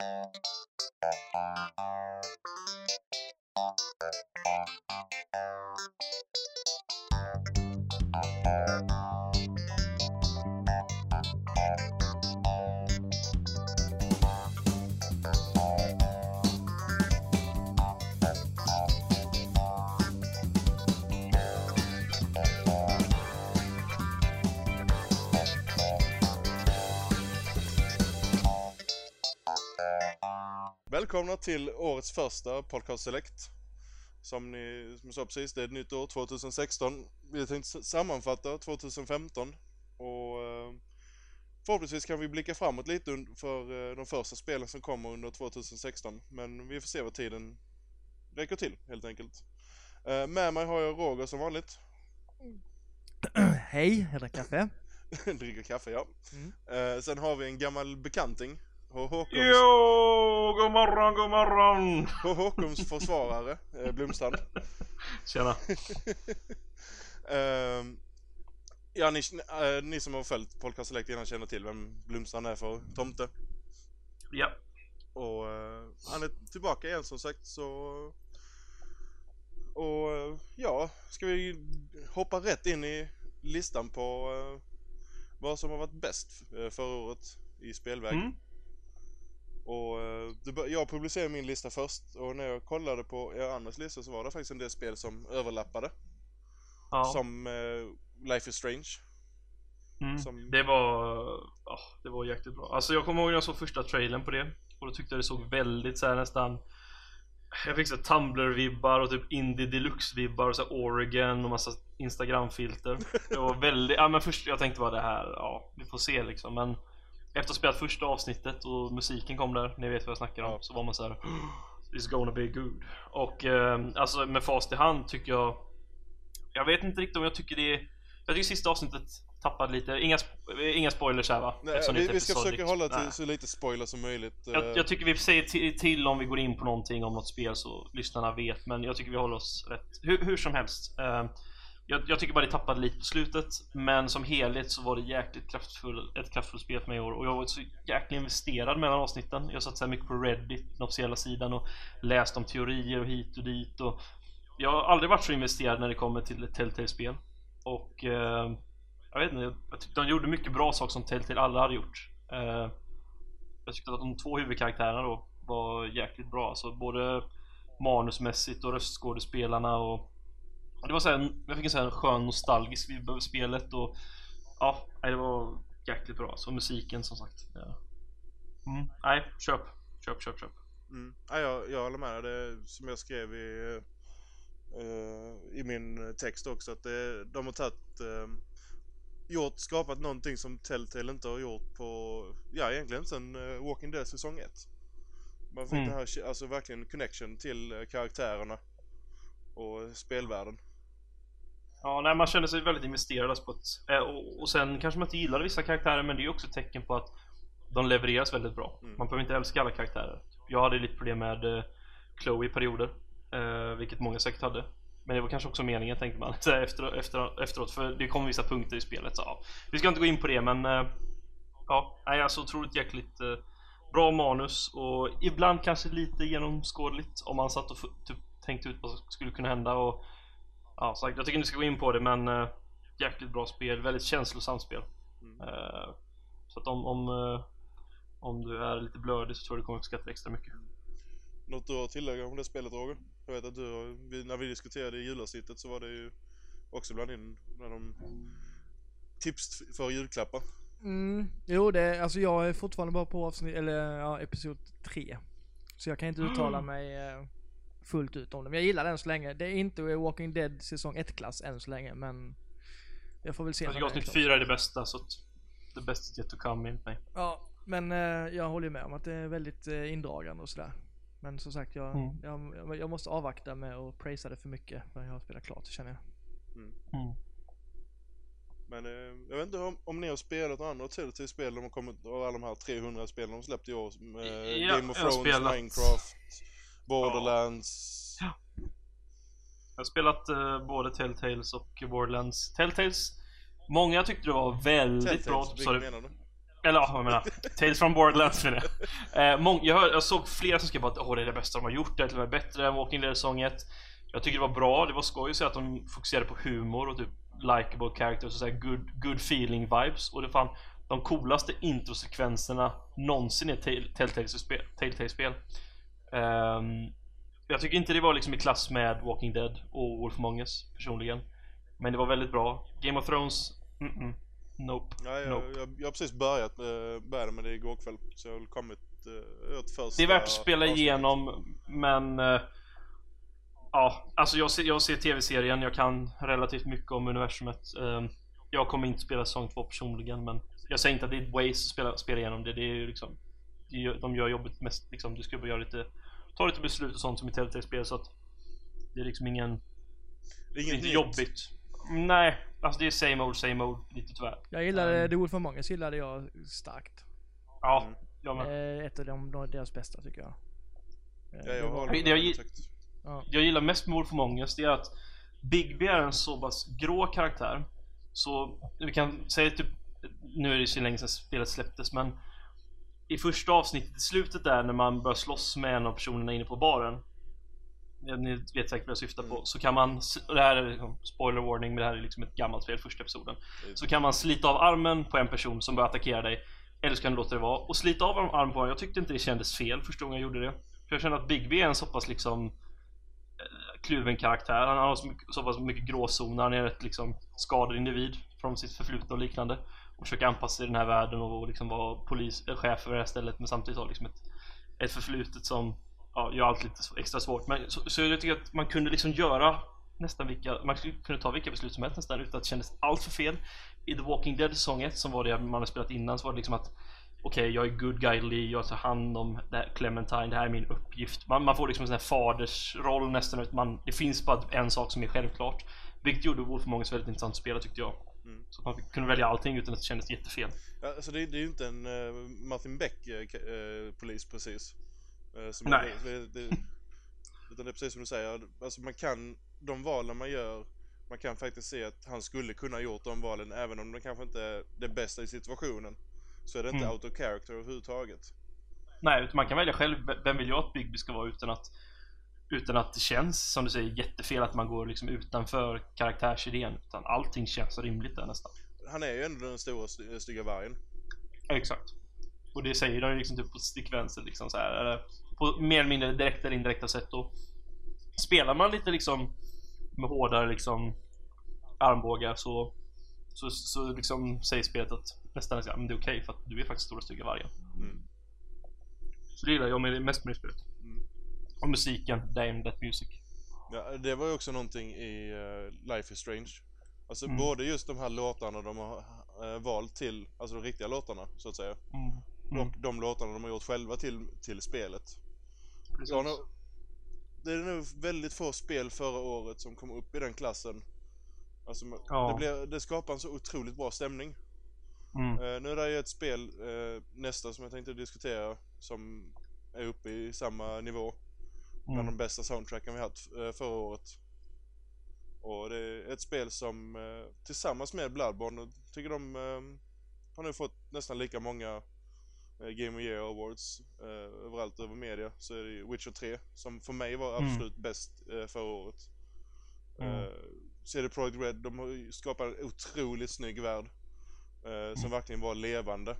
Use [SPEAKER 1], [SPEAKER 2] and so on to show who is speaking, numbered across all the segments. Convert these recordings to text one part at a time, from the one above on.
[SPEAKER 1] Thank you. Välkomna till årets första Podcast Select. Som ni som sa precis, det är ett nytt år, 2016. Vi har tänkt sammanfatta 2015 och eh, förhoppningsvis kan vi blicka framåt lite för eh, de första spelen som kommer under 2016. Men vi får se vad tiden räcker till helt enkelt. Eh, Med mig har jag Roger som vanligt.
[SPEAKER 2] Hej, jag dricker kaffe.
[SPEAKER 1] Dricker kaffe, ja.
[SPEAKER 2] Mm.
[SPEAKER 1] Eh, Sen har vi en gammal bekanting. Håkons,
[SPEAKER 3] Jo, god morgon, god morgon!
[SPEAKER 1] H- Håkons försvarare, eh, Blomstrand.
[SPEAKER 3] Tjena.
[SPEAKER 1] Ehm, ja, ni, eh, ni som har följt Podcast Select innan känner till vem Blomstrand är för tomte.
[SPEAKER 3] Ja.
[SPEAKER 1] Och eh, han är tillbaka igen som sagt så... Och ja, ska vi hoppa rätt in i listan på vad som har varit bäst förra året i spelväg.
[SPEAKER 3] Mm.
[SPEAKER 1] Och eh, jag publicerade min lista först och när jag kollade på er andras lista så var det faktiskt en del spel som överlappade.
[SPEAKER 3] Ja.
[SPEAKER 1] Som eh, Life is Strange.
[SPEAKER 3] Mm.
[SPEAKER 1] som-
[SPEAKER 3] Det var... ja, det var jäkligt bra. Alltså jag kommer ihåg när jag såg första trailern på det. Och då tyckte jag det såg väldigt så här nästan... Jag fick så Tumblr-vibbar och typ Indie Deluxe-vibbar och så Oregon och massa Instagram-filter. Det var väldigt... Ja men först jag tänkte bara det här, ja vi får se liksom. Men efter att ha spelat första avsnittet och musiken kom där, ni vet vad jag snackar om, så var man så här. It's gonna be good. Och eh, alltså med fast i hand tycker jag Jag vet inte riktigt om jag tycker det är Jag tycker sista avsnittet tappade lite, inga, inga spoilers här va?
[SPEAKER 1] Nej, vi, vi ska försöka hålla till
[SPEAKER 3] Nej.
[SPEAKER 1] så lite spoiler som möjligt. eh,
[SPEAKER 3] jag, jag tycker vi säger till, till om vi går in på någonting om något spel så lyssnarna vet Men jag tycker vi håller oss rätt Hur, hur som helst eh, jag, jag tycker bara det tappade lite på slutet Men som helhet så var det jäkligt kraftfull, ett kraftfullt spel för mig i år. Och jag var så jäkligt investerad mellan avsnitten. Jag satt så här mycket på Reddit, den officiella sidan och Läste om teorier och hit och dit. Och Jag har aldrig varit så investerad när det kommer till ett Telltale-spel. Och eh, jag vet inte, jag, jag tyckte de gjorde mycket bra saker som Telltale aldrig hade gjort. Eh, Jag tyckte att de två huvudkaraktärerna då var jäkligt bra, alltså både manusmässigt och röstskådespelarna och det var så här, jag fick en sån här skön nostalgisk vibb över spelet och ja, nej, det var jäkligt bra. Så musiken som sagt. Ja. Mm. Nej, köp. Köp, köp, köp.
[SPEAKER 1] Mm. Ja, jag, jag håller med dig. Det som jag skrev i, eh, i min text också. Att det, de har tagit, eh, gjort, skapat någonting som Telltale inte har gjort på, ja egentligen sen eh, Walking Dead säsong 1. Man fick
[SPEAKER 3] Mm.
[SPEAKER 1] den här, alltså verkligen connection till karaktärerna och spelvärlden.
[SPEAKER 3] Ja, nej, man kände sig väldigt investerad alltså på ett, eh, och, och sen kanske man inte gillade vissa karaktärer men det är ju också ett tecken på att de levereras väldigt bra.
[SPEAKER 1] Mm.
[SPEAKER 3] Man behöver inte älska alla karaktärer. Jag hade lite problem med eh, Chloe i perioder, eh, vilket många säkert hade. Men det var kanske också meningen tänkte man så här efter, efter, efteråt för det kom vissa punkter i spelet så ja. Vi ska inte gå in på det men eh, Ja, nej, alltså otroligt jäkligt bra manus och ibland kanske lite genomskådligt om man satt och typ, tänkte ut vad som skulle kunna hända och Ja, sagt, jag tycker inte vi ska gå in på det men eh, jäkligt bra spel, väldigt känslosamt spel.
[SPEAKER 1] Mm.
[SPEAKER 3] Eh, så att om, om, eh, om du är lite blödig så tror jag du kommer uppskatta det extra mycket.
[SPEAKER 1] Något du har att tillägga om det spelet Roger? Jag vet att du har, när vi diskuterade i julavsnittet så var det ju också bland in när de tips för julklappar.
[SPEAKER 2] Mm, jo, det, alltså jag är fortfarande bara på avsnitt, eller ja, episod 3. Så jag kan inte uttala mig eh, fullt ut om det. Men jag gillar den så länge. Det är inte Walking Dead säsong 1-klass än så länge, men jag får väl se.
[SPEAKER 3] Jag
[SPEAKER 2] när
[SPEAKER 3] tycker
[SPEAKER 2] det är
[SPEAKER 3] avsnitt
[SPEAKER 2] klart.
[SPEAKER 3] 4 är det bästa så att the best is yet to come enligt mig.
[SPEAKER 2] Ja, men eh, jag håller med om att det är väldigt eh, indragande och sådär. Men som sagt, jag,
[SPEAKER 3] Mm.
[SPEAKER 2] jag, jag måste avvakta med att prisa det för mycket. För jag har spelat klart, känner jag.
[SPEAKER 3] Mm.
[SPEAKER 1] Men eh, jag vet inte om, om ni har spelat några andra Telltale-spel de har kommit, och alla de här 300 spelen de släppt i år. Med
[SPEAKER 3] Ja,
[SPEAKER 1] Game of Thrones,
[SPEAKER 3] spelat.
[SPEAKER 1] Minecraft, Borderlands.
[SPEAKER 3] Jag har spelat eh, både Telltales och Borderlands. Telltales Många tyckte det var väldigt bra.
[SPEAKER 1] Telltales,
[SPEAKER 3] så det,
[SPEAKER 1] menar du?
[SPEAKER 3] Eller ja, jag menar, Tales from Borderlands menar jag. Eh, jag, hör, jag såg flera som skrev att åh, det är det bästa de har gjort, det är till och med bättre än Walking Dead säsong 1. Jag tycker det var bra, det var skoj att se att de fokuserade på humor och typ likable characters och så good, good feeling vibes. Och det fan de coolaste introsekvenserna någonsin i ett Telltale-spel. Telltale um, jag tycker inte det var liksom i klass med Walking Dead och Wolf Among Us personligen. Men det var väldigt bra. Game of Thrones, mm -mm. Nope.
[SPEAKER 1] Ja, jag,
[SPEAKER 3] nope.
[SPEAKER 1] jag, jag har precis börjat äh, började med det igår kväll. Så jag har kommit äh, åt första
[SPEAKER 3] Det är värt att spela igenom men äh, Ja, alltså jag ser, jag ser tv-serien, jag kan relativt mycket om universumet. Äh, jag kommer inte spela säsong 2 personligen men jag säger inte att det är ett waste att spela, spela igenom det. Det är ju liksom De gör jobbet mest liksom, du ska bara göra lite Ta lite beslut och sånt som i Telltale-spel så att Det är liksom ingen
[SPEAKER 1] Det är inget
[SPEAKER 3] inte jobbigt Nej, alltså det är same old same old lite tyvärr.
[SPEAKER 2] Jag gillade um, The Wolf of Us gillade jag starkt.
[SPEAKER 3] Ja, mm. jag med.
[SPEAKER 2] Eh, ett av de, deras bästa tycker jag.
[SPEAKER 1] Eh, ja, jag har
[SPEAKER 3] det, det jag, ja. jag gillar mest med Wolf of Us det är att Bigby är en så pass grå karaktär. Så vi kan säga typ Nu är det ju så länge sedan spelet släpptes men I första avsnittet i slutet där när man börjar slåss med en av personerna inne på baren ni vet säkert vad jag syftar på, mm. så kan man, och det här är liksom spoiler warning, men det här är liksom ett gammalt spel, första episoden. Mm. Så kan man slita av armen på en person som börjar attackera dig, eller så kan du låta det vara. Och slita av armen på honom, jag tyckte inte det kändes fel första gången jag gjorde det. För jag känner att Bigby är en så pass liksom eh, kluven karaktär, han har så, mycket, så pass mycket gråzoner, han är ett liksom skadad individ från sitt förflutna och liknande. Och försöka anpassa sig i den här världen och liksom vara polischef eh, över det här stället men samtidigt ha liksom ett, ett förflutet som ja, gör allt lite extra svårt. Men, så, så jag tycker att man kunde liksom göra nästan vilka, man kunde ta vilka beslut som helst nästan utan att det kändes allt för fel. I The Walking Dead säsong 1 som var det man hade spelat innan så var det liksom att Okej, okay, jag är good guy Lee, jag tar hand om det här Clementine, det här är min uppgift. Man, man får liksom en sån här fadersroll nästan. Man, det finns bara en sak som är självklart. Vilket gjorde Wolf många väldigt intressant att spela tyckte jag. Mm. Så man kunde välja allting utan att det kändes jättefel.
[SPEAKER 1] Ja, alltså det, det är ju inte en uh, Martin Beck uh, polis precis.
[SPEAKER 3] Eh, som Nej.
[SPEAKER 1] Det, det, utan det är precis som du säger, alltså man kan, de valen man gör, man kan faktiskt se att han skulle kunna ha gjort de valen även om det kanske inte är det bästa i situationen. Så är det inte mm. out of character överhuvudtaget.
[SPEAKER 3] Nej, utan man kan välja själv, vem vill jag att Bigby ska vara utan att utan att det känns, som du säger, jättefel att man går liksom utanför karaktärsidén. Utan allting känns rimligt där nästan.
[SPEAKER 1] Han är ju ändå den stora stygga vargen.
[SPEAKER 3] Exakt. Och det säger de ju liksom typ på sekvenser liksom så här, eller på mer eller mindre direkta eller indirekta sätt och spelar man lite liksom med hårdare liksom armbågar så så, så liksom säger spelet att nästan att men det är okej okay för att du är faktiskt stora stygga vargen. Mm. Så det gillar jag med, mest med det spelet. Och musiken, Damn That Music.
[SPEAKER 1] Ja, det var ju också någonting i uh, Life is Strange. Alltså mm. både just de här låtarna de har uh, valt till, alltså de riktiga låtarna så att säga. Mm. Mm. Och de låtarna de har gjort själva till, till spelet. Ja, nu, det är nog väldigt få spel förra året som kom upp i den klassen. Alltså, ja. det, blir, det skapar en så otroligt bra stämning. Mm. Uh, nu är det ju ett spel, uh, nästa som jag tänkte diskutera, som är uppe i samma nivå. Mm. Bland de bästa soundtracken vi haft uh, förra året. Och det är ett spel som tillsammans med Bloodborne, tycker de har nu fått nästan lika många Eh, Game of Year Awards eh, överallt över media så är det Witcher 3 som för mig var mm. absolut mm. bäst eh, förra året. Mm. Eh, CD Projekt Red, de skapat en otroligt snygg värld eh, som mm. verkligen var levande.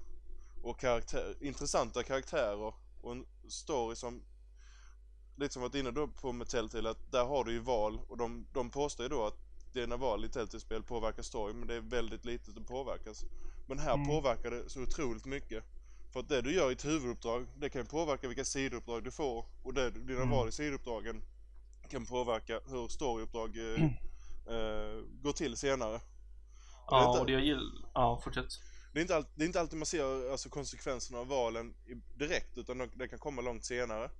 [SPEAKER 1] Och karaktär, intressanta karaktärer och en story som lite som varit inne på med Telltale att där har du ju val och de, de påstår ju då att dina val i Telltale-spel påverkar story men det är väldigt litet att påverkas. Men här mm. påverkar det så otroligt mycket. För att det du gör i ett huvuduppdrag, det kan påverka vilka sidouppdrag du får. Och det, dina mm. val i sidouppdragen kan påverka hur storyuppdrag eh, mm. eh, går till senare.
[SPEAKER 3] Ja, det, inte, och det jag gillar... Ja, fortsätt.
[SPEAKER 1] Det är, inte all, det är inte alltid man ser alltså, konsekvenserna av valen direkt, utan det kan komma långt senare.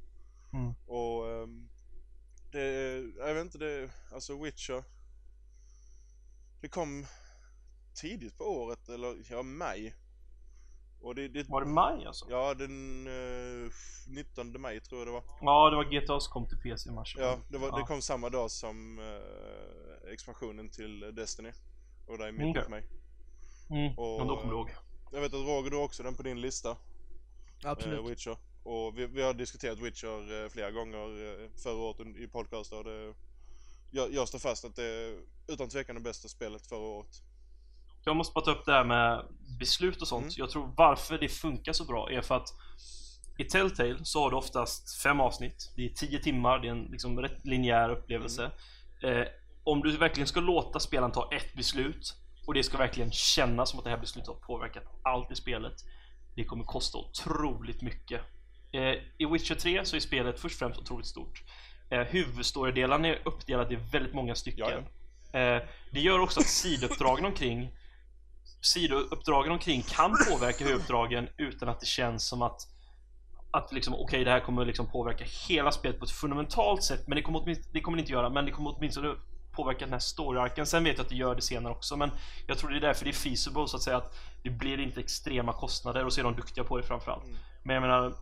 [SPEAKER 1] Mm. Och eh, det, jag vet inte, det, alltså Witcher. Det kom tidigt på året, eller ja, maj
[SPEAKER 3] och det, det, var det maj alltså?
[SPEAKER 1] Ja, den eh, 19 maj tror jag det var.
[SPEAKER 3] Ja, det var GTA som kom till PC i mars.
[SPEAKER 1] Ja, det, var, ja. det kom samma dag som eh, expansionen till Destiny. Och där i mitten okay. för mig.
[SPEAKER 3] Mm. Och, ja, då kommer du ihåg.
[SPEAKER 1] jag vet att Roger, du har också den på din lista.
[SPEAKER 2] Absolut.
[SPEAKER 1] Eh, Witcher. Och vi, vi har diskuterat Witcher eh, flera gånger eh, förra året i podcast och det, jag, jag står fast att det är utan tvekan det bästa spelet förra året.
[SPEAKER 3] Jag måste bara ta upp det här med beslut och sånt.
[SPEAKER 1] Mm.
[SPEAKER 3] Jag tror varför det funkar så bra är för att i Telltale så har du oftast fem avsnitt. Det är tio timmar, det är en liksom rätt linjär upplevelse. Eh, om du verkligen ska låta spelaren ta ett beslut och det ska verkligen kännas som att det här beslutet har påverkat allt i spelet. Det kommer kosta otroligt mycket. Eh, I Witcher 3 så är spelet först och främst otroligt stort. Eh, huvudstorydelarna är uppdelade i väldigt många stycken. Eh, det gör också att sidouppdragen omkring sidouppdragen omkring kan påverka huvuduppdragen utan att det känns som att att liksom, okej det här kommer liksom påverka hela spelet på ett fundamentalt sätt men det kommer, det kommer det inte göra men det kommer åtminstone påverka den här story-arken. Sen vet jag att det gör det senare också men jag tror det är därför det är feasible så att säga att det blir inte extrema kostnader och så är de duktiga på det framförallt.
[SPEAKER 1] Mm.
[SPEAKER 3] Men jag menar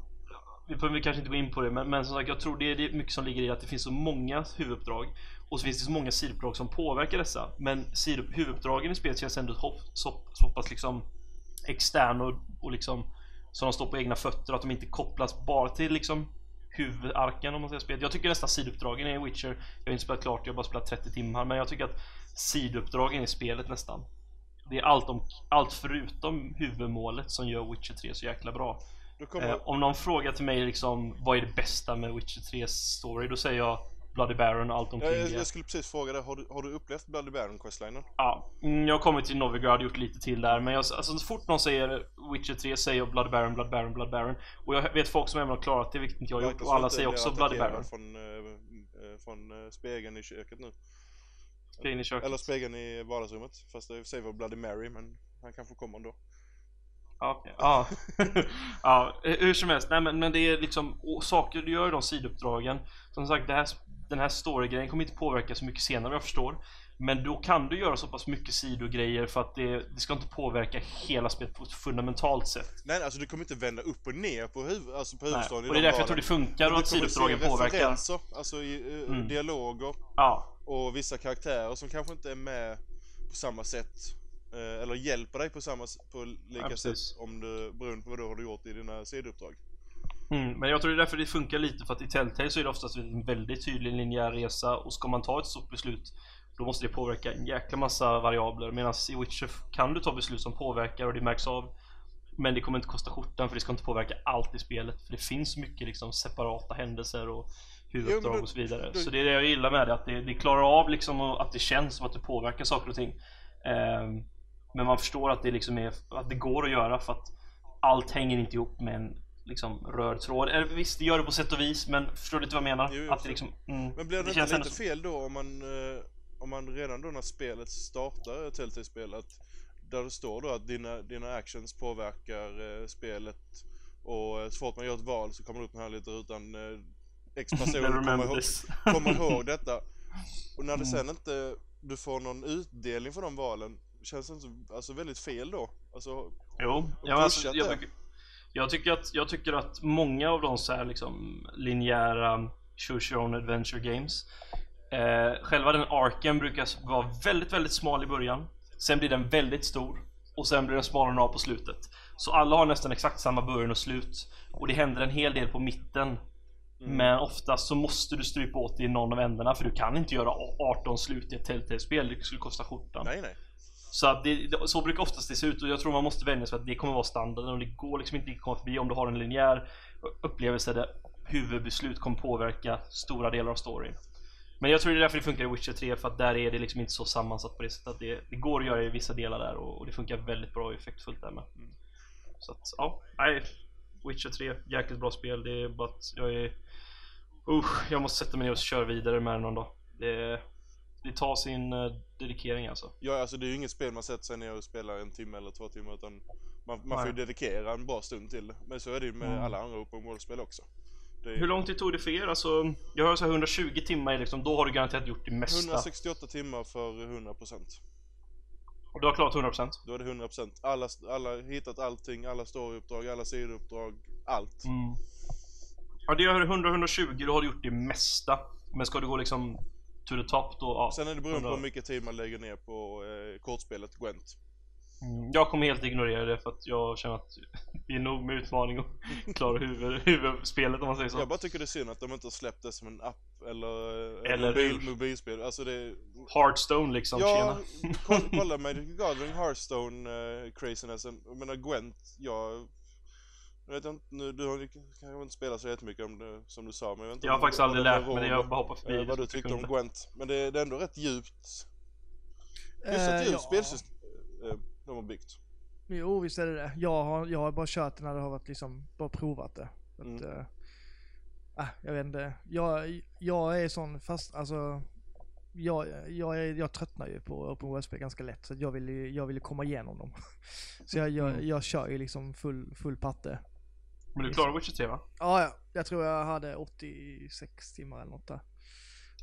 [SPEAKER 3] vi behöver kanske inte gå in på det men, men som sagt jag tror det är, det är mycket som ligger i att det finns så många huvuduppdrag och så finns det så många sidouppdrag som påverkar dessa men huvuduppdragen i spelet känns ändå så, så, så pass liksom extern och, och liksom så de står på egna fötter att de inte kopplas bara till liksom huvudarken om man säger spelet. Jag tycker nästan sidouppdragen i Witcher, jag har inte spelat klart, jag har bara spelat 30 timmar men jag tycker att sidouppdragen i spelet nästan det är allt, om, allt förutom huvudmålet som gör Witcher 3 så jäkla bra.
[SPEAKER 1] Kommer,
[SPEAKER 3] Eh, om någon frågar till mig liksom vad är det bästa med Witcher 3 story då säger jag Bloody Baron och allt omkring
[SPEAKER 1] jag, jag, jag skulle precis fråga dig, har du, har du upplevt Bloody Baron questlinen?
[SPEAKER 3] Ja, mm, jag har kommit till Novigrad och gjort lite till där men jag, alltså, så fort någon säger Witcher 3 säger jag Bloody Baron, Bloody Baron, Bloody Baron och jag vet folk som även har klarat det vilket inte jag har gjort och alla säger också Bloody Baron.
[SPEAKER 1] Från, eh, eh, från eh, spegeln i köket nu.
[SPEAKER 3] In i köket.
[SPEAKER 1] Eller spegeln i vardagsrummet. Fast det säger väl Bloody Mary men han kanske kommer ändå.
[SPEAKER 3] Ja, okej. Ja. ja, hur som helst. Nej, men, men det är liksom saker du gör i de sidouppdragen. Som sagt, här, den här story-grejen kommer inte påverka så mycket senare jag förstår. Men då kan du göra så pass mycket sidogrejer för att det, det ska inte påverka hela spelet på ett fundamentalt sätt.
[SPEAKER 1] Nej alltså du kommer inte vända upp och ner på, huv, alltså på
[SPEAKER 3] Nej.
[SPEAKER 1] huvudstaden i
[SPEAKER 3] Och det är därför jag tror det funkar och att
[SPEAKER 1] du
[SPEAKER 3] sidouppdragen påverkar.
[SPEAKER 1] referenser, alltså i, eh,
[SPEAKER 3] Mm.
[SPEAKER 1] dialoger
[SPEAKER 3] Ja,
[SPEAKER 1] och vissa karaktärer som kanske inte är med på samma sätt. Eh, Eller hjälper dig på samma på lika
[SPEAKER 3] Ja,
[SPEAKER 1] sätt om du, beroende på vad du har gjort i dina sidouppdrag.
[SPEAKER 3] Mm, men jag tror det är därför det funkar lite för att i Telltale så är det oftast en väldigt tydlig linjär resa och ska man ta ett stort beslut då måste det påverka en jäkla massa variabler. Medan i Witcher kan du ta beslut som påverkar och det märks av men det kommer inte kosta skjortan för det ska inte påverka allt i spelet för det finns mycket liksom separata händelser och huvuduppdrag
[SPEAKER 1] Jo,
[SPEAKER 3] och så vidare. så det är det jag gillar med det att det, det klarar av liksom att det känns som att det påverkar saker och ting. Ehm, men man förstår att det liksom är att det går att göra för att allt hänger inte ihop med en liksom röd tråd. Eller, visst, det gör det på sätt och vis, men förstår du inte vad jag menar?
[SPEAKER 1] Jo, jo,
[SPEAKER 3] att det liksom, mm,
[SPEAKER 1] Men blir det,
[SPEAKER 3] känns
[SPEAKER 1] inte lite
[SPEAKER 3] som-
[SPEAKER 1] fel då om man, eh, om man redan då när spelet startar, ett Telltale-spel, att där det står då att dina, dina actions påverkar eh, spelet och eh, så fort man gör ett val så kommer det upp den här lite rutan eh, X person
[SPEAKER 3] Never
[SPEAKER 1] kommer ihåg, kommer ihåg detta. Och när det
[SPEAKER 3] Mm.
[SPEAKER 1] sen inte, du får någon utdelning för de valen, känns inte alltså väldigt fel då? Alltså,
[SPEAKER 3] Jo, ja, alltså, jag, tycker, jag, tycker att, jag tycker att många av de så här liksom linjära Choose Your Own Adventure Games eh, Själva den arken brukar vara väldigt, väldigt smal i början Sen blir den väldigt stor Och sen blir den smalare av på slutet Så alla har nästan exakt samma början och slut Och det händer en hel del på mitten
[SPEAKER 1] Mm.
[SPEAKER 3] Men oftast så måste du strypa åt i någon av ändarna för du kan inte göra 18 slut i ett Telltale-spel, det skulle kosta skjortan
[SPEAKER 1] nej nej.
[SPEAKER 3] Så, att det, det- så brukar oftast det se ut och jag tror man måste vänja sig för att det kommer vara standarden och det går liksom inte att komma förbi om du har en linjär upplevelse där huvudbeslut kommer påverka stora delar av storyn. Men jag tror det är därför det funkar i Witcher 3 för att där är det liksom inte så sammansatt på det sättet att det, det går att göra i vissa delar där och, och det funkar väldigt bra och effektfullt där med. Så att ja, nej. Witcher 3, jäkligt bra spel. Det är bara att jag är... Usch, jag måste sätta mig ner och köra vidare med det någon dag. Det, det tar sin eh, dedikering alltså.
[SPEAKER 1] Ja, alltså det är ju inget spel man sätter sig ner och spelar en timme eller två timmar utan man, man får ju dedikera en bra stund till det. Men så är det ju med
[SPEAKER 3] Mm.
[SPEAKER 1] alla andra open world-spel också. Är
[SPEAKER 3] Hur lång tid tog det för er? Alltså, jag har så här 120 timmar liksom, då har du garanterat gjort det mesta.
[SPEAKER 1] 168 timmar för 100%.
[SPEAKER 3] Och du har klarat 100%?
[SPEAKER 1] Då är det 100%. Alla, alla hittat allting, alla storyuppdrag, alla sidouppdrag, allt.
[SPEAKER 3] Mm. Ja, det gör 100-120, då har du gjort det mesta. Men ska du gå liksom to the top då, ja.
[SPEAKER 1] Sen är det beroende på
[SPEAKER 3] 100.
[SPEAKER 1] hur mycket tid man lägger ner på eh, kortspelet Gwent.
[SPEAKER 3] Mm, Jag kommer helt ignorera det för att jag känner att det är nog med utmaning att klara huvud, huvudspelet om man säger så.
[SPEAKER 1] Jag bara tycker det är synd att de inte har släppt det som en app eller,
[SPEAKER 3] Eller
[SPEAKER 1] mobil, mobilspel. Alltså det...
[SPEAKER 3] Hearthstone liksom,
[SPEAKER 1] Ja,
[SPEAKER 3] tjena.
[SPEAKER 1] kolla, kolla Magic Gathering, Hearthstone, uh, crazinessen. Jag menar Gwent, jag... Jag vet inte, nu, du har ju kanske inte spelat så jättemycket om det som du sa men jag vet inte
[SPEAKER 3] Jag har faktiskt aldrig lärt mig det, jag bara hoppar förbi
[SPEAKER 1] eh, Vad du tyckte om. Gwent. Men det, det är ändå rätt djupt. Just
[SPEAKER 2] Eh,
[SPEAKER 1] ett djupt
[SPEAKER 2] ja.
[SPEAKER 1] spelsystem eh, de har byggt.
[SPEAKER 2] Jo, visst är det det. Jag har, jag har bara kört det när det har varit liksom, bara provat det. Att,
[SPEAKER 1] Mm.
[SPEAKER 2] eh, ah, jag vet inte. Jag, jag är sån fast, alltså. Jag, jag, är, jag tröttnar ju på Open World-spel ganska lätt så jag vill ju, jag vill komma igenom dem. Så jag, jag,
[SPEAKER 3] Mm.
[SPEAKER 2] jag kör ju liksom full, full patte.
[SPEAKER 3] Men du klarar Witcher 3 va?
[SPEAKER 2] Ja, ja. Jag tror jag hade 86 timmar eller något där.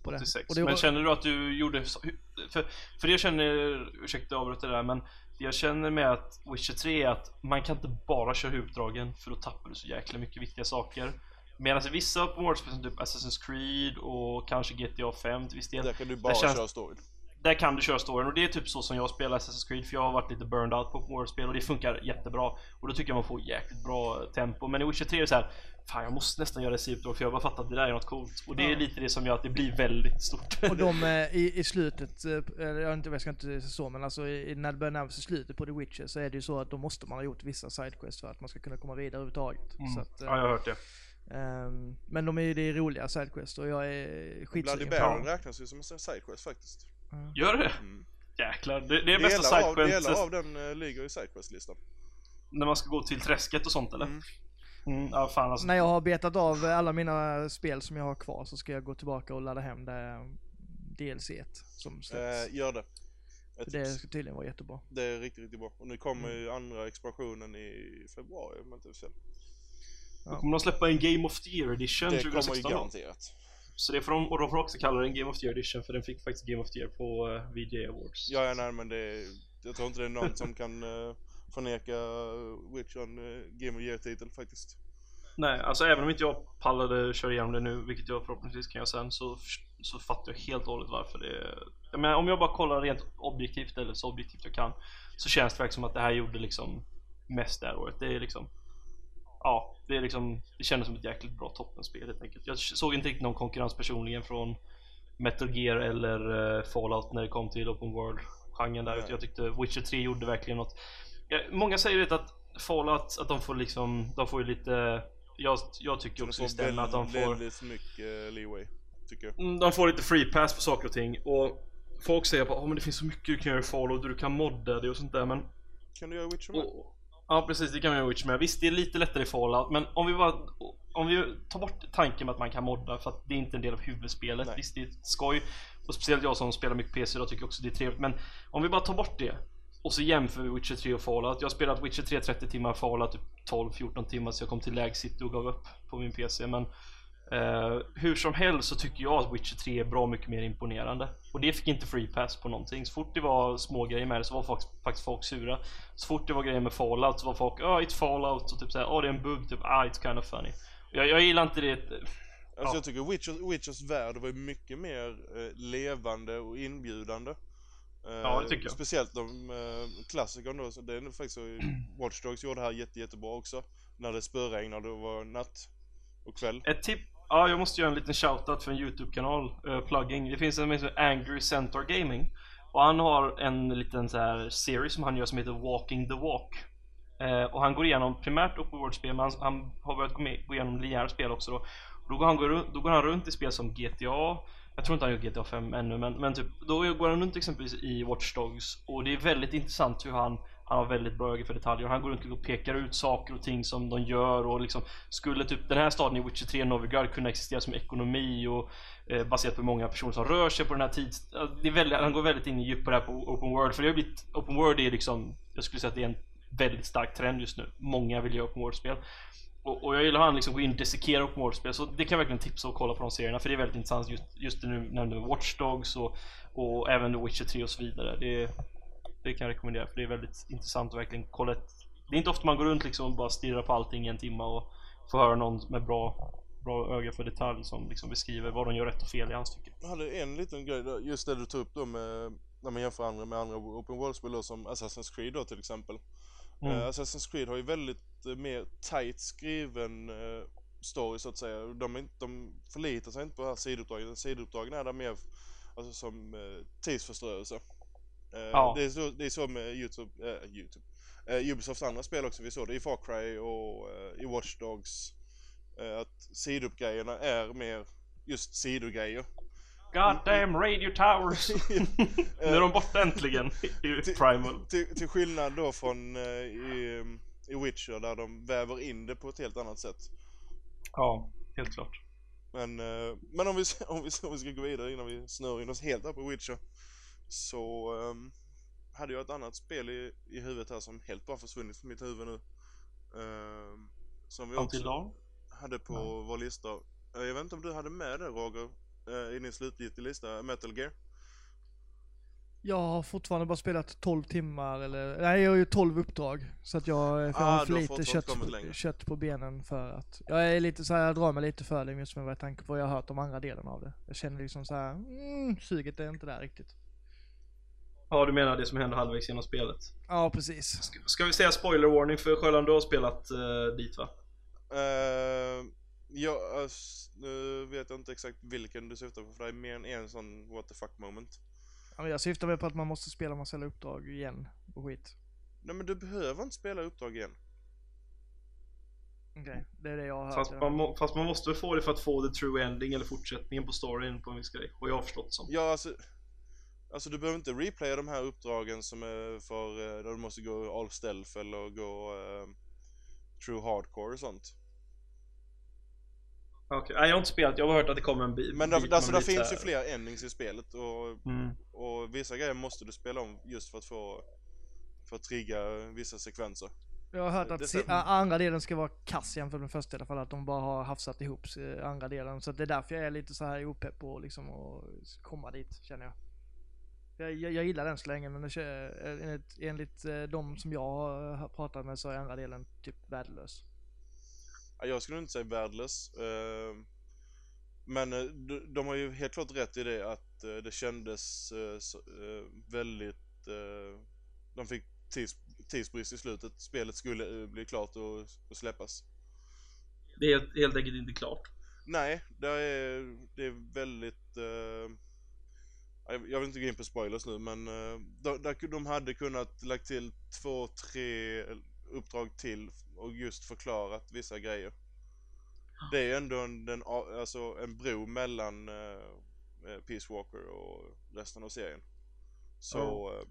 [SPEAKER 2] På det.
[SPEAKER 3] 86.
[SPEAKER 2] Och det
[SPEAKER 3] Men
[SPEAKER 2] var-
[SPEAKER 3] känner du att du gjorde... För, för det jag känner, ursäkta avbryter det där men jag känner med att Witcher 3 är att man kan inte bara köra huvuduppdragen för då tappar du så jäkla mycket viktiga saker. Medan i vissa open world-spel som typ Assassin's Creed och kanske GTA 5 till viss del
[SPEAKER 1] Där kan du bara
[SPEAKER 3] känns-
[SPEAKER 1] köra storyn.
[SPEAKER 3] Där kan du köra storyn. Och det är typ så som jag spelar Assassin's Creed för jag har varit lite burned out på world-spel och det funkar jättebra. Och då tycker jag man får jäkligt bra tempo. Men i Witcher 3 är det så här Fan jag måste nästan göra det uppdrag för jag har bara fattat att det där är något coolt. Och det är lite det som gör att det blir väldigt stort.
[SPEAKER 2] Och de eh, i, i slutet, eh, eller jag, inte, jag ska inte säga så men alltså i, när det börjar närma sig slutet på The Witcher så är det ju så att då måste man ha gjort vissa sidequests för att man ska kunna komma vidare överhuvudtaget.
[SPEAKER 3] Mm.
[SPEAKER 2] Så att, eh,
[SPEAKER 3] Ja jag har hört det.
[SPEAKER 2] ehm, men de är ju det är roliga sidequests och jag är
[SPEAKER 1] Bloody
[SPEAKER 2] skitsugen
[SPEAKER 1] Baron
[SPEAKER 2] på
[SPEAKER 1] räknas ju som en sidequest faktiskt.
[SPEAKER 3] Gör det?
[SPEAKER 1] Mm.
[SPEAKER 3] Jäklar, det, det är bästa
[SPEAKER 1] Delar av,
[SPEAKER 3] sidequest
[SPEAKER 1] delar av den uh, ligger i sidequest-listan.
[SPEAKER 3] när man ska gå till träsket och sånt eller?
[SPEAKER 1] Mm.
[SPEAKER 3] Mm, ja fan alltså
[SPEAKER 2] När jag har betat av alla mina spel som jag har kvar så ska jag gå tillbaka och ladda hem det DLC som släpps.
[SPEAKER 1] Eh, gör det. Ett
[SPEAKER 2] det
[SPEAKER 1] tips.
[SPEAKER 2] ska tydligen vara jättebra.
[SPEAKER 1] Det är riktigt, riktigt bra. Och nu kommer ju andra expansionen i februari om jag inte är fel.
[SPEAKER 3] Då kommer de släppa en Game of the Year edition
[SPEAKER 1] Det kommer ju
[SPEAKER 3] 2016 då.
[SPEAKER 1] garanterat.
[SPEAKER 3] Så det får de, och de får också kalla det en Game of the Year edition för den fick faktiskt Game of the Year på uh, VGA Awards
[SPEAKER 1] Ja, ja, nej men det är, Jag tror inte det är någon som kan uh, förneka Witcher en uh, Game of Year-titel faktiskt.
[SPEAKER 3] Nej, alltså även om inte jag pallade köra igenom det nu, vilket jag förhoppningsvis kan göra sen, så, så fattar jag helt och hållet varför det är... Jag menar, om jag bara kollar rent objektivt, eller så objektivt jag kan, så känns det verkligen som att det här gjorde liksom mest det här året. Det är liksom... Ja, det är liksom... Det kändes som ett jäkligt bra toppenspel helt enkelt. Jag såg inte riktigt någon konkurrens personligen från Metal Gear eller eh, Fallout när det kom till Open World-genren där.
[SPEAKER 1] Nej.
[SPEAKER 3] Jag tyckte Witcher 3 gjorde verkligen något. Ja, många säger det att Fallout, att de får liksom, de får ju lite jag, jag tycker också stämmer att de får,
[SPEAKER 1] väldigt mycket leeway. Tycker jag.
[SPEAKER 3] mm, de får lite free pass på saker och ting och folk säger bara oh, men det finns så mycket du kan göra i Fallout, du kan modda det och sånt där men
[SPEAKER 1] Kan du göra Witcher med?
[SPEAKER 3] och, Ja precis, det kan man göra i Witcher med. Visst det är lite lättare i Fallout men om vi bara Om vi tar bort tanken med att man kan modda för att det är inte en del av huvudspelet.
[SPEAKER 1] Nej.
[SPEAKER 3] Visst det är skoj och speciellt jag som spelar mycket PC då tycker också det är trevligt men om vi bara tar bort det och så jämför vi Witcher 3 och Fallout. Jag har spelat Witcher 3 30 timmar, Fallout typ 12-14 timmar så jag kom till city och gav upp på min PC men eh, hur som helst så tycker jag att Witcher 3 är bra mycket mer imponerande och det fick inte free pass på någonting. Så fort det var små grejer med det så var folk, faktiskt folk sura. Så fort det var grejer med Fallout så var folk ja, oh, it's Fallout och typ såhär, ja oh, det är en bugg, typ ah, it's kind of funny. Jag, jag gillar inte det.
[SPEAKER 1] Alltså
[SPEAKER 3] Ja.
[SPEAKER 1] jag tycker Witcher, Witchers värld var mycket mer eh, levande och inbjudande. Eh,
[SPEAKER 3] Ja, det tycker jag.
[SPEAKER 1] Speciellt de eh, klassikern då, så det är faktiskt Watch Dogs gjorde det här jätte, jättebra också. När det spöregnade och var natt och kväll.
[SPEAKER 3] Ett tip, ja jag måste göra en liten shoutout för en YouTube-kanal, uh, plugging. Det finns en som heter Angry Centaur Gaming. Och han har en liten så här serie som han gör som heter Walking the Walk. Uh, och han går igenom primärt open world-spel, men han, han har börjat gå, med, gå igenom linjära spel också då. Då går, han, runt, då går han runt i spel som GTA, jag tror inte han gör GTA 5 ännu, men, men typ, då går han runt exempelvis i Watch Dogs och det är väldigt intressant hur han han har väldigt bra öga för detaljer. Han går runt och pekar ut saker och ting som de gör och liksom Skulle typ den här staden i Witcher 3 Novigrad kunna existera som ekonomi och eh, baserat på hur många personer som rör sig på den här tids... Det är väldigt, han går väldigt in i djup på det här på Open World för det har blivit Open World är liksom Jag skulle säga att det är en väldigt stark trend just nu. Många vill göra Open World-spel. Och, och jag gillar hur han liksom går in och dissekerar Open World-spel så det kan jag verkligen tipsa och kolla på de serierna för det är väldigt intressant just, just nu nämnde Watch Dogs och, och även The Witcher 3 och så vidare. Det, det kan jag rekommendera för det är väldigt intressant att verkligen kolla ett, Det är inte ofta man går runt liksom och bara stirrar på allting i en timme och får höra någon med bra, bra öga för detalj som liksom beskriver vad de gör rätt och fel i hans tycke.
[SPEAKER 1] Jag hade en liten grej där, just det du tog upp då med när man jämför andra med andra open world-spel som Assassin's Creed då till exempel.
[SPEAKER 3] Mm.
[SPEAKER 1] Eh, Assassin's Creed har ju väldigt eh, mer tight skriven eh, story så att säga. De, inte, de förlitar sig inte på det här sidouppdragen. Sidouppdragen är där mer alltså, som tidsförstörelse. Eh,
[SPEAKER 3] Ja.
[SPEAKER 1] det, är så, det är så med Youtube, eh, Youtube. Eh, Ubisofts andra spel också. Vi såg det i Far Cry och eh, i Watch Dogs. Eh, att sidouppgrejerna är mer just sidogrejer.
[SPEAKER 3] God damn radio towers! nu är de borta äntligen i
[SPEAKER 1] Till-
[SPEAKER 3] Primal.
[SPEAKER 1] Till, till skillnad då från eh, i, i Witcher där de väver in det på ett helt annat sätt.
[SPEAKER 3] Ja, helt klart.
[SPEAKER 1] Men, eh, men om, vi, om, vi, om vi ska gå vidare innan vi snör in oss helt här på Witcher. Så ehm, hade jag ett annat spel i, i huvudet här som helt bara försvunnit från mitt huvud nu. Ehm, som vi
[SPEAKER 3] Until
[SPEAKER 1] också hade på
[SPEAKER 3] Nej.
[SPEAKER 1] vår lista. Eh, Jag vet inte om du hade med det Roger eh, i din slutgiltiga lista, Metal Gear?
[SPEAKER 2] Jag har fortfarande bara spelat 12 timmar eller, nej jag har ju 12 uppdrag. Så att jag, för jag
[SPEAKER 1] Ah,
[SPEAKER 2] har för lite kött, kött på benen för att, jag är lite så här, jag drar mig lite för det just med vad jag tänker på, jag har hört om andra delen av det. Jag känner liksom så här, mm, suget är inte där riktigt.
[SPEAKER 3] Ja, du menar det som händer halvvägs genom spelet?
[SPEAKER 2] Ja precis.
[SPEAKER 3] Ska, ska vi säga spoiler warning för Sjöland, du har spelat eh, dit va?
[SPEAKER 1] Uh, ja, ass- nu vet jag inte exakt vilken du syftar på för det är mer än en sån what the fuck moment.
[SPEAKER 2] Ja, men jag syftar väl på att man måste spela massa uppdrag igen och skit.
[SPEAKER 1] Nej men du behöver inte spela uppdrag igen.
[SPEAKER 2] Okej, det är det jag har hört.
[SPEAKER 3] Fast
[SPEAKER 2] ja.
[SPEAKER 3] man, må, fast man måste få det för att få the true ending eller fortsättningen på storyn på en viss grej. Och jag har förstått det som.
[SPEAKER 1] Ja alltså, alltså du behöver inte replaya de här uppdragen som är för, eh, där du måste gå all stealth eller gå eh, true hardcore och sånt.
[SPEAKER 3] Okej, nej jag har inte spelat, jag har hört att det kommer en bit.
[SPEAKER 1] Men där,
[SPEAKER 3] bit
[SPEAKER 1] alltså, där finns ju fler endings i spelet och,
[SPEAKER 3] Mm.
[SPEAKER 1] och vissa grejer måste du spela om just för att få för att trigga vissa sekvenser.
[SPEAKER 2] Jag har hört att se- andra delen ska vara kass jämfört med första i alla fall, att de bara har hafsat ihop eh, andra delen. Så det är därför jag är lite så här opepp på liksom att komma dit, känner jag. Jag, jag, jag gillar den så länge, men eh, enligt, enligt eh, de som jag har pratat med så är andra delen typ värdelös.
[SPEAKER 1] Ja, jag skulle inte säga värdelös. eh, Men de, har ju helt klart rätt i det att det kändes väldigt... De fick tids, tidsbrist i slutet. Spelet skulle bli klart och, och släppas.
[SPEAKER 3] Det är helt, helt enkelt inte klart.
[SPEAKER 1] Nej, det är, det är väldigt... eh, jag- vill inte gå in på spoilers nu men eh, de, de- de hade kunnat lagt till två, tre uppdrag till och just förklarat vissa grejer. Det är ju ändå en, den, alltså en bro mellan eh, eh, Peace Walker och resten av serien. Så... eh,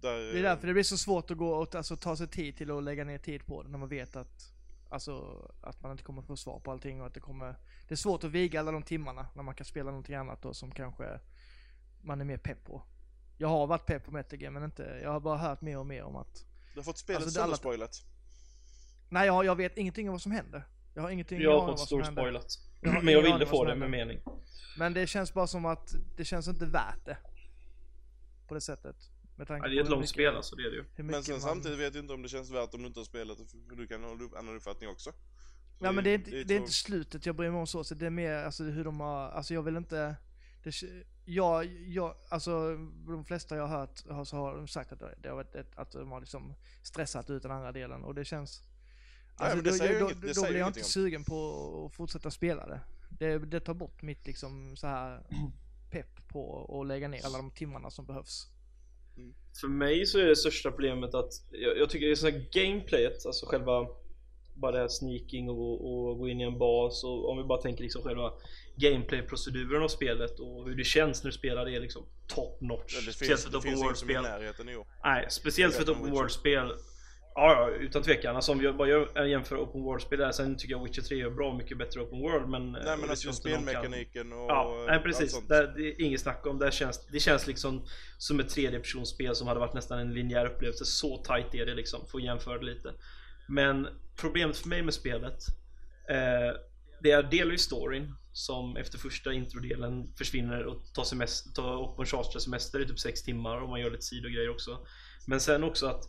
[SPEAKER 1] där,
[SPEAKER 2] Det är därför det blir så svårt att gå och alltså, ta sig tid till att lägga ner tid på det när man vet att Alltså att man inte kommer få svar på allting och att det kommer Det är svårt att viga alla de timmarna när man kan spela någonting annat då som kanske man är mer pepp på. Jag har varit pepp på Metal Gear men inte, jag har bara hört mer och mer om att
[SPEAKER 1] Du har fått spelet
[SPEAKER 2] alltså, det alla-
[SPEAKER 1] sönderspoilat.
[SPEAKER 2] Nej jag, jag vet ingenting om vad som händer. Jag har ingenting
[SPEAKER 3] Jag har
[SPEAKER 2] om
[SPEAKER 3] fått
[SPEAKER 2] vad som händer.
[SPEAKER 3] storspoilat.
[SPEAKER 2] Jag har
[SPEAKER 3] Men jag ville få det med mening.
[SPEAKER 2] Men det känns bara som att det känns inte värt det. På det sättet. Med tanke
[SPEAKER 3] Ja, det är ett långt
[SPEAKER 2] mycket-
[SPEAKER 3] spel alltså, det är det ju.
[SPEAKER 1] Men sen
[SPEAKER 2] man-
[SPEAKER 1] samtidigt vet jag inte om det känns värt om du inte har spelat för du kan ha en annan uppfattning också. Så
[SPEAKER 2] Ja men det är, inte,
[SPEAKER 1] det är
[SPEAKER 2] det är inte slutet jag bryr mig om så, så det är mer alltså hur de har, alltså jag vill inte det, jag, jag, alltså de flesta jag har hört har, så har sagt att det har varit ett, att de har liksom stressat ut den andra delen och det känns Alltså
[SPEAKER 1] men det
[SPEAKER 2] då,
[SPEAKER 1] säger ju
[SPEAKER 2] då,
[SPEAKER 1] inget- det
[SPEAKER 2] då blir jag inte
[SPEAKER 1] ingenting
[SPEAKER 2] sugen på att fortsätta spela det. det. Det tar bort mitt liksom så här pepp på att lägga ner alla de timmarna som behövs.
[SPEAKER 3] För mig så är det största problemet att jag, jag tycker det är så här gameplayet, alltså själva bara det här sneaking och, och gå in i en bas och om vi bara tänker liksom själva gameplay-proceduren av spelet och hur det känns när du spelar det är liksom top notch.
[SPEAKER 1] Ja, det
[SPEAKER 3] speciellt
[SPEAKER 1] finns,
[SPEAKER 3] för ett open world-spel. Nej, speciellt för ett open world-spel. Ja, ja, utan tvekan. Alltså om vi bara gör, en jämför open world-spel där, sen tycker jag Witcher 3 är bra mycket bättre open world men...
[SPEAKER 1] Nej
[SPEAKER 3] och
[SPEAKER 1] men alltså
[SPEAKER 3] kan-
[SPEAKER 1] spelmekaniken och
[SPEAKER 3] Ja,
[SPEAKER 1] eh,
[SPEAKER 3] nej
[SPEAKER 1] allt
[SPEAKER 3] precis.
[SPEAKER 1] sånt.
[SPEAKER 3] Det, det är inget snack om. Det känns, det känns liksom som ett tredjepersonsspel som hade varit nästan en linjär upplevelse. Så tight är det liksom, för att jämföra det lite. Men problemet för mig med spelet eh, Det är delvis storyn som efter första introdelen försvinner och tar, semester, tar open en semester i typ 6 timmar och man gör lite sidogrejer också. Men sen också att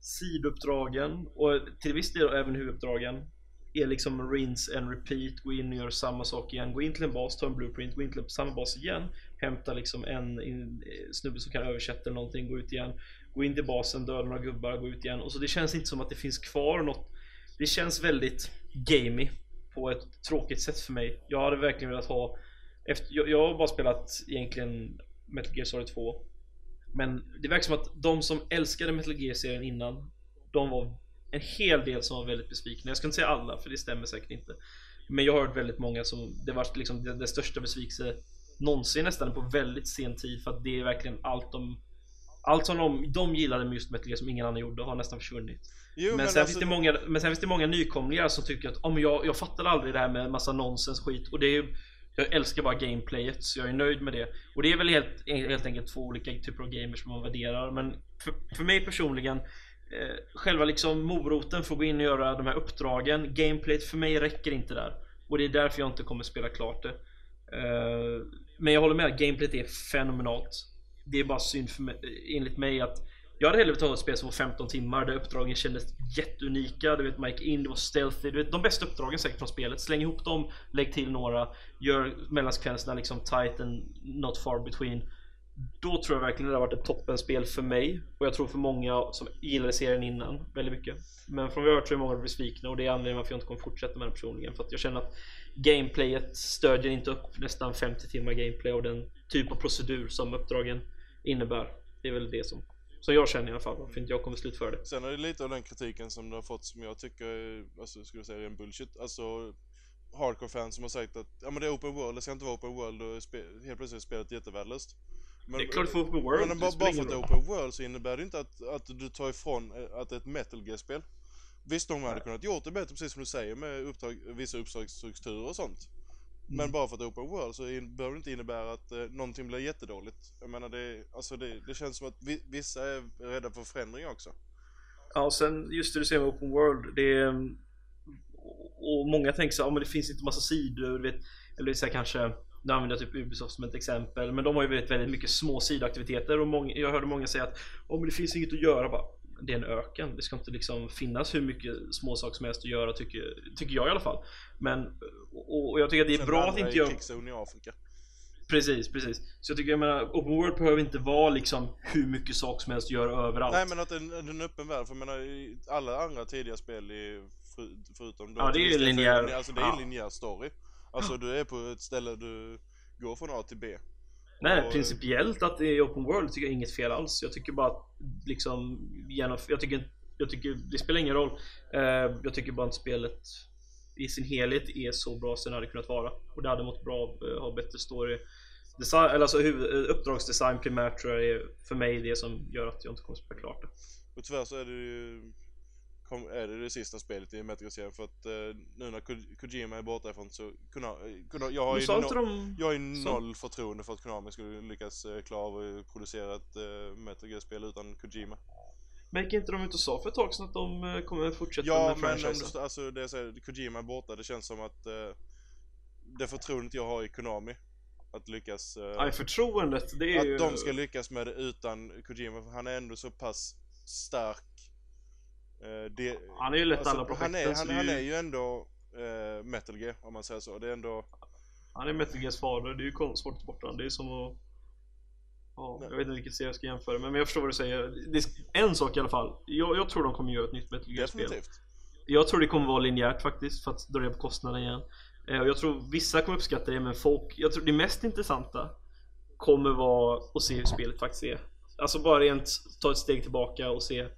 [SPEAKER 3] sidouppdragen och till viss del även huvuduppdragen är liksom rinse and repeat, gå in och gör samma sak igen, gå in till en bas, ta en blueprint, gå in till samma bas igen, hämta liksom en, en snubbe som kan översätta eller någonting, gå ut igen, gå in till basen, döda några gubbar, gå ut igen. Och så det känns inte som att det finns kvar något. Det känns väldigt gamey på ett tråkigt sätt för mig. Jag hade verkligen velat ha efter, jag, jag har bara spelat egentligen Metal Gear Solid 2 Men det verkar som att de som älskade Metal Gear-serien innan De var en hel del som var väldigt besvikna. Jag ska inte säga alla, för det stämmer säkert inte. Men jag har hört väldigt många som det var liksom den största besvikelse någonsin nästan på väldigt sen tid för att det är verkligen allt de allt som de, de gillade med just Metal Gear som ingen annan gjorde har nästan försvunnit. Jo, men, men, sen alltså... finns det många, men sen finns det många nykomlingar som tycker att oh, jag, jag fattade aldrig det här med massa nonsens skit och det är ju jag älskar bara gameplayet så jag är nöjd med det. Och det är väl helt, helt enkelt två olika typer av gamers som man värderar. Men för, för mig personligen eh, Själva liksom moroten för att gå in och göra de här uppdragen Gameplayet för mig räcker inte där. Och det är därför jag inte kommer spela klart det. Eh, men jag håller med, gameplayet är fenomenalt. Det är bara synd för mig, enligt mig att jag hade hellre velat ha ett spel som var 15 timmar där uppdragen kändes jätteunika. Du vet, man gick in, det var stealthy. Du vet, de bästa uppdragen säkert från spelet. Släng ihop dem, lägg till några, gör mellansekvenserna liksom tight and not far between. Då tror jag verkligen det har varit ett toppenspel för mig och jag tror för många som gillade serien innan väldigt mycket. Men från vad jag hört så är många besvikna och det är anledningen varför jag inte kommer fortsätta med den personligen. För att jag känner att gameplayet stödjer inte upp nästan 50 timmar gameplay och den typ av procedur som uppdragen innebär. Det är väl det som så jag känner i alla fall varför inte jag kommer slutföra det.
[SPEAKER 1] Sen är det lite av den kritiken som du har fått som jag tycker är, alltså skulle säga är en bullshit. Alltså hardcore-fans som har sagt att ja men det är open world, det ska inte vara open world och helt plötsligt är spelet jättevärdelöst.
[SPEAKER 3] Men, det är klart för open world.
[SPEAKER 1] Men bara, bara för att det är open world så innebär det inte att, att du tar ifrån eh, att det är ett metal gear-spel. Visst, de hade kunnat gjort det bättre precis som du säger med uppdrag, vissa uppdragsstrukturer och sånt. Men mm. bara för att det är open world så behöver det inte innebära att eh, någonting blir jättedåligt. Jag menar det, alltså det, det känns som att vi, vissa är rädda för förändring också.
[SPEAKER 3] Ja, och sen just det du säger med open world. Det är, och många tänker så ja men det finns inte massa sidor, vet, eller så här, kanske nu använder jag typ Ubisoft som ett exempel Men de har ju väldigt, väldigt mycket små sidoaktiviteter och många, jag hörde många säga att oh, det finns inget att göra bara det är en öken. Det ska inte liksom finnas hur mycket småsaker som helst att göra tycker, tycker jag i alla fall. Men och, och jag tycker att det är Sen bra att inte
[SPEAKER 1] jag... i Afrika.
[SPEAKER 3] Precis, precis. Så jag tycker jag menar, open world behöver inte vara liksom hur mycket saker som helst att göra överallt.
[SPEAKER 1] Nej men att det är en öppen värld, för jag menar alla andra tidiga spel för, förutom
[SPEAKER 3] Ja det är ju linjär.
[SPEAKER 1] Alltså det är ja. linjär story. Alltså du är på ett ställe du går från A till B.
[SPEAKER 3] Nej, och... principiellt att det är open world tycker jag inget fel alls. Jag tycker bara att liksom genom, jag tycker, jag tycker det spelar ingen roll. Uh, jag tycker bara att spelet i sin helhet är så bra som det hade kunnat vara. Och det hade mått bra av att ha bättre story. Design, eller alltså huvud, uppdragsdesign primärt tror jag är för mig det som gör att jag inte kommer spela klart det.
[SPEAKER 1] Och tyvärr så är det ju kom, är det det sista spelet i Gear för att eh, nu när Ko Kojima är borta ifrån så kunna, kunna, jag har ju, no, de... jag har ju noll så... förtroende för att Konami skulle lyckas eh, klara av att producera ett eh, Metal Gear-spel utan Kojima.
[SPEAKER 3] Men gick inte de ut och sa för ett tag sedan att de eh, kommer fortsätta
[SPEAKER 1] ja,
[SPEAKER 3] med
[SPEAKER 1] franchisen? Ja, men alltså det jag säger, Kojima är borta, det känns som att eh, det förtroendet jag har i Konami att lyckas...
[SPEAKER 3] Eh, förtroendet det är
[SPEAKER 1] Att
[SPEAKER 3] ju...
[SPEAKER 1] de ska lyckas med det utan Kojima, han är ändå så pass stark
[SPEAKER 3] Eh, det, han är ju lätt alltså, alla
[SPEAKER 1] projekten. Han är, han, han är ju ändå uh, Metal Gear om man säger så. Det är ändå...
[SPEAKER 3] Han är Metal Gears fader. Det är ju svårt att ta bort honom. Det är som att... Ja, jag vet inte vilket serie jag ska jämföra med, men jag förstår vad du säger. En sak i alla fall. Jag, jag tror de kommer göra ett nytt Metal Gear-spel. Jag tror det kommer vara linjärt faktiskt, för att dra ner på kostnaden igen. Eh, och jag tror vissa kommer uppskatta det, men folk... Jag tror det mest intressanta kommer vara att se hur spelet faktiskt är. Alltså bara rent ta ett steg tillbaka och se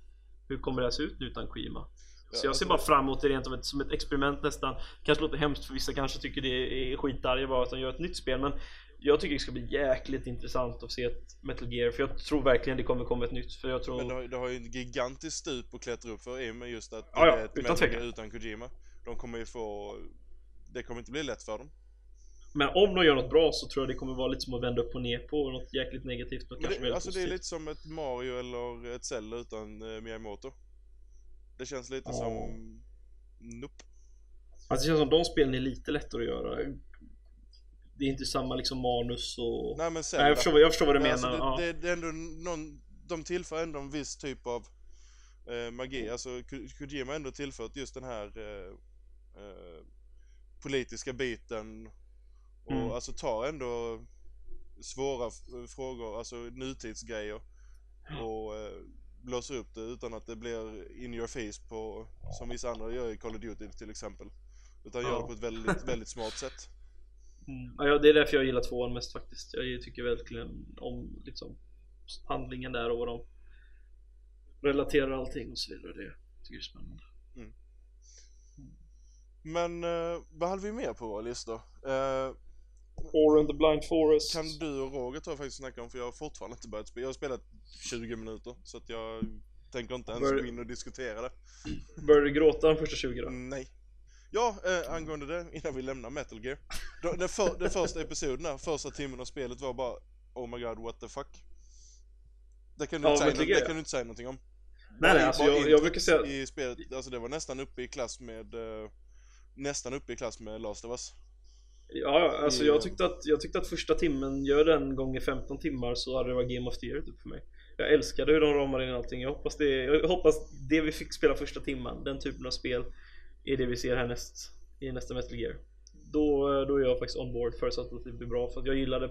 [SPEAKER 3] hur kommer det här se ut nu utan Kojima? Så jag ser bara fram emot det rent som ett, som ett experiment nästan. Kanske låter hemskt för vissa kanske tycker det är skitarga bara att de gör ett nytt spel men Jag tycker det ska bli jäkligt intressant att se ett Metal Gear för jag tror verkligen det kommer komma ett nytt för jag tror
[SPEAKER 1] Men det har, det har ju en gigantisk stup att klättra upp för i och med just att det ja, är ett Metal Gear utan Kojima. De kommer ju få Det kommer inte bli lätt för dem
[SPEAKER 3] men om de gör något bra så tror jag det kommer vara lite som att vända upp och ner på något jäkligt negativt
[SPEAKER 1] och kanske det, Alltså positivt. det är lite som ett Mario eller ett Zelda utan uh, Miyamoto Det känns lite ja. som Nope
[SPEAKER 3] Alltså det känns som de spelen är lite lättare att göra Det är inte samma liksom manus och
[SPEAKER 1] Nej men Zelda
[SPEAKER 3] Nej, jag, förstår, jag förstår vad du
[SPEAKER 1] Nej,
[SPEAKER 3] menar
[SPEAKER 1] alltså, det, ja. det, det, är ändå någon De tillför ändå en viss typ av uh, magi Alltså Kojima har ändå tillfört just den här uh, eh, politiska biten och
[SPEAKER 3] Mm.
[SPEAKER 1] alltså ta ändå svåra frågor, alltså nutidsgrejer och eh, blåsa upp det utan att det blir in your face på som vissa andra gör i Call of Duty till exempel. Utan gör
[SPEAKER 3] Ja.
[SPEAKER 1] det på ett väldigt, väldigt smart sätt.
[SPEAKER 3] Mm. Ja, det är därför jag gillar tvåan mest faktiskt. Jag tycker verkligen om liksom handlingen där och vad de relaterar allting och så vidare. Det tycker jag är spännande.
[SPEAKER 1] Men eh, vad hade vi mer på vår lista? Eh,
[SPEAKER 3] Or and the Blind Forest.
[SPEAKER 1] kan du och Roger ta faktiskt snacka om för jag har fortfarande inte börjat spela. Jag har spelat 20 minuter så att jag tänker inte ens
[SPEAKER 3] Bör-
[SPEAKER 1] gå in och diskutera det.
[SPEAKER 3] Började du gråta de första 20 då?
[SPEAKER 1] Nej. Ja, eh, angående det innan vi lämnar Metal Gear. Då, den, för, den första episoden här, första timmen av spelet var bara Oh my god what the fuck. Det kan du,
[SPEAKER 3] Ja,
[SPEAKER 1] inte, säga, det kan du inte säga någonting om.
[SPEAKER 3] Nej, nej, alltså jag, jag brukar säga
[SPEAKER 1] I spelet, alltså det var nästan uppe i klass med eh, Nästan uppe i klass med Last of Us.
[SPEAKER 3] Ja, alltså jag tyckte, att, jag tyckte att första timmen, gör den gånger 15 timmar så hade det varit Game of the Year typ för mig. Jag älskade hur de ramade in allting, jag hoppas det, jag hoppas det vi fick spela första timman, den typen av spel Är det vi ser härnäst, i nästa Metal Gear. Då, då är jag faktiskt on board förutsatt att det blir bra för att jag gillade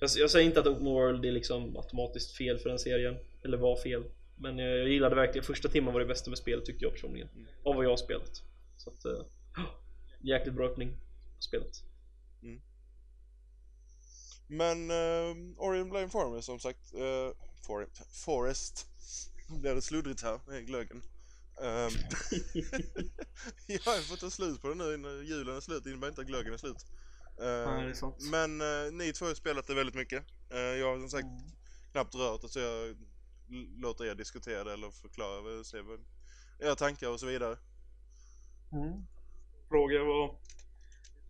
[SPEAKER 3] Jag, jag säger inte att Open World är liksom automatiskt fel för den serien, eller var fel Men jag, jag gillade verkligen, första timman var det bästa med spelet tycker jag personligen Av vad jag har spelat. Så att, eh, jäkligt bra öppning på spelet
[SPEAKER 1] Men uh, Orion Blind Forest som sagt. Uh, for, Forest. Blir det sluddrigt här med glöggen. Um, jag har fått ta slut på det nu innan julen är slut. Innebär inte att glöggen är slut. Eh,
[SPEAKER 3] Nej, är
[SPEAKER 1] men eh, ni två har spelat det väldigt mycket. Eh, jag har som sagt knappt rört det så jag låter er diskutera det eller förklara vad, se vad era tankar och så vidare.
[SPEAKER 3] Mm. Fråga vad...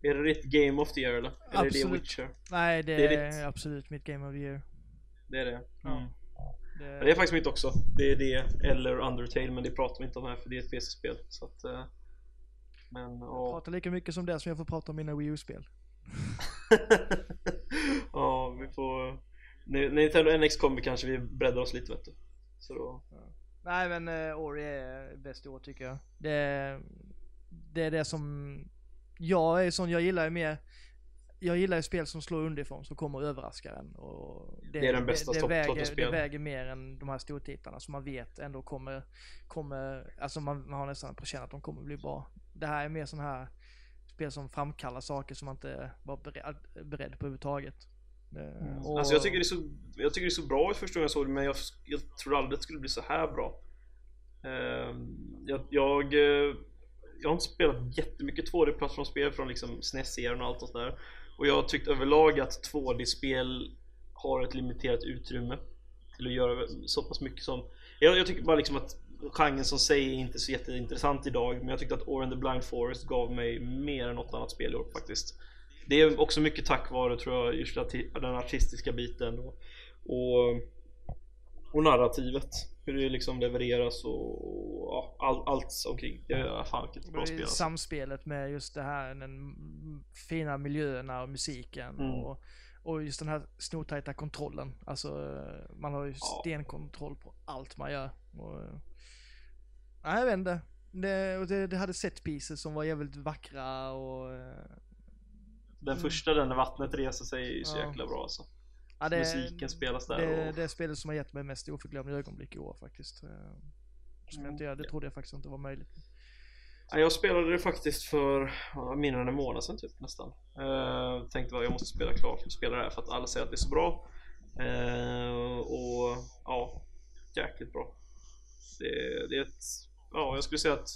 [SPEAKER 3] Är det ditt Game of the Year eller? Är det. Witcher?
[SPEAKER 2] Nej, det,
[SPEAKER 3] Det är
[SPEAKER 2] är,
[SPEAKER 3] ditt.
[SPEAKER 2] absolut mitt Game of the Year.
[SPEAKER 3] Det är det?
[SPEAKER 2] Ja.
[SPEAKER 3] Mm.
[SPEAKER 2] Det,
[SPEAKER 3] Ja, Det är faktiskt mitt också. Det är det eller Undertale men det pratar vi inte om här för det är ett PC-spel. Så att... eh, Men
[SPEAKER 2] jag
[SPEAKER 3] ja.
[SPEAKER 2] pratar lika mycket som det som jag får prata om mina Wii U-spel.
[SPEAKER 3] ja, vi får... När Nintendo NX kommer kanske vi breddar oss lite vet du. Så då...
[SPEAKER 2] Nej men uh, Ori är bäst i år tycker jag. Det, det är det som... Jag är sån, jag gillar ju mer... Jag gillar ju spel som slår underifrån, som kommer och överraskar en. Och
[SPEAKER 3] Det är den bästa
[SPEAKER 2] det,
[SPEAKER 3] topp-
[SPEAKER 2] väger, det väger mer än de här stortitlarna som man vet ändå kommer, kommer alltså man, man har nästan på känn att de kommer bli bra. Det här är mer sån här spel som framkallar saker som man inte var beredd, beredd på överhuvudtaget. Eh, och-
[SPEAKER 3] Alltså jag tycker, det är så, jag tycker det är så bra ut första gången jag såg det men jag, jag trodde aldrig det skulle bli så här bra. Ehm, jag, jag, eh, jag har inte spelat jättemycket 2D-plattformsspel från liksom SNES-serien och allt sånt där. Och jag har tyckt överlag att 2D-spel har ett limiterat utrymme till att göra så pass mycket som... Jag, jag tycker bara liksom att genren som sig är inte så jätteintressant idag men jag tyckte att Or and the Blind Forest gav mig mer än något annat spel i år faktiskt. Det är också mycket tack vare tror jag just den artistiska biten och, och, och narrativet. Hur det liksom levereras och, och all, allt omkring. Det är fan vilket bra spel alltså.
[SPEAKER 2] Samspelet med just det här, den fina miljöerna och musiken
[SPEAKER 3] Mm.
[SPEAKER 2] och, och just den här snortajta kontrollen. Alltså man har ju stenkontroll på allt man gör. Och, nej, jag vet inte. Det, och det, det hade set pieces som var jävligt vackra och... eh,
[SPEAKER 3] Den första den när vattnet reser sig är ju så
[SPEAKER 2] Ja.
[SPEAKER 3] jäkla bra alltså.
[SPEAKER 2] Ja, det,
[SPEAKER 3] Musiken spelas där
[SPEAKER 2] det,
[SPEAKER 3] och...
[SPEAKER 2] det är spelet som har gett mig mest oförglömliga ögonblick i år faktiskt. Eh, Som jag inte gör, det trodde jag faktiskt inte var möjligt.
[SPEAKER 3] Ja, Jag spelade det faktiskt för mindre än en månad sedan typ nästan. Uh, tänkte bara jag måste spela klart och spela det här för att alla säger att det är så bra. Eh, och ja, jäkligt bra. Det, det är ett, ja jag skulle säga att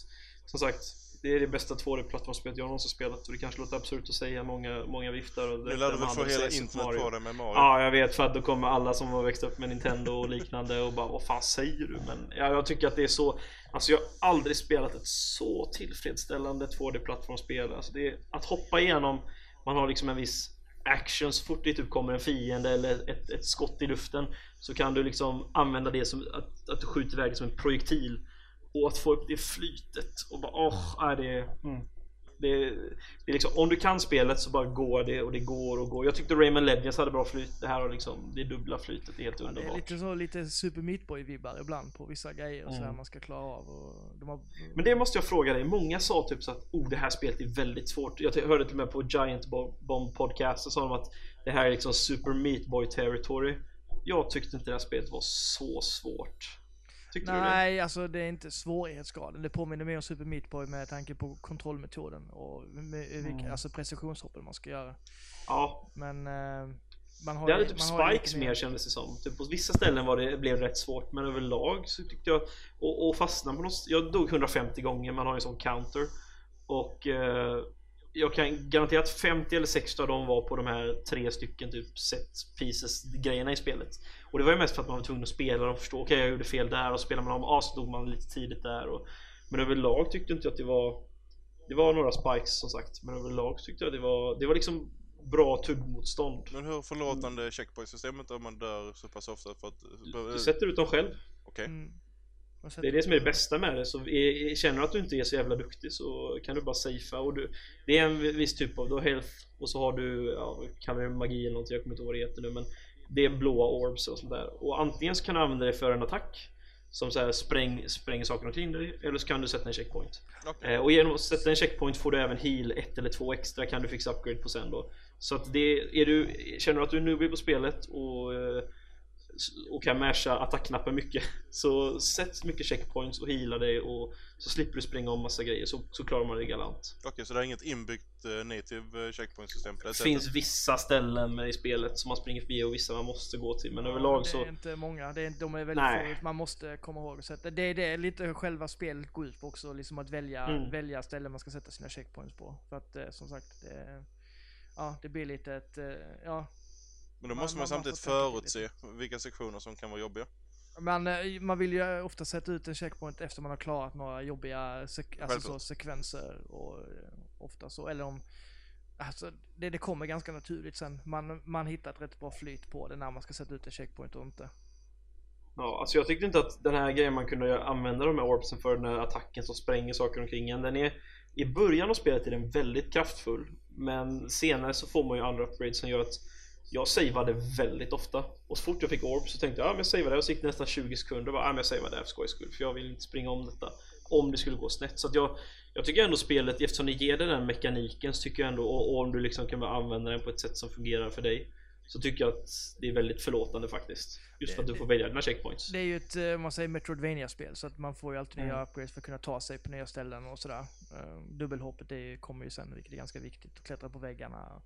[SPEAKER 3] som sagt det är det bästa 2D-plattformsspelet jag någonsin spelat och det kanske låter absurt att säga, många, många viftar och
[SPEAKER 1] Nu lär du väl få hela internet på dig med Mario.
[SPEAKER 3] Ja, jag vet för att då kommer alla som har växt upp med Nintendo och liknande och bara vad fan säger du? Men ja, jag tycker att det är så Alltså jag har aldrig spelat ett så tillfredsställande 2D-plattformsspel Alltså det är att hoppa igenom Man har liksom en viss action så fort det typ kommer en fiende eller ett, ett skott i luften Så kan du liksom använda det som att, att du skjuter iväg det som en projektil Och att få upp det flytet och bara åh, är det mm. Det, det är liksom, om du kan spelet så bara går det och det går och går. Jag tyckte Rayman Legends hade bra flyt. Det här har liksom, det dubbla flytet är helt
[SPEAKER 2] Ja, det
[SPEAKER 3] underbart.
[SPEAKER 2] är lite så, lite Super Meat Boy-vibbar ibland på vissa grejer och så här
[SPEAKER 3] Mm.
[SPEAKER 2] man ska klara av och de har...
[SPEAKER 3] Men det måste jag fråga dig, många sa typ så att oh, det här spelet är väldigt svårt. Jag hörde till och med på Giant Bo- Bomb Podcast så sa de att det här är liksom Super Meat Boy territory. Jag tyckte inte det här spelet var så svårt. Tyckte du det?
[SPEAKER 2] Nej, alltså det är inte svårighetsgraden. Det påminner mer om Super Meat Boy med tanke på kontrollmetoden och med, vilka,
[SPEAKER 3] Mm.
[SPEAKER 2] alltså precisionshoppen man ska göra.
[SPEAKER 3] Ja,
[SPEAKER 2] Men eh, man har
[SPEAKER 3] det hade typ spikes mer kändes det som. Typ på vissa ställen var det, blev det rätt svårt men överlag så tyckte jag och, och fastna på något Jag dog 150 gånger, man har ju en sån counter. Och eh, jag kan garantera att 50 eller 60 av dem var på de här tre stycken typ set pieces grejerna i spelet. Och det var ju mest för att man var tvungen att spela och förstå okej jag gjorde fel där och spelar man om, ah, så dog man lite tidigt där. Och, men överlag tyckte inte jag att det var Det var några spikes som sagt men överlag tyckte jag det var Det var liksom bra tuggmotstånd.
[SPEAKER 1] Men hur förlåtande är checkpoint-systemet om man dör så pass ofta för att...
[SPEAKER 3] Du sätter ut dem själv.
[SPEAKER 1] Okej.
[SPEAKER 2] Mm.
[SPEAKER 3] Det är det som är det bästa med det. Så är, känner du att du inte är så jävla duktig så kan du bara safea och du, Det är en viss typ av, du har health och så har du, ja, kallar det magi eller någonting, jag kommer inte ihåg vad det heter nu men Det är blåa orbs och sånt där. Och antingen så kan du använda det för en attack Som så här spräng, spränger saker omkring dig eller så kan du sätta en checkpoint.
[SPEAKER 1] Okej.
[SPEAKER 3] Eh, och genom att sätta en checkpoint får du även heal ett eller två extra kan du fixa upgrade på sen då. Så att det är du, känner du att du är newbie på spelet och, eh, och kan masha attackknappen mycket så sätt mycket checkpoints och heala dig och så slipper du springa om massa grejer så, så klarar man det galant.
[SPEAKER 1] Okej, så det är inget inbyggt uh, native eh, checkpoint-system på det
[SPEAKER 3] Det
[SPEAKER 1] sättet?
[SPEAKER 3] finns vissa ställen i spelet som man springer förbi och vissa man måste gå till men
[SPEAKER 2] Ja,
[SPEAKER 3] överlag
[SPEAKER 2] det
[SPEAKER 3] så
[SPEAKER 2] är inte många, det är, de är väldigt
[SPEAKER 3] Nej.
[SPEAKER 2] få, man måste komma ihåg att sätta. Det är det lite själva spelet går ut på också, liksom att välja,
[SPEAKER 3] Mm.
[SPEAKER 2] välja ställen man ska sätta sina checkpoints på. För att eh, som sagt, det, ja det blir lite ett, eh, ja.
[SPEAKER 1] Men då måste man,
[SPEAKER 2] man
[SPEAKER 1] samtidigt förutse vilka sektioner som kan vara jobbiga.
[SPEAKER 2] Man, eh, man vill ju ofta sätta ut en checkpoint efter man har klarat några jobbiga sek- alltså så, sekvenser och eh, ofta så, eller om Alltså det, det kommer ganska naturligt sen. Man, man hittar ett rätt bra flyt på det när man ska sätta ut en checkpoint och inte.
[SPEAKER 3] Ja, alltså jag tyckte inte att den här grejen man kunde använda de här orbsen för den här attacken som spränger saker omkring en Den är I början av spelet är den väldigt kraftfull Men senare så får man ju andra upgrades som gör att Jag savade väldigt ofta Och så fort jag fick orb så tänkte jag ja men jag savade det och så gick det nästan 20 sekunder och bara ja men jag savade det här för skojs skull För jag vill inte springa om detta Om det skulle gå snett så att jag Jag tycker ändå spelet eftersom det ger den här mekaniken så tycker jag ändå och, och om du liksom kan använda den på ett sätt som fungerar för dig så tycker jag att det är väldigt förlåtande faktiskt. Just för att du får välja dina checkpoints.
[SPEAKER 2] Det är ju ett, eh, om man säger Metroidvania-spel så att man får ju alltid nya
[SPEAKER 3] Mm.
[SPEAKER 2] upgrades för att kunna ta sig på nya ställen och sådär. Uh, dubbelhoppet det kommer ju sen vilket är ganska viktigt. Att klättra på väggarna.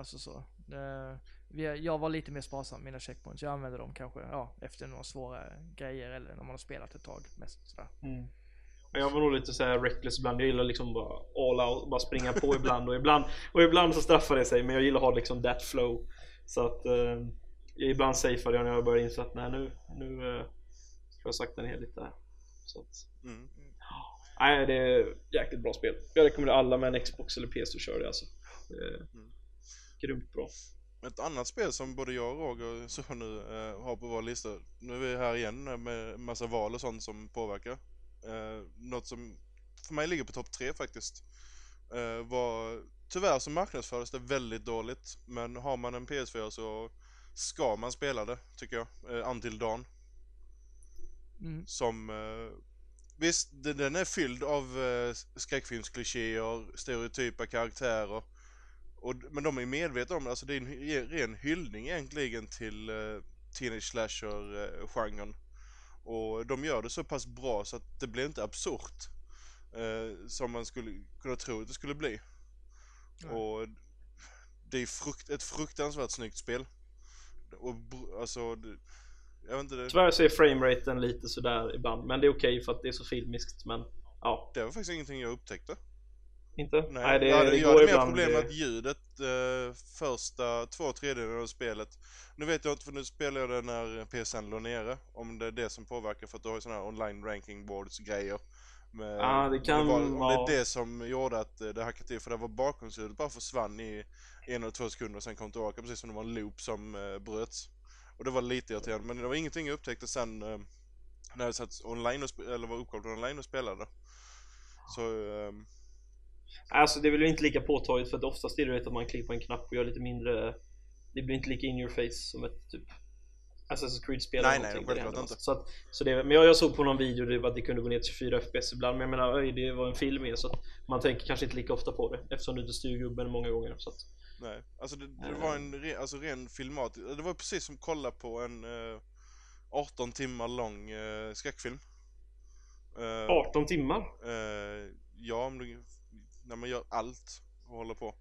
[SPEAKER 2] Alltså så. Eh, jag var lite mer sparsam med mina checkpoints. Jag använde dem kanske ja, efter några svåra grejer eller när man har spelat ett tag. Mest sådär.
[SPEAKER 3] Mm. Jag var nog lite så här reckless ibland. Jag gillar liksom bara all out, bara springa på ibland och ibland och ibland så straffar det sig. Men jag gillar att ha liksom that flow. Så att eh, ibland safeade jag när jag började inse att nej nu, nu eh, får jag sakta ner lite här. Så att,
[SPEAKER 1] Mm.
[SPEAKER 3] nej det är jäkligt bra spel. Jag rekommenderar alla med en Xbox eller PS att köra det alltså. Det är
[SPEAKER 1] Mm.
[SPEAKER 3] Grymt bra.
[SPEAKER 1] Ett annat spel som både jag och Roger så nu eh, har på vår lista. Nu är vi här igen med massa val och sånt som påverkar. Eh, något som för mig ligger på topp tre faktiskt. Eh, var, tyvärr så marknadsfördes det väldigt dåligt. Men har man en PS4 så ska man spela det tycker jag. Eh, Until Dawn.
[SPEAKER 2] Mm.
[SPEAKER 1] Som eh, Visst, den, den är fylld av eh, skräckfilmsklichéer, stereotypa karaktärer. Och, men de är medvetna om det, alltså det är en ren hyllning egentligen till eh, Teenage Slasher-genren. Och de gör det så pass bra så att det blir inte absurt. Eh, som man skulle kunna tro att det skulle bli.
[SPEAKER 2] Nej.
[SPEAKER 1] Och det är frukt, ett fruktansvärt snyggt spel. Och alltså, det, jag vet inte, det,
[SPEAKER 3] Tyvärr så är frameraten lite sådär ibland. Men det är okej för att det är så filmiskt. Men ja,
[SPEAKER 1] det var faktiskt ingenting jag upptäckte.
[SPEAKER 3] Inte?
[SPEAKER 1] Nej,
[SPEAKER 3] det,
[SPEAKER 1] jag hade,
[SPEAKER 3] det
[SPEAKER 1] jag hade mer problem med
[SPEAKER 3] det-
[SPEAKER 1] ljudet eh, första två tredjedelar av spelet. Nu vet jag inte för nu spelar jag det när PSN låg nere. Om det är det som påverkar för att du har ju sådana här online ranking boards grejer. Med,
[SPEAKER 3] Ja, det kan
[SPEAKER 1] var, Om
[SPEAKER 3] vara-
[SPEAKER 1] det är det som gjorde att eh, det hackade till för det var bakgrundsljudet bara försvann i en eller två sekunder och sen kom tillbaka precis som det var en loop som eh, bröts. Och det var lite irriterande men det var ingenting jag upptäckte sen eh, när jag satt online och eller var uppkopplad online och spelade. Så ehm,
[SPEAKER 3] Alltså det är väl inte lika påtagligt för att oftast är det att man klickar på en knapp och gör lite mindre Det blir inte lika in your face som ett typ Assassin's Creed-spel
[SPEAKER 1] Nej, nej, självklart inte.
[SPEAKER 3] Så att, så det, men jag, jag såg på någon video det var att det kunde gå ner till 24 FPS ibland Men jag menar, oj, det var en film med så att man tänker kanske inte lika ofta på det eftersom du inte styr gubben många gånger så att,
[SPEAKER 1] Nej, alltså det, det var en re, alltså ren filmat. Det var precis som att kolla på en eh, 18 timmar lång eh, skräckfilm. Eh,
[SPEAKER 3] 18 timmar?
[SPEAKER 1] eh, ja, om du, när man gör allt och håller på.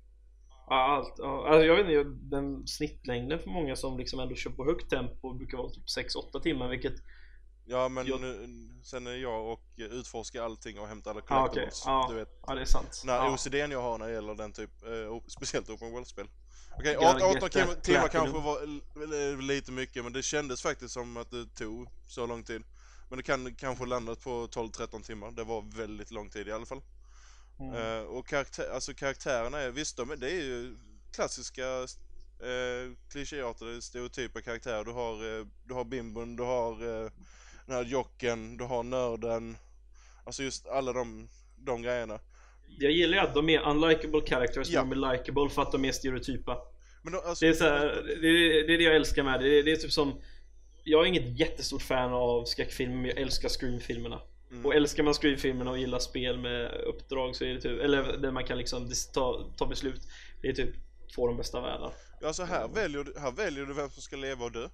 [SPEAKER 3] Ja, allt. Alltså jag vet inte, den snittlängden för många som liksom ändå kör på högt tempo brukar vara typ 6-8 timmar vilket
[SPEAKER 1] Ja, men
[SPEAKER 3] Jag-
[SPEAKER 1] sen är jag och utforskar allting och hämtar alla
[SPEAKER 3] Ja, okej.
[SPEAKER 1] collectibles.
[SPEAKER 3] Ja.
[SPEAKER 1] Du vet,
[SPEAKER 3] Ja det är sant.
[SPEAKER 1] när
[SPEAKER 3] ja.
[SPEAKER 1] OCDn jag har när det gäller den typ, eh, speciellt open world-spel. Okej,
[SPEAKER 3] Gotta
[SPEAKER 1] 18
[SPEAKER 3] get
[SPEAKER 1] timmar, kanske var lite mycket, men det kändes faktiskt som att det tog så lång tid. Men det kan kanske landat på 12-13 timmar. Det var väldigt lång tid i alla fall.
[SPEAKER 3] Mm.
[SPEAKER 1] Eh, och karaktär, alltså karaktärerna är, visst de, det är ju klassiska eh, klichéartade stereotypa karaktärer. Du har, eh, du har bimbon, du har den här jocken, du har nörden. Alltså just alla de, de grejerna.
[SPEAKER 3] Jag gillar ju att de är unlikable characters
[SPEAKER 1] Ja.
[SPEAKER 3] men de är likable för att de är stereotypa.
[SPEAKER 1] Men då, alltså,
[SPEAKER 3] Det är, så här, det, det är det jag älskar med det. Det är, det är typ som Jag är inget jättestort fan av skräckfilmer men jag älskar Scream-filmerna.
[SPEAKER 1] Mm.
[SPEAKER 3] Och älskar man Scream-filmerna och gillar spel med uppdrag så är det typ, eller där man kan liksom ta, ta beslut. Det är typ två de bästa världarna.
[SPEAKER 1] alltså här, väljer du, här väljer du vem som ska leva och dö.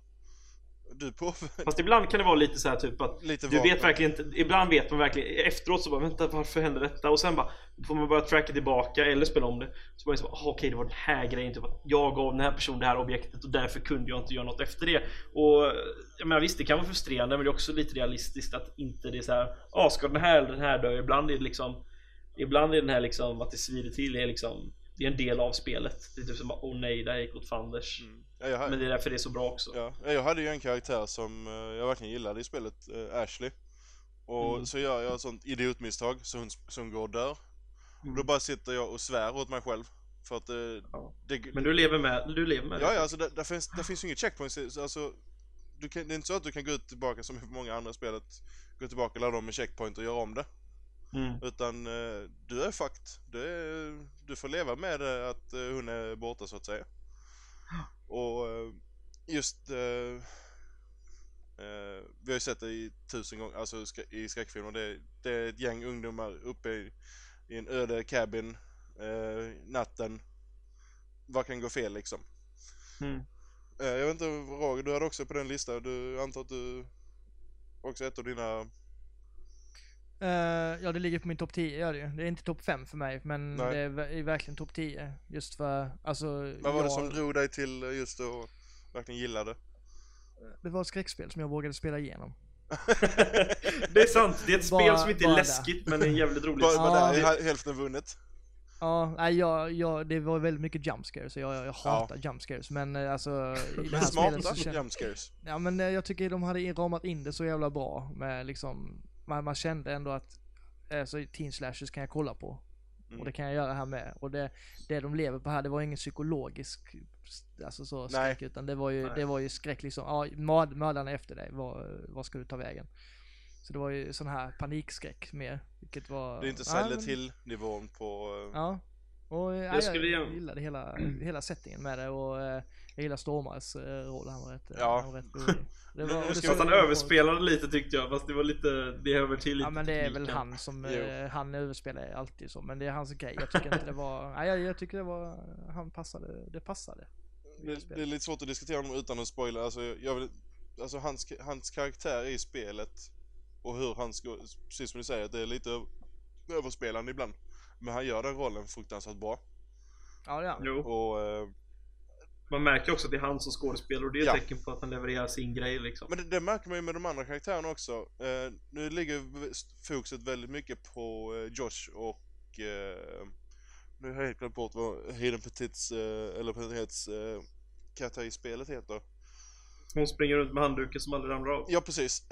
[SPEAKER 1] Du på
[SPEAKER 3] Fast ibland kan det vara lite så här typ att
[SPEAKER 1] lite
[SPEAKER 3] Du
[SPEAKER 1] vapen.
[SPEAKER 3] vet verkligen inte, ibland vet man verkligen efteråt så bara vänta varför hände detta? Och sen bara får man börja tracka tillbaka eller spela om det Så bara så, ah, okej det var den här grejen, typ att jag gav den här personen det här objektet och därför kunde jag inte göra något efter det Och jag menar visst det kan vara frustrerande men det är också lite realistiskt att inte det är så här, ah, ska den här eller den här dö? Ibland är det liksom Ibland är den här liksom att det svider till är liksom Det är en del av spelet Det är typ som bara, åh nej det här gick åt fanders
[SPEAKER 1] Mm. Ja, jag,
[SPEAKER 3] Men det är därför det är så bra också
[SPEAKER 1] Ja, jag hade ju en karaktär som eh, jag verkligen gillade i spelet, eh, Ashley. Och
[SPEAKER 3] Mm.
[SPEAKER 1] så gör jag ett sånt idiotmisstag så hon, så hon går och dör.
[SPEAKER 3] Mm.
[SPEAKER 1] Och då bara sitter jag och svär åt mig själv. För att eh,
[SPEAKER 3] Ja.
[SPEAKER 1] det...
[SPEAKER 3] Men du lever med, du lever med
[SPEAKER 1] Ja,
[SPEAKER 3] det
[SPEAKER 1] ja, alltså det, där, finns, där finns ju inget checkpoint. så- Alltså, du kan, det är inte så att du kan gå ut tillbaka som i många andra spelet. Gå tillbaka, ladda om med checkpoint och göra om det.
[SPEAKER 3] mm.
[SPEAKER 1] Utan du är fucked. Du, är, du får leva med det att hon är borta så att säga. Och eh, just... Eh, eh, vi har ju sett det i tusen gånger, alltså i skräckfilmer. Det, det är ett gäng ungdomar uppe i, i en öde cabin, eh, natten. Vad kan gå fel liksom?
[SPEAKER 3] Mm.
[SPEAKER 1] Eh, jag vet inte, Roger, du hade också på den listan. Du antar att du också ett av dina...
[SPEAKER 2] Eh, ja, det ligger på min topp 10 gör det ju. Det är inte topp 5 för mig, men
[SPEAKER 1] Nej.
[SPEAKER 2] det är, är verkligen topp 10. Just för, alltså...
[SPEAKER 1] Vad var det
[SPEAKER 2] jag-
[SPEAKER 1] som drog dig till just att verkligen gilla det?
[SPEAKER 2] Det var ett skräckspel som jag vågade spela igenom.
[SPEAKER 3] Det är sant, det är ett
[SPEAKER 2] Bara-
[SPEAKER 3] spel som inte är läskigt men det är jävligt roligt.
[SPEAKER 1] Bara, bara
[SPEAKER 2] Ja.
[SPEAKER 1] där är hä- hälften vunnet.
[SPEAKER 2] Ja, nej, jag, jag, det var väldigt mycket jump scares så jag, jag hatar jump scares men eh, alltså i det
[SPEAKER 1] Men smarta jump scares.
[SPEAKER 2] Ja men eh, jag tycker de hade ramat in det så jävla bra med liksom Man, man kände ändå att Alltså teen slashers kan jag kolla på
[SPEAKER 1] Mm.
[SPEAKER 2] Och det kan jag göra här med och det Det de lever på här det var ingen psykologisk Alltså så skräck utan det var ju
[SPEAKER 3] Nej.
[SPEAKER 2] Det var ju skräck liksom Ja mörd, mördarna är efter dig var ska du ta vägen? Så det var ju sån här panikskräck mer Vilket var
[SPEAKER 1] Det är inte
[SPEAKER 2] Ja,
[SPEAKER 1] Silent
[SPEAKER 2] men-
[SPEAKER 1] Hill nivån på... eh,
[SPEAKER 2] Ja. Och eh, ja,
[SPEAKER 3] skulle
[SPEAKER 2] jag
[SPEAKER 3] gärna-
[SPEAKER 2] gillade hela, hela settingen med det och eh, jag gillar Stormars eh, roll, han var rätt, eh,
[SPEAKER 1] Ja.
[SPEAKER 2] han var rätt rolig. Det var, det såg
[SPEAKER 3] han överspelade lite tyckte jag, fast det var lite, det över till lite
[SPEAKER 2] Ja men det är väl han som,
[SPEAKER 1] Jo.
[SPEAKER 2] eh, han överspelar alltid så, men det är hans grej. Jag tycker inte det var, nej jag, jag tycker det var, han passade, det passade.
[SPEAKER 1] Det, det är lite svårt att diskutera honom utan att spoila. Alltså, jag vill, alltså hans, hans karaktär i spelet och hur han ska, precis som du säger, att det är lite över, överspelande ibland. Men han gör den rollen fruktansvärt bra.
[SPEAKER 2] Ja det är han.
[SPEAKER 3] Jo,
[SPEAKER 1] Och, eh,
[SPEAKER 3] man märker också att det är han som skådespelar och det är ett
[SPEAKER 1] Ja.
[SPEAKER 3] tecken på att han levererar sin grej liksom.
[SPEAKER 1] men det, det märker man ju med de andra karaktärerna också. Eh, nu ligger fokuset väldigt mycket på eh, Josh och eh, nu har jag helt glömt bort vad Hayden Petits, eh, eller Petits eh, karaktär i spelet heter.
[SPEAKER 3] Hon springer runt med handduken som aldrig ramlar av.
[SPEAKER 1] Ja precis.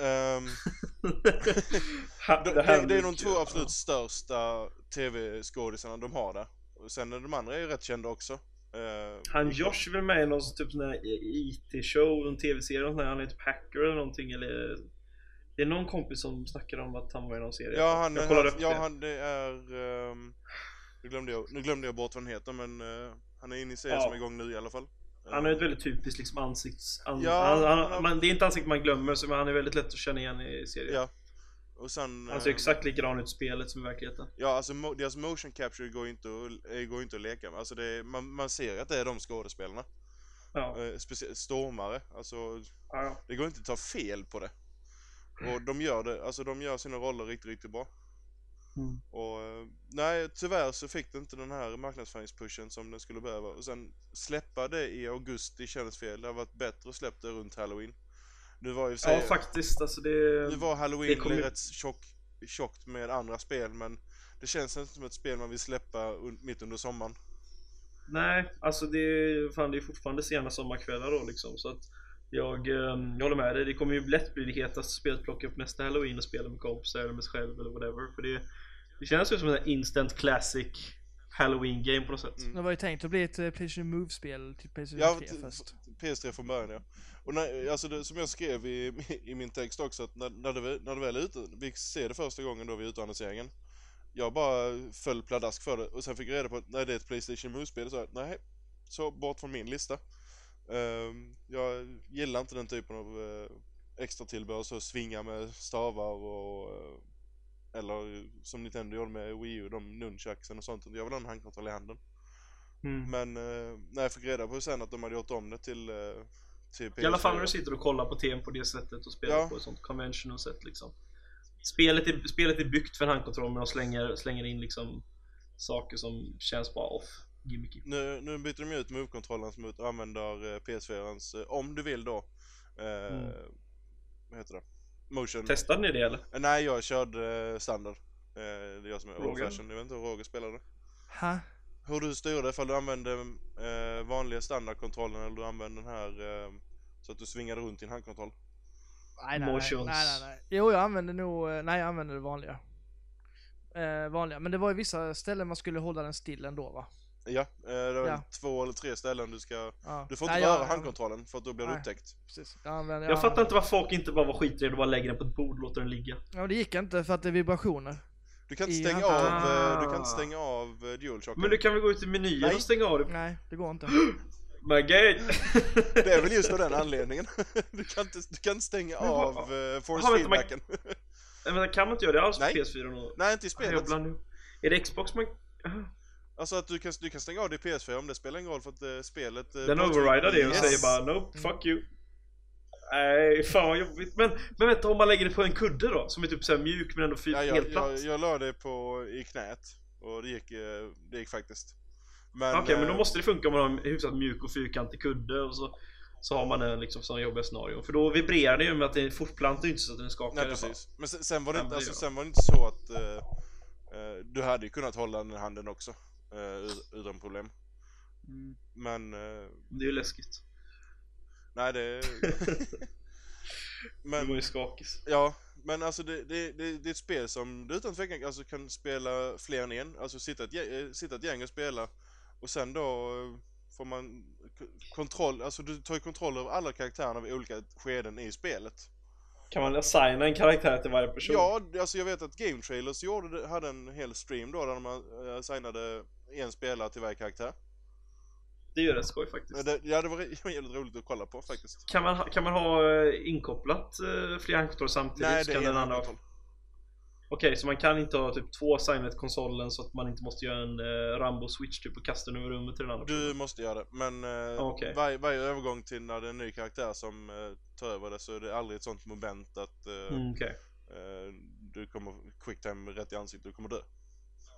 [SPEAKER 3] Ha-
[SPEAKER 1] Det, det, det är de två
[SPEAKER 3] ja.
[SPEAKER 1] absolut största tv-skådisarna de har där. Och sen är de andra är ju rätt kända också. Eh,
[SPEAKER 3] Han Josh är väl med i någon typ sån här IT-show, en tv-serie, han är typ hacker eller någonting eller Det är någon kompis som snackar om att han var i någon serie.
[SPEAKER 1] Ja, han,
[SPEAKER 3] jag kollar
[SPEAKER 1] han,
[SPEAKER 3] upp
[SPEAKER 1] ja
[SPEAKER 3] det.
[SPEAKER 1] han, det är... ehm, Nu glömde jag, nu glömde jag bort vad han heter men eh, han är inne i serien
[SPEAKER 3] Ja.
[SPEAKER 1] som är igång nu i alla fall.
[SPEAKER 3] Han är ett väldigt typiskt liksom ansikts... An,
[SPEAKER 1] Ja,
[SPEAKER 3] han,
[SPEAKER 1] han
[SPEAKER 3] man, det är inte ansiktet man glömmer, så men han är väldigt lätt att känna igen i serien.
[SPEAKER 1] Ja. Och sen...
[SPEAKER 3] Han ser
[SPEAKER 1] eh,
[SPEAKER 3] exakt likadan ut i spelet som i verkligheten.
[SPEAKER 1] Ja, alltså mo- deras motion capture går inte att, eh, går inte att leka med. Alltså det man, man ser att det är de skådespelarna.
[SPEAKER 3] Ja.
[SPEAKER 1] Eh, speciellt stormare. Alltså
[SPEAKER 3] Ja, ja.
[SPEAKER 1] det går inte att ta fel på det. Och de gör det, alltså de gör sina roller riktigt, riktigt bra.
[SPEAKER 3] Mm.
[SPEAKER 1] Och nej, tyvärr så fick det inte den här marknadsföringspushen som den skulle behöva. Och sen släppa det i augusti kändes fel. Det har varit bättre att släppa det runt halloween. Nu var ju
[SPEAKER 3] ja faktiskt. Alltså det...
[SPEAKER 1] nu var
[SPEAKER 3] det
[SPEAKER 1] halloween
[SPEAKER 3] kommer-
[SPEAKER 1] rätt tjock, tjockt med andra spel men det känns inte som ett spel man vill släppa un- mitt under sommaren.
[SPEAKER 3] Nej, alltså det är, fan, det är fortfarande sena sommarkvällar då liksom. Så att jag, eh, jag håller med dig. Det kommer ju lätt bli det hetaste spelet att plocka upp nästa halloween och spela med kompisar eller med sig själv eller whatever. För det, det känns ju som en instant classic halloween game på något sätt.
[SPEAKER 1] Mm.
[SPEAKER 2] Det var ju tänkt att bli ett eh, Playstation Move-spel till Playstation
[SPEAKER 1] Ja,
[SPEAKER 2] 3
[SPEAKER 1] t-
[SPEAKER 2] först.
[SPEAKER 1] PS3 från början ja. Och när, alltså det, som jag skrev i, i min text också att när, när, det, väl- när det väl är ute, vi ser det första gången då vid utannonseringen. Jag bara föll pladask för det och sen fick jag reda på att nej, det är ett Playstation Move-spel så jag, nej, så bort från min lista. Um, jag gillar inte den typen av uh, extra tillbehör så svinga med stavar och uh, eller som Nintendo gjorde med Wii U, de nunchucksen och sånt. Jag vill ha en handkontroll i handen.
[SPEAKER 3] Mm.
[SPEAKER 1] Men eh, när jag fick reda på sen att de hade gjort om det till, eh, till PS4.
[SPEAKER 3] I alla fall när du sitter och kollar på TM på det sättet och spelar
[SPEAKER 1] Ja.
[SPEAKER 3] på ett sånt conventional sätt liksom. Spelet är, spelet är byggt för en handkontroll men de slänger, slänger in liksom saker som känns bara off. Gimmicky.
[SPEAKER 1] Nu, nu byter de ju ut Move-kontrollen mot använder eh, PS4ans, eh, om du vill då, eh,
[SPEAKER 3] Mm.
[SPEAKER 1] vad heter det? Motion.
[SPEAKER 3] Testade ni det eller?
[SPEAKER 1] Nej, jag körde standard. Eh, det är jag som är old fashion. Jag vet inte hur Roger spelade.
[SPEAKER 2] Ha?
[SPEAKER 1] Hur du styrde, ifall du använde eh, vanliga standardkontrollen eller du använde den här eh, så att du svingade runt din handkontroll.
[SPEAKER 2] Nej, nej, nej,
[SPEAKER 3] Motions.
[SPEAKER 2] nej, nej, nej. Jo, jag använde nog, eh, nej jag använde det vanliga. Eh, vanliga, men det var ju vissa ställen man skulle hålla den still ändå va?
[SPEAKER 1] Ja, eh, det är väl
[SPEAKER 2] Ja.
[SPEAKER 1] två eller tre ställen du ska...
[SPEAKER 2] Ja.
[SPEAKER 1] Du får inte
[SPEAKER 2] nej,
[SPEAKER 1] röra
[SPEAKER 2] jag-
[SPEAKER 1] handkontrollen för att då blir du upptäckt.
[SPEAKER 2] Precis. Jag, använde,
[SPEAKER 3] Jag fattar inte varför folk inte bara var skiträdda och bara lägger den på ett bord och låter den ligga.
[SPEAKER 2] Ja, det gick inte för att det är vibrationer.
[SPEAKER 1] Du kan inte stänga
[SPEAKER 2] hand-
[SPEAKER 1] av, eh, du kan
[SPEAKER 3] Ah.
[SPEAKER 1] inte stänga av eh, DualShocken.
[SPEAKER 3] Men du kan väl gå ut i menyn
[SPEAKER 1] Nej.
[SPEAKER 3] och stänga av det?
[SPEAKER 2] Nej, det går inte.
[SPEAKER 3] My gay!
[SPEAKER 1] Det är väl just av den anledningen. Du kan inte, du kan inte stänga
[SPEAKER 3] Men vad-
[SPEAKER 1] av uh, force
[SPEAKER 3] man-
[SPEAKER 1] feedbacken.
[SPEAKER 3] Nej, men kan man inte göra det alls på
[SPEAKER 1] Nej.
[SPEAKER 3] PS4 nu?
[SPEAKER 1] Nej, inte i spelet.
[SPEAKER 3] ihop. Är det Xbox man... Aha.
[SPEAKER 1] Alltså att du kan, du kan stänga av det i PS4 om det spelar ingen roll för att eh, spelet... eh,
[SPEAKER 3] Den overridar det och
[SPEAKER 1] Yes.
[SPEAKER 3] säger bara Nope, fuck you. Nej, fan vad jobbigt. Men, men vänta, om man lägger det på en kudde då? Som är typ såhär mjuk men ändå
[SPEAKER 1] Ja,
[SPEAKER 3] helt
[SPEAKER 1] jag,
[SPEAKER 3] platt?
[SPEAKER 1] jag, jag la det på, i knät. Och det gick, eh, det gick faktiskt. Men,
[SPEAKER 3] Okej, men då
[SPEAKER 1] eh,
[SPEAKER 3] måste det funka om man har en hyfsat mjuk och fyrkantig kudde och så, så har man en liksom sån jobbiga scenario. För då vibrerar det ju med att det fortplantar inte så att den skakar
[SPEAKER 1] Nej precis. Men sen, sen, var det inte, alltså, sen var det inte så att eh, du hade kunnat hålla den i handen också. Uh, utan problem.
[SPEAKER 3] Mm.
[SPEAKER 1] Men eh,
[SPEAKER 3] Det är ju läskigt.
[SPEAKER 1] Nej det...
[SPEAKER 3] Det var
[SPEAKER 1] men
[SPEAKER 3] ju skakis.
[SPEAKER 1] ja, men alltså det, det, det, det är ett spel som du utan tvekan alltså, kan spela fler än en. Alltså sitta ett, eh, sitta ett gäng och spela. Och sen då eh, får man kontroll, alltså du tar ju kontroll över alla karaktärerna vid olika skeden i spelet.
[SPEAKER 3] Kan man assigna en karaktär till varje person?
[SPEAKER 1] Ja, alltså jag vet att Game Trailers gjorde, hade en hel stream då där man uh, signade en spelare till varje karaktär.
[SPEAKER 3] Det är ju rätt skoj faktiskt.
[SPEAKER 1] Men Det, ja, det var jävligt roligt att kolla på faktiskt.
[SPEAKER 3] Kan man, ha- kan man ha eh, inkopplat eh, flera handkontroller samtidigt?
[SPEAKER 1] Nej, det är en
[SPEAKER 3] andra...
[SPEAKER 1] handkontroll.
[SPEAKER 3] Okej, så man kan inte ha typ två till konsolen så att man inte måste göra en eh, Rambo-switch typ och kasta den över rummet till den andra?
[SPEAKER 1] Du måste göra det, men uh,
[SPEAKER 3] Okej.
[SPEAKER 1] varje, varje övergång till när det är en ny karaktär som uh, tar över det så är det aldrig ett sånt moment att
[SPEAKER 3] Mm,
[SPEAKER 1] eh, du kommer quicktime rätt i ansiktet, du kommer dö.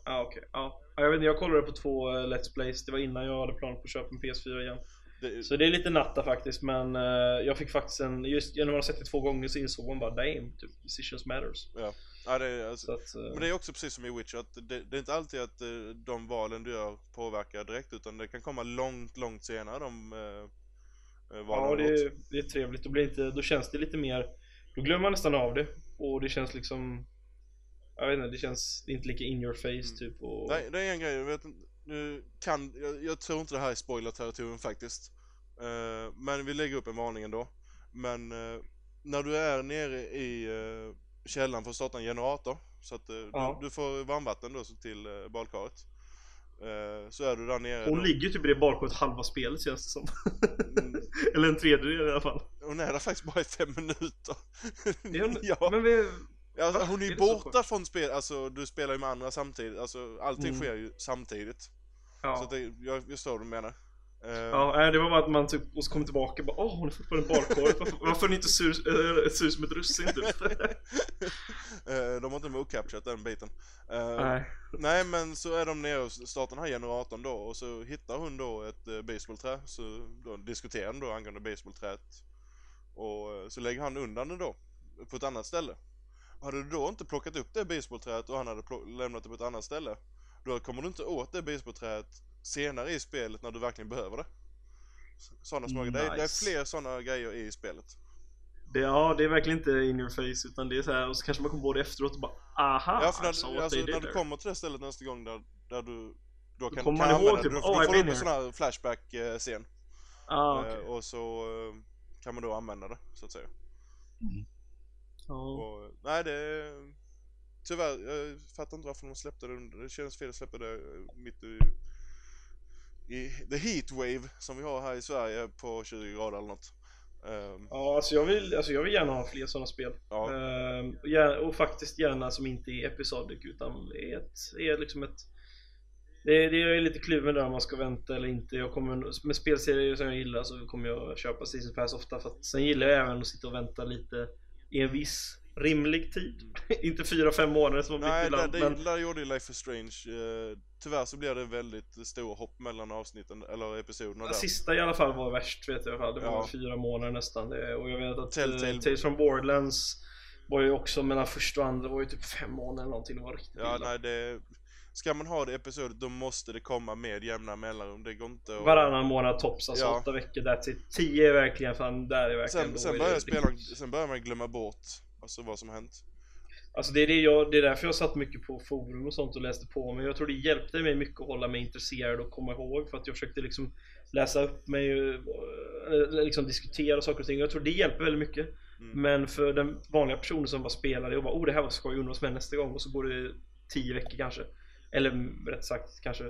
[SPEAKER 3] Ja okej, ja. Ja, Jag vet inte, jag kollade på två eh, Let's Plays, det var innan jag hade planer på att köpa en PS4 igen.
[SPEAKER 1] Det,
[SPEAKER 3] Så det är lite natta faktiskt men eh, jag fick faktiskt en, just genom att ha sett det två gånger så insåg man bara damn, typ decisions matters.
[SPEAKER 1] ja. Ja, det, är, alltså,
[SPEAKER 3] Så att, eh,
[SPEAKER 1] Men det är också precis som i Witcher, att det, det är inte alltid att eh, de valen du gör påverkar direkt utan det kan komma långt, långt senare de uh, valen
[SPEAKER 3] Ja, det är, det är trevligt. Då, blir inte, då känns det lite mer... Då glömmer man nästan av det. Och det känns liksom... Jag vet inte, det känns det inte lika in your face
[SPEAKER 1] Mm.
[SPEAKER 3] typ. Och,
[SPEAKER 1] Nej, det är en grej, jag vet inte, nu kan, jag, jag tror inte det här är spoiler-territorium faktiskt. Eh, men vi lägger upp en varning ändå. Men eh, när du är nere i uh, källaren för att starta en generator så att eh,
[SPEAKER 3] Ja.
[SPEAKER 1] du, du får varmvatten då så till uh, badkaret. så är du där nere.
[SPEAKER 3] Hon
[SPEAKER 1] då.
[SPEAKER 3] ligger ju typ i det barkodet halva spelet känns det som.
[SPEAKER 1] Mm.
[SPEAKER 3] Eller en tredjedel i alla fall.
[SPEAKER 1] Hon är där faktiskt bara i fem minuter.
[SPEAKER 3] Hon,
[SPEAKER 1] ja.
[SPEAKER 3] Men vi,
[SPEAKER 1] alltså,
[SPEAKER 3] Va?
[SPEAKER 1] hon är ju borta från spel, alltså du spelar ju med andra samtidigt, alltså allting
[SPEAKER 3] Mm.
[SPEAKER 1] sker ju samtidigt.
[SPEAKER 3] ja.
[SPEAKER 1] Så det, jag, jag förstår vad du menar. Eh,
[SPEAKER 3] Ja, nej, det var bara att man typ, och så kom tillbaka och bara åh hon är fortfarande barkodet, varför, varför är ni inte sur, äh, sur som ett russin typ?
[SPEAKER 1] eh, de har inte mocapturat den biten. Eh,
[SPEAKER 3] nej.
[SPEAKER 1] nej men så är de nere och startar den här generatorn då och så hittar hon då ett eh, baseballträ, så då diskuterar de då angående baseballträet. Och eh, så lägger han undan det då, på ett annat ställe. Hade du då inte plockat upp det baseballträet och han hade lämnat det på ett annat ställe, då kommer du inte åt det baseballträet senare i spelet när du verkligen behöver det. Sådana små grejer. Det, är- det är
[SPEAKER 3] Nice.
[SPEAKER 1] fler sådana grejer i spelet.
[SPEAKER 3] Det, ja, det är verkligen inte in your face utan det är så här och så kanske man kommer på det efteråt och bara aha,
[SPEAKER 1] ja, för när, alltså,
[SPEAKER 3] did
[SPEAKER 1] när du kommer till det stället nästa gång där, där du då kan,
[SPEAKER 3] kommer
[SPEAKER 1] kan
[SPEAKER 3] man ihåg typ.
[SPEAKER 1] Du,
[SPEAKER 3] "Oh,
[SPEAKER 1] du
[SPEAKER 3] I've
[SPEAKER 1] får
[SPEAKER 3] been
[SPEAKER 1] upp en
[SPEAKER 3] here."
[SPEAKER 1] sån här flashback-scen.
[SPEAKER 3] Ah, okej.
[SPEAKER 1] och så eh, kan man då använda det, så att säga.
[SPEAKER 3] Ja.
[SPEAKER 1] Och, nej, det är... Tyvärr, jag fattar inte varför de släppte det. Det känns fel att släppa det eh, mitt i... I the heat wave som vi har här i Sverige på 20 grader eller något. Ehm,
[SPEAKER 3] Ja, alltså jag, vill, alltså jag vill gärna ha fler sådana spel.
[SPEAKER 1] ja,
[SPEAKER 3] Ehm, och, gärna, och faktiskt gärna som inte är episodic utan är, ett, är liksom ett det är, det är lite kluven där om man ska vänta eller inte. Jag kommer, med spelserier som jag gillar så kommer jag köpa Season Pass ofta för att sen gillar jag även att sitta och vänta lite i en viss rimlig tid. inte 4-5 månader som
[SPEAKER 1] nej,
[SPEAKER 3] ibland.
[SPEAKER 1] det,
[SPEAKER 3] Men
[SPEAKER 1] där gjorde ju Life is Strange. Eh, tyvärr så blir det väldigt stora hopp mellan avsnitten, eller episoderna
[SPEAKER 3] den sista i alla fall var värst vet jag. Det var
[SPEAKER 1] Ja.
[SPEAKER 3] fyra månader nästan. Det, och jag vet att
[SPEAKER 1] Telltale-
[SPEAKER 3] eh, Tales from Borderlands var ju också mellan första och andra var ju typ fem månader eller någonting. Det var riktigt
[SPEAKER 1] Ja,
[SPEAKER 3] illa.
[SPEAKER 1] nej det... Ska man ha det episodet då måste det komma med jämna mellanrum. Det går inte att...
[SPEAKER 3] Varannan månad tops, alltså
[SPEAKER 1] Ja.
[SPEAKER 3] åtta veckor, that's it. Tio är verkligen fan, där är verkligen
[SPEAKER 1] Sen, sen, börjar spela, sen börjar man glömma bort alltså, vad som hänt.
[SPEAKER 3] Alltså det är, det, jag, det är därför jag satt mycket på forum och sånt och läste på men jag tror det hjälpte mig mycket att hålla mig intresserad och komma ihåg för att jag försökte liksom läsa upp mig och liksom diskutera saker och ting. Jag tror det hjälper väldigt mycket.
[SPEAKER 1] Mm.
[SPEAKER 3] Men för den vanliga personen som bara spelar det och bara oh det här var skoj, undrar vad som händer nästa gång och så går det tio veckor kanske. Eller rätt sagt kanske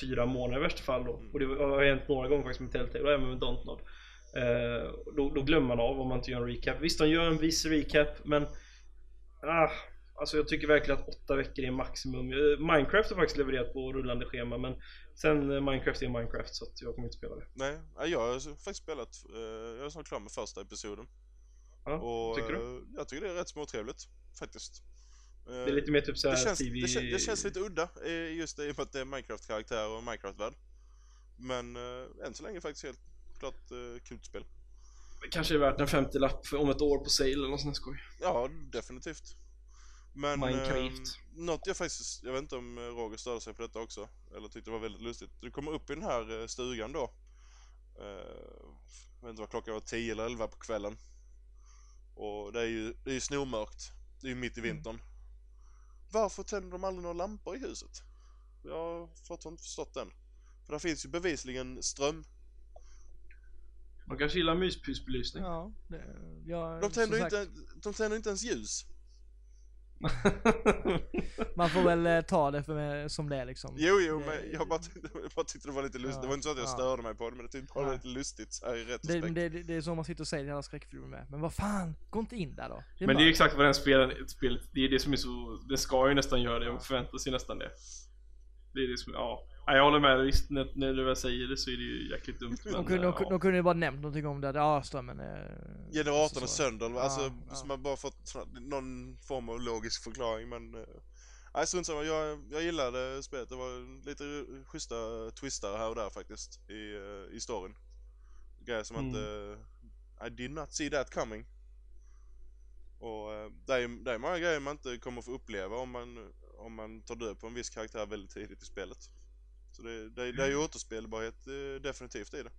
[SPEAKER 3] fyra månader i värsta fall då.
[SPEAKER 1] Mm.
[SPEAKER 3] Och det har hänt några gånger faktiskt med Telltale och även med Dontnod. Eh, då, då glömmer man av om man inte gör en recap. Visst, de gör en viss recap men ah, Alltså jag tycker verkligen att åtta veckor är maximum. Eh, Minecraft har faktiskt levererat på rullande schema men sen eh, Minecraft är Minecraft så att jag kommer inte spela det.
[SPEAKER 1] Nej, ja, jag har faktiskt spelat, eh, jag är snart klar med första episoden.
[SPEAKER 3] Ja,
[SPEAKER 1] Och
[SPEAKER 3] tycker du?
[SPEAKER 1] jag tycker det är rätt småtrevligt, faktiskt. Eh,
[SPEAKER 3] Det är lite mer typ såhär
[SPEAKER 1] det, känns,
[SPEAKER 3] TV...
[SPEAKER 1] det, känns, det känns lite udda, eh, just det, i och med att det är Minecraft-karaktär och Minecraft-värld. Men eh, än så länge faktiskt helt klart eh, kul spel.
[SPEAKER 3] Kanske är värt en 50-lapp för- om ett år på sale eller något sånt skoj.
[SPEAKER 1] Ja, definitivt. Men
[SPEAKER 3] Minecraft.
[SPEAKER 1] eh, något jag faktiskt, jag vet inte om eh, Roger störde sig på detta också, eller tyckte det var väldigt lustigt. Du kommer upp i den här stugan då. Eh, jag vet inte vad klockan var, 10 eller 11 på kvällen. Och det är ju, det är ju snormörkt. Det är ju mitt i
[SPEAKER 3] Mm.
[SPEAKER 1] Varför tänder de aldrig några lampor i huset? Jag har fortfarande inte förstått den. För där finns ju bevisligen ström.
[SPEAKER 3] Man kanske gillar myspysbelysning.
[SPEAKER 2] Ja, det, jag,
[SPEAKER 1] De tänder, inte, de tänder inte ens ljus.
[SPEAKER 2] Man får väl eh, ta det för, som det är liksom.
[SPEAKER 1] Jo, jo,
[SPEAKER 2] det,
[SPEAKER 1] men jag bara, jag bara tyckte det var lite lustigt.
[SPEAKER 2] Ja,
[SPEAKER 1] det var inte så att jag
[SPEAKER 2] ja.
[SPEAKER 1] störde mig på det, men jag tyckte bara det var
[SPEAKER 2] Nej.
[SPEAKER 1] lite lustigt så här i
[SPEAKER 2] det,
[SPEAKER 1] retrospekt.
[SPEAKER 2] det, det, det är så man sitter och säger i alla skräckfilmer med. Men vad fan, gå inte in där då.
[SPEAKER 3] Men det är
[SPEAKER 2] mörkt.
[SPEAKER 3] exakt vad den spelen, spelet, det är det som är så, det ska ju nästan göra det, man förväntar sig nästan det. Det är det som, ja. Ja, Jag håller med visst när, när du väl säger det så är det ju jäkligt dumt men
[SPEAKER 2] de, kunde,
[SPEAKER 3] eh,
[SPEAKER 2] de, de kunde ju bara nämnt någonting om det. Ja, strömmen är...
[SPEAKER 1] Generatorn är
[SPEAKER 2] så-
[SPEAKER 1] sönder, alltså
[SPEAKER 2] Ja, ja.
[SPEAKER 1] så man bara fått någon form av logisk förklaring men... eh, Nej strunt samma, jag, jag gillade spelet. Det var lite schyssta twistar här och där faktiskt i, eh, i storyn. Grejer som
[SPEAKER 3] Mm.
[SPEAKER 1] inte... I did not see that coming. Och eh, det är, det är många grejer man inte kommer få uppleva om man, om man tar död på en viss karaktär väldigt tidigt i spelet. Så det, det, det är ju återspelbarhet eh, definitivt i det.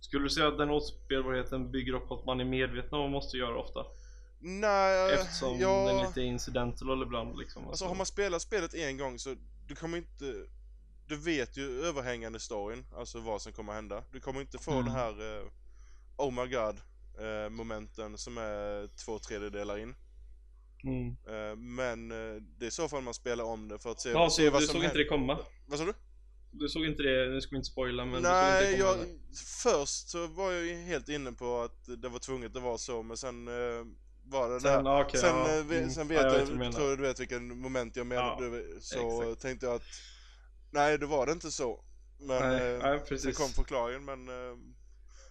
[SPEAKER 3] Skulle du säga att den återspelbarheten bygger upp att man är medveten om vad man måste göra ofta?
[SPEAKER 1] Nej,
[SPEAKER 3] Eftersom
[SPEAKER 1] ja...
[SPEAKER 3] den är lite incidental ibland liksom.
[SPEAKER 1] Alltså har man spelat spelet en gång så du kommer inte Du vet ju överhängande storyn, alltså vad som kommer hända. Du kommer inte få
[SPEAKER 3] Mm.
[SPEAKER 1] den här eh, Oh my god eh, momenten som är två tredjedelar in.
[SPEAKER 3] Mm.
[SPEAKER 1] Eh, men eh, det är i så fall man spelar om det för att se,
[SPEAKER 4] Ja,
[SPEAKER 1] se vad
[SPEAKER 4] du
[SPEAKER 1] som
[SPEAKER 4] såg inte
[SPEAKER 1] händer.
[SPEAKER 4] det komma?
[SPEAKER 1] Vad sa du?
[SPEAKER 4] Du såg inte det, nu ska vi inte spoila men
[SPEAKER 1] Nej,
[SPEAKER 4] du såg inte det
[SPEAKER 1] jag,
[SPEAKER 4] komma? eller?
[SPEAKER 1] först så var jag ju helt inne på att det var tvunget att vara så men sen eh, var det
[SPEAKER 4] Sen,
[SPEAKER 1] där.
[SPEAKER 4] ja, okej,
[SPEAKER 1] sen,
[SPEAKER 4] ja.
[SPEAKER 1] eh, vi-
[SPEAKER 4] Mm.
[SPEAKER 1] sen
[SPEAKER 4] Ja,
[SPEAKER 1] vet
[SPEAKER 4] jag
[SPEAKER 1] jag,
[SPEAKER 4] vet du
[SPEAKER 1] tror du vet vilken moment jag menar.
[SPEAKER 4] Ja,
[SPEAKER 1] du, så
[SPEAKER 4] exakt.
[SPEAKER 1] tänkte jag att nej, det var det inte så. Men
[SPEAKER 4] Nej,
[SPEAKER 1] eh,
[SPEAKER 4] nej,
[SPEAKER 1] sen kom förklaringen men eh,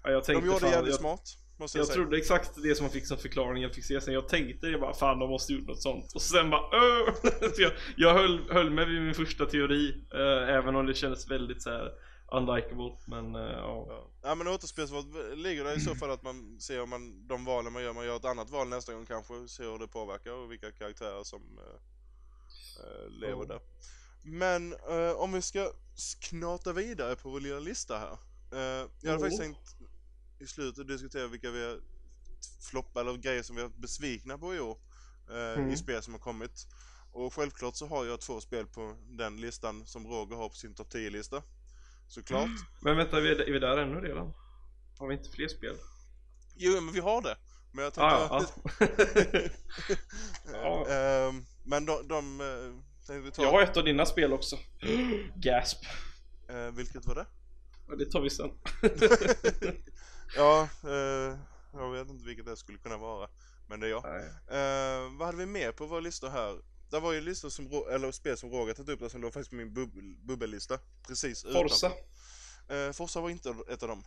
[SPEAKER 4] Ja, jag
[SPEAKER 1] de gjorde
[SPEAKER 4] fan,
[SPEAKER 1] jävligt
[SPEAKER 4] jag,
[SPEAKER 1] smart. Måste jag,
[SPEAKER 4] jag trodde exakt det som man fick som förklaring jag fick se sen. Jag tänkte jag bara fan de måste gjort något sånt. Och sen bara Åh! så jag, jag höll, höll mig vid min första teori. eh, även om det kändes väldigt så här unlikable. Men eh, ja.
[SPEAKER 1] Ja. ja men återspelsvalet ligger där i så fall att man ser om man, de valen man gör, man gör ett annat val nästa gång kanske, ser hur det påverkar och vilka karaktärer som eh, eh, lever
[SPEAKER 4] Ja.
[SPEAKER 1] där. Men eh, om vi ska knata vidare på vår lilla lista här. Eh, jag hade
[SPEAKER 4] Ja.
[SPEAKER 1] faktiskt tänkt i slutet diskutera vilka vi har floppat eller grejer som vi har besvikna på i år. Eh,
[SPEAKER 4] Mm.
[SPEAKER 1] I spel som har kommit. Och självklart så har jag två spel på den listan som Roger har på sin topp 10-lista. Såklart.
[SPEAKER 4] Men vänta, är vi, är vi där ännu redan? Har vi inte fler spel?
[SPEAKER 1] Jo, men vi har det. Men jag tänkte...
[SPEAKER 4] Ah, ja.
[SPEAKER 1] Ehm, men de... de eh, vi ta...
[SPEAKER 4] Jag har ett av dina spel också. Gasp.
[SPEAKER 1] Eh, vilket var det?
[SPEAKER 4] Ja, Det tar vi sen.
[SPEAKER 1] ja, eh, jag vet inte vilket det skulle kunna vara. Men det är jag. Eh, vad hade vi mer på vår lista här? Det var ju listor som, eller spel som Roger tagit upp där som låg faktiskt på min bubbel, bubbellista. Precis
[SPEAKER 4] Forza.
[SPEAKER 1] Eh, Forza var inte ett av dem.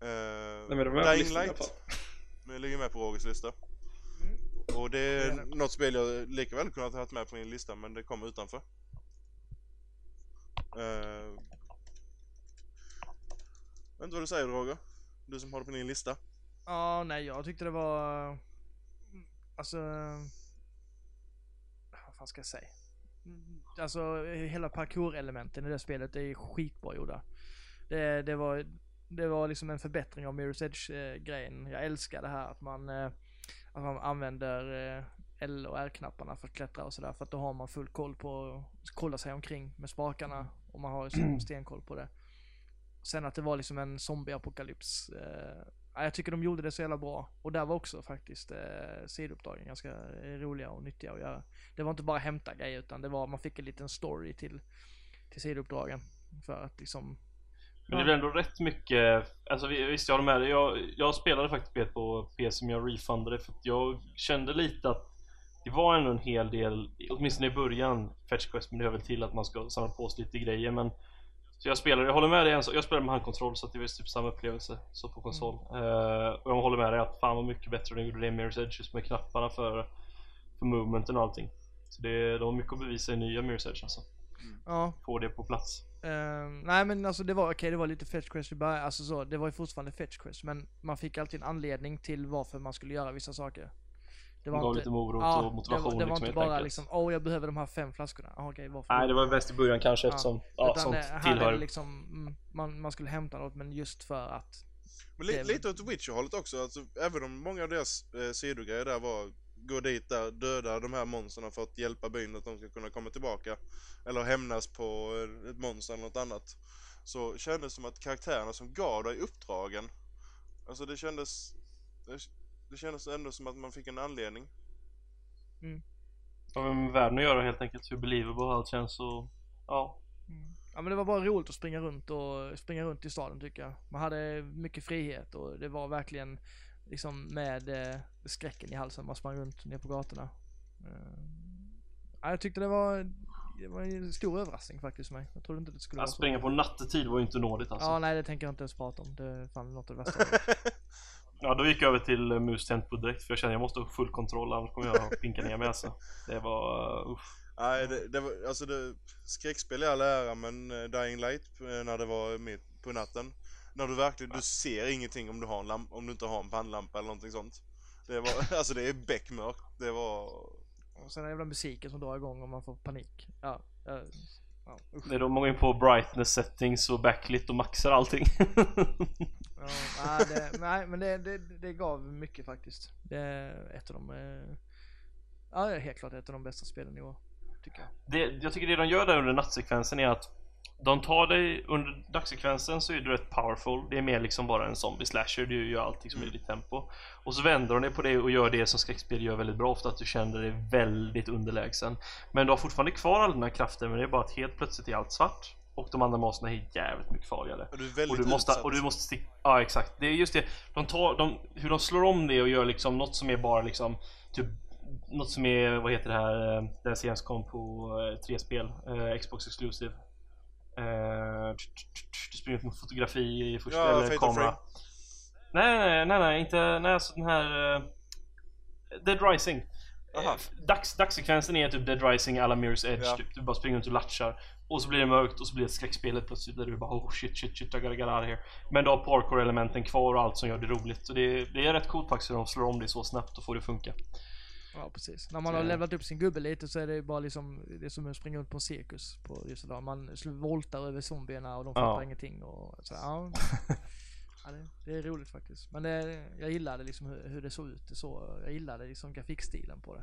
[SPEAKER 1] Eh,
[SPEAKER 4] Nej men de är med på
[SPEAKER 1] Dying Light. Det ligger med på Rogers lista. Och det är något spel jag lika väl kunnat ha haft med på min lista men det kom utanför. Uh, vet inte vad du säger Roger? Du som har det på din lista.
[SPEAKER 2] Ja, nej jag tyckte det var... Alltså... Vad fan ska jag säga? Alltså hela parkour-elementen i det spelet är skitbra gjorda. Det, det var... Det var liksom en förbättring av Mirror's Edge-grejen. Jag älskar det här att man, eh, att man använder eh, L och R-knapparna för att klättra och sådär. För att då har man full koll på kolla sig omkring med spakarna. Och man har liksom stenkoll på det. Sen att det var liksom en zombieapokalyps. Eh, ja, jag tycker de gjorde det så jävla bra. Och där var också faktiskt eh, sidouppdragen ganska eh, roliga och nyttiga att göra. Det var inte bara hämta grejer utan det var, man fick en liten story till, till sidouppdragen. För att liksom
[SPEAKER 3] Men det blir ändå rätt mycket, alltså vi- visst jag håller med. Jag, jag spelade faktiskt spelet på PC men jag refundade för att jag kände lite att det var ändå en hel del, åtminstone i början, Fetch Quest men det hör väl till att man ska samla på sig lite grejer men Så jag spelade, jag håller med dig en sak, jag spelade med handkontroll så att det var typ samma upplevelse så på konsol. Eh, Och jag håller med dig att fan vad mycket bättre de gjorde det i Mirror's Edge just med knapparna för, för movementen och allting. Så det, de har mycket att bevisa i nya Mirror's Edge alltså.
[SPEAKER 2] Ja,
[SPEAKER 3] Få det på plats.
[SPEAKER 2] Ehm, nej men alltså det var okej, det var lite fetch quest i början, alltså så, det var ju fortfarande fetch quest men man fick alltid en anledning till varför man skulle göra vissa saker. Det
[SPEAKER 3] Det gav lite morot
[SPEAKER 2] ja,
[SPEAKER 3] och motivation
[SPEAKER 2] det var, det var
[SPEAKER 3] liksom,
[SPEAKER 2] inte
[SPEAKER 3] helt
[SPEAKER 2] bara
[SPEAKER 3] enkelt.
[SPEAKER 2] liksom, åh jag behöver de här fem flaskorna, ah, okej varför
[SPEAKER 3] Nej det var bäst i början kanske
[SPEAKER 2] Ja.
[SPEAKER 3] eftersom ja,
[SPEAKER 2] Utan
[SPEAKER 3] sånt
[SPEAKER 2] det, här är
[SPEAKER 3] tillhör
[SPEAKER 2] det liksom, mm, man, man skulle hämta något men just för att
[SPEAKER 1] Men li-
[SPEAKER 2] Det
[SPEAKER 1] lite åt Witcher-hållet också. Alltså, även om många av deras eh, sidogrejer där var gå dit där, döda de här monstren för att hjälpa byn att de ska kunna komma tillbaka. Eller hämnas på eh, ett monster eller något annat. Så kändes det som att karaktärerna som gav dig uppdragen. Alltså det kändes... Det, kändes ändå som att man fick en anledning.
[SPEAKER 3] Ja, men med världen att göra helt enkelt, hur believable allt känns och ja
[SPEAKER 2] Ja men det var bara roligt att springa runt och springa runt i staden tycker jag. Man hade mycket frihet och det var verkligen liksom med eh, skräcken i halsen man sprang runt ner på gatorna. Eh, ja, jag tyckte det var, det var en stor överraskning faktiskt för mig. Jag trodde inte det skulle
[SPEAKER 3] Att
[SPEAKER 2] vara så.
[SPEAKER 3] springa på nattetid var ju inte nådigt alltså
[SPEAKER 2] Ja
[SPEAKER 3] Ja,
[SPEAKER 2] nej det tänker jag inte ens prata om. Det är fan något av det värsta. vet.
[SPEAKER 3] då gick jag över till uh, mus tempo direkt för jag kände jag måste ha full kontroll annars kommer jag pinka ner mig alltså Det var, uh,
[SPEAKER 1] Nej, det, det var, alltså det, skräckspel i all ära men eh, Dying Light eh, när det var mitt på natten. När du verkligen, du ser ingenting om du har en lamp, om du inte har en pannlampa eller någonting sånt. Det var, alltså det är beckmörkt. Det var...
[SPEAKER 2] Och sen den jävla musiken som drar igång och man får panik. Ja, ja, ja usch.
[SPEAKER 3] Är då man går in på brightness settings och backlit och maxar allting
[SPEAKER 2] Ja, nej, det, nej men det, det, det gav mycket faktiskt. Det är ett av de, eh, ja helt klart ett av de bästa spelen i år. Tycker jag.
[SPEAKER 3] det, Jag tycker det de gör där under nattsekvensen är att de tar dig under dagssekvensen så är du rätt powerful. Det är mer liksom bara en zombie slasher. Du gör allting som är i ditt tempo. Och så vänder de dig på det och gör det som skräckspel gör väldigt bra ofta. Att du känner dig väldigt underlägsen. Men du har fortfarande kvar alla dina krafter. Men det är bara att helt plötsligt är allt svart. Och de andra monsterna är jävligt mycket farligare.
[SPEAKER 1] Och du är väldigt
[SPEAKER 3] Och du måste,
[SPEAKER 1] utsatt.
[SPEAKER 3] och du måste sticka... Ja exakt. Det är just det. De tar, de, hur de slår om det och gör liksom något som är bara liksom typ något som är, vad heter det här, eh, den som kom på eh, tre spel, eh, Xbox Exclusive. Du springer med fotografi i första,
[SPEAKER 1] Ja,
[SPEAKER 3] eller kamera. Nej, nej, nej, nej, inte, nej alltså den här Dead Rising. Dags, dagssekvensen är typ Dead Rising alla Mirror's Edge,
[SPEAKER 1] Ja.
[SPEAKER 3] typ. du bara springer runt och latchar Och så blir det mörkt och så blir det skräckspelet plötsligt där du bara oh shit shit shit I gotta get out of here Men du har parkour-elementen kvar och allt som gör det roligt Så det, det är rätt coolt faktiskt hur de slår om det så snabbt och får det att funka
[SPEAKER 2] Ja precis. När man har
[SPEAKER 3] Så-
[SPEAKER 2] levlat upp sin gubbe lite så är det ju bara liksom, det är som att springa runt på en cirkus på just idag. Man slår voltar över zombierna och de fattar
[SPEAKER 3] Ja.
[SPEAKER 2] ingenting och så, ja. ja det, det är roligt faktiskt. Men det, jag gillade liksom hur, hur det såg ut. Det så, jag gillade liksom grafikstilen på det.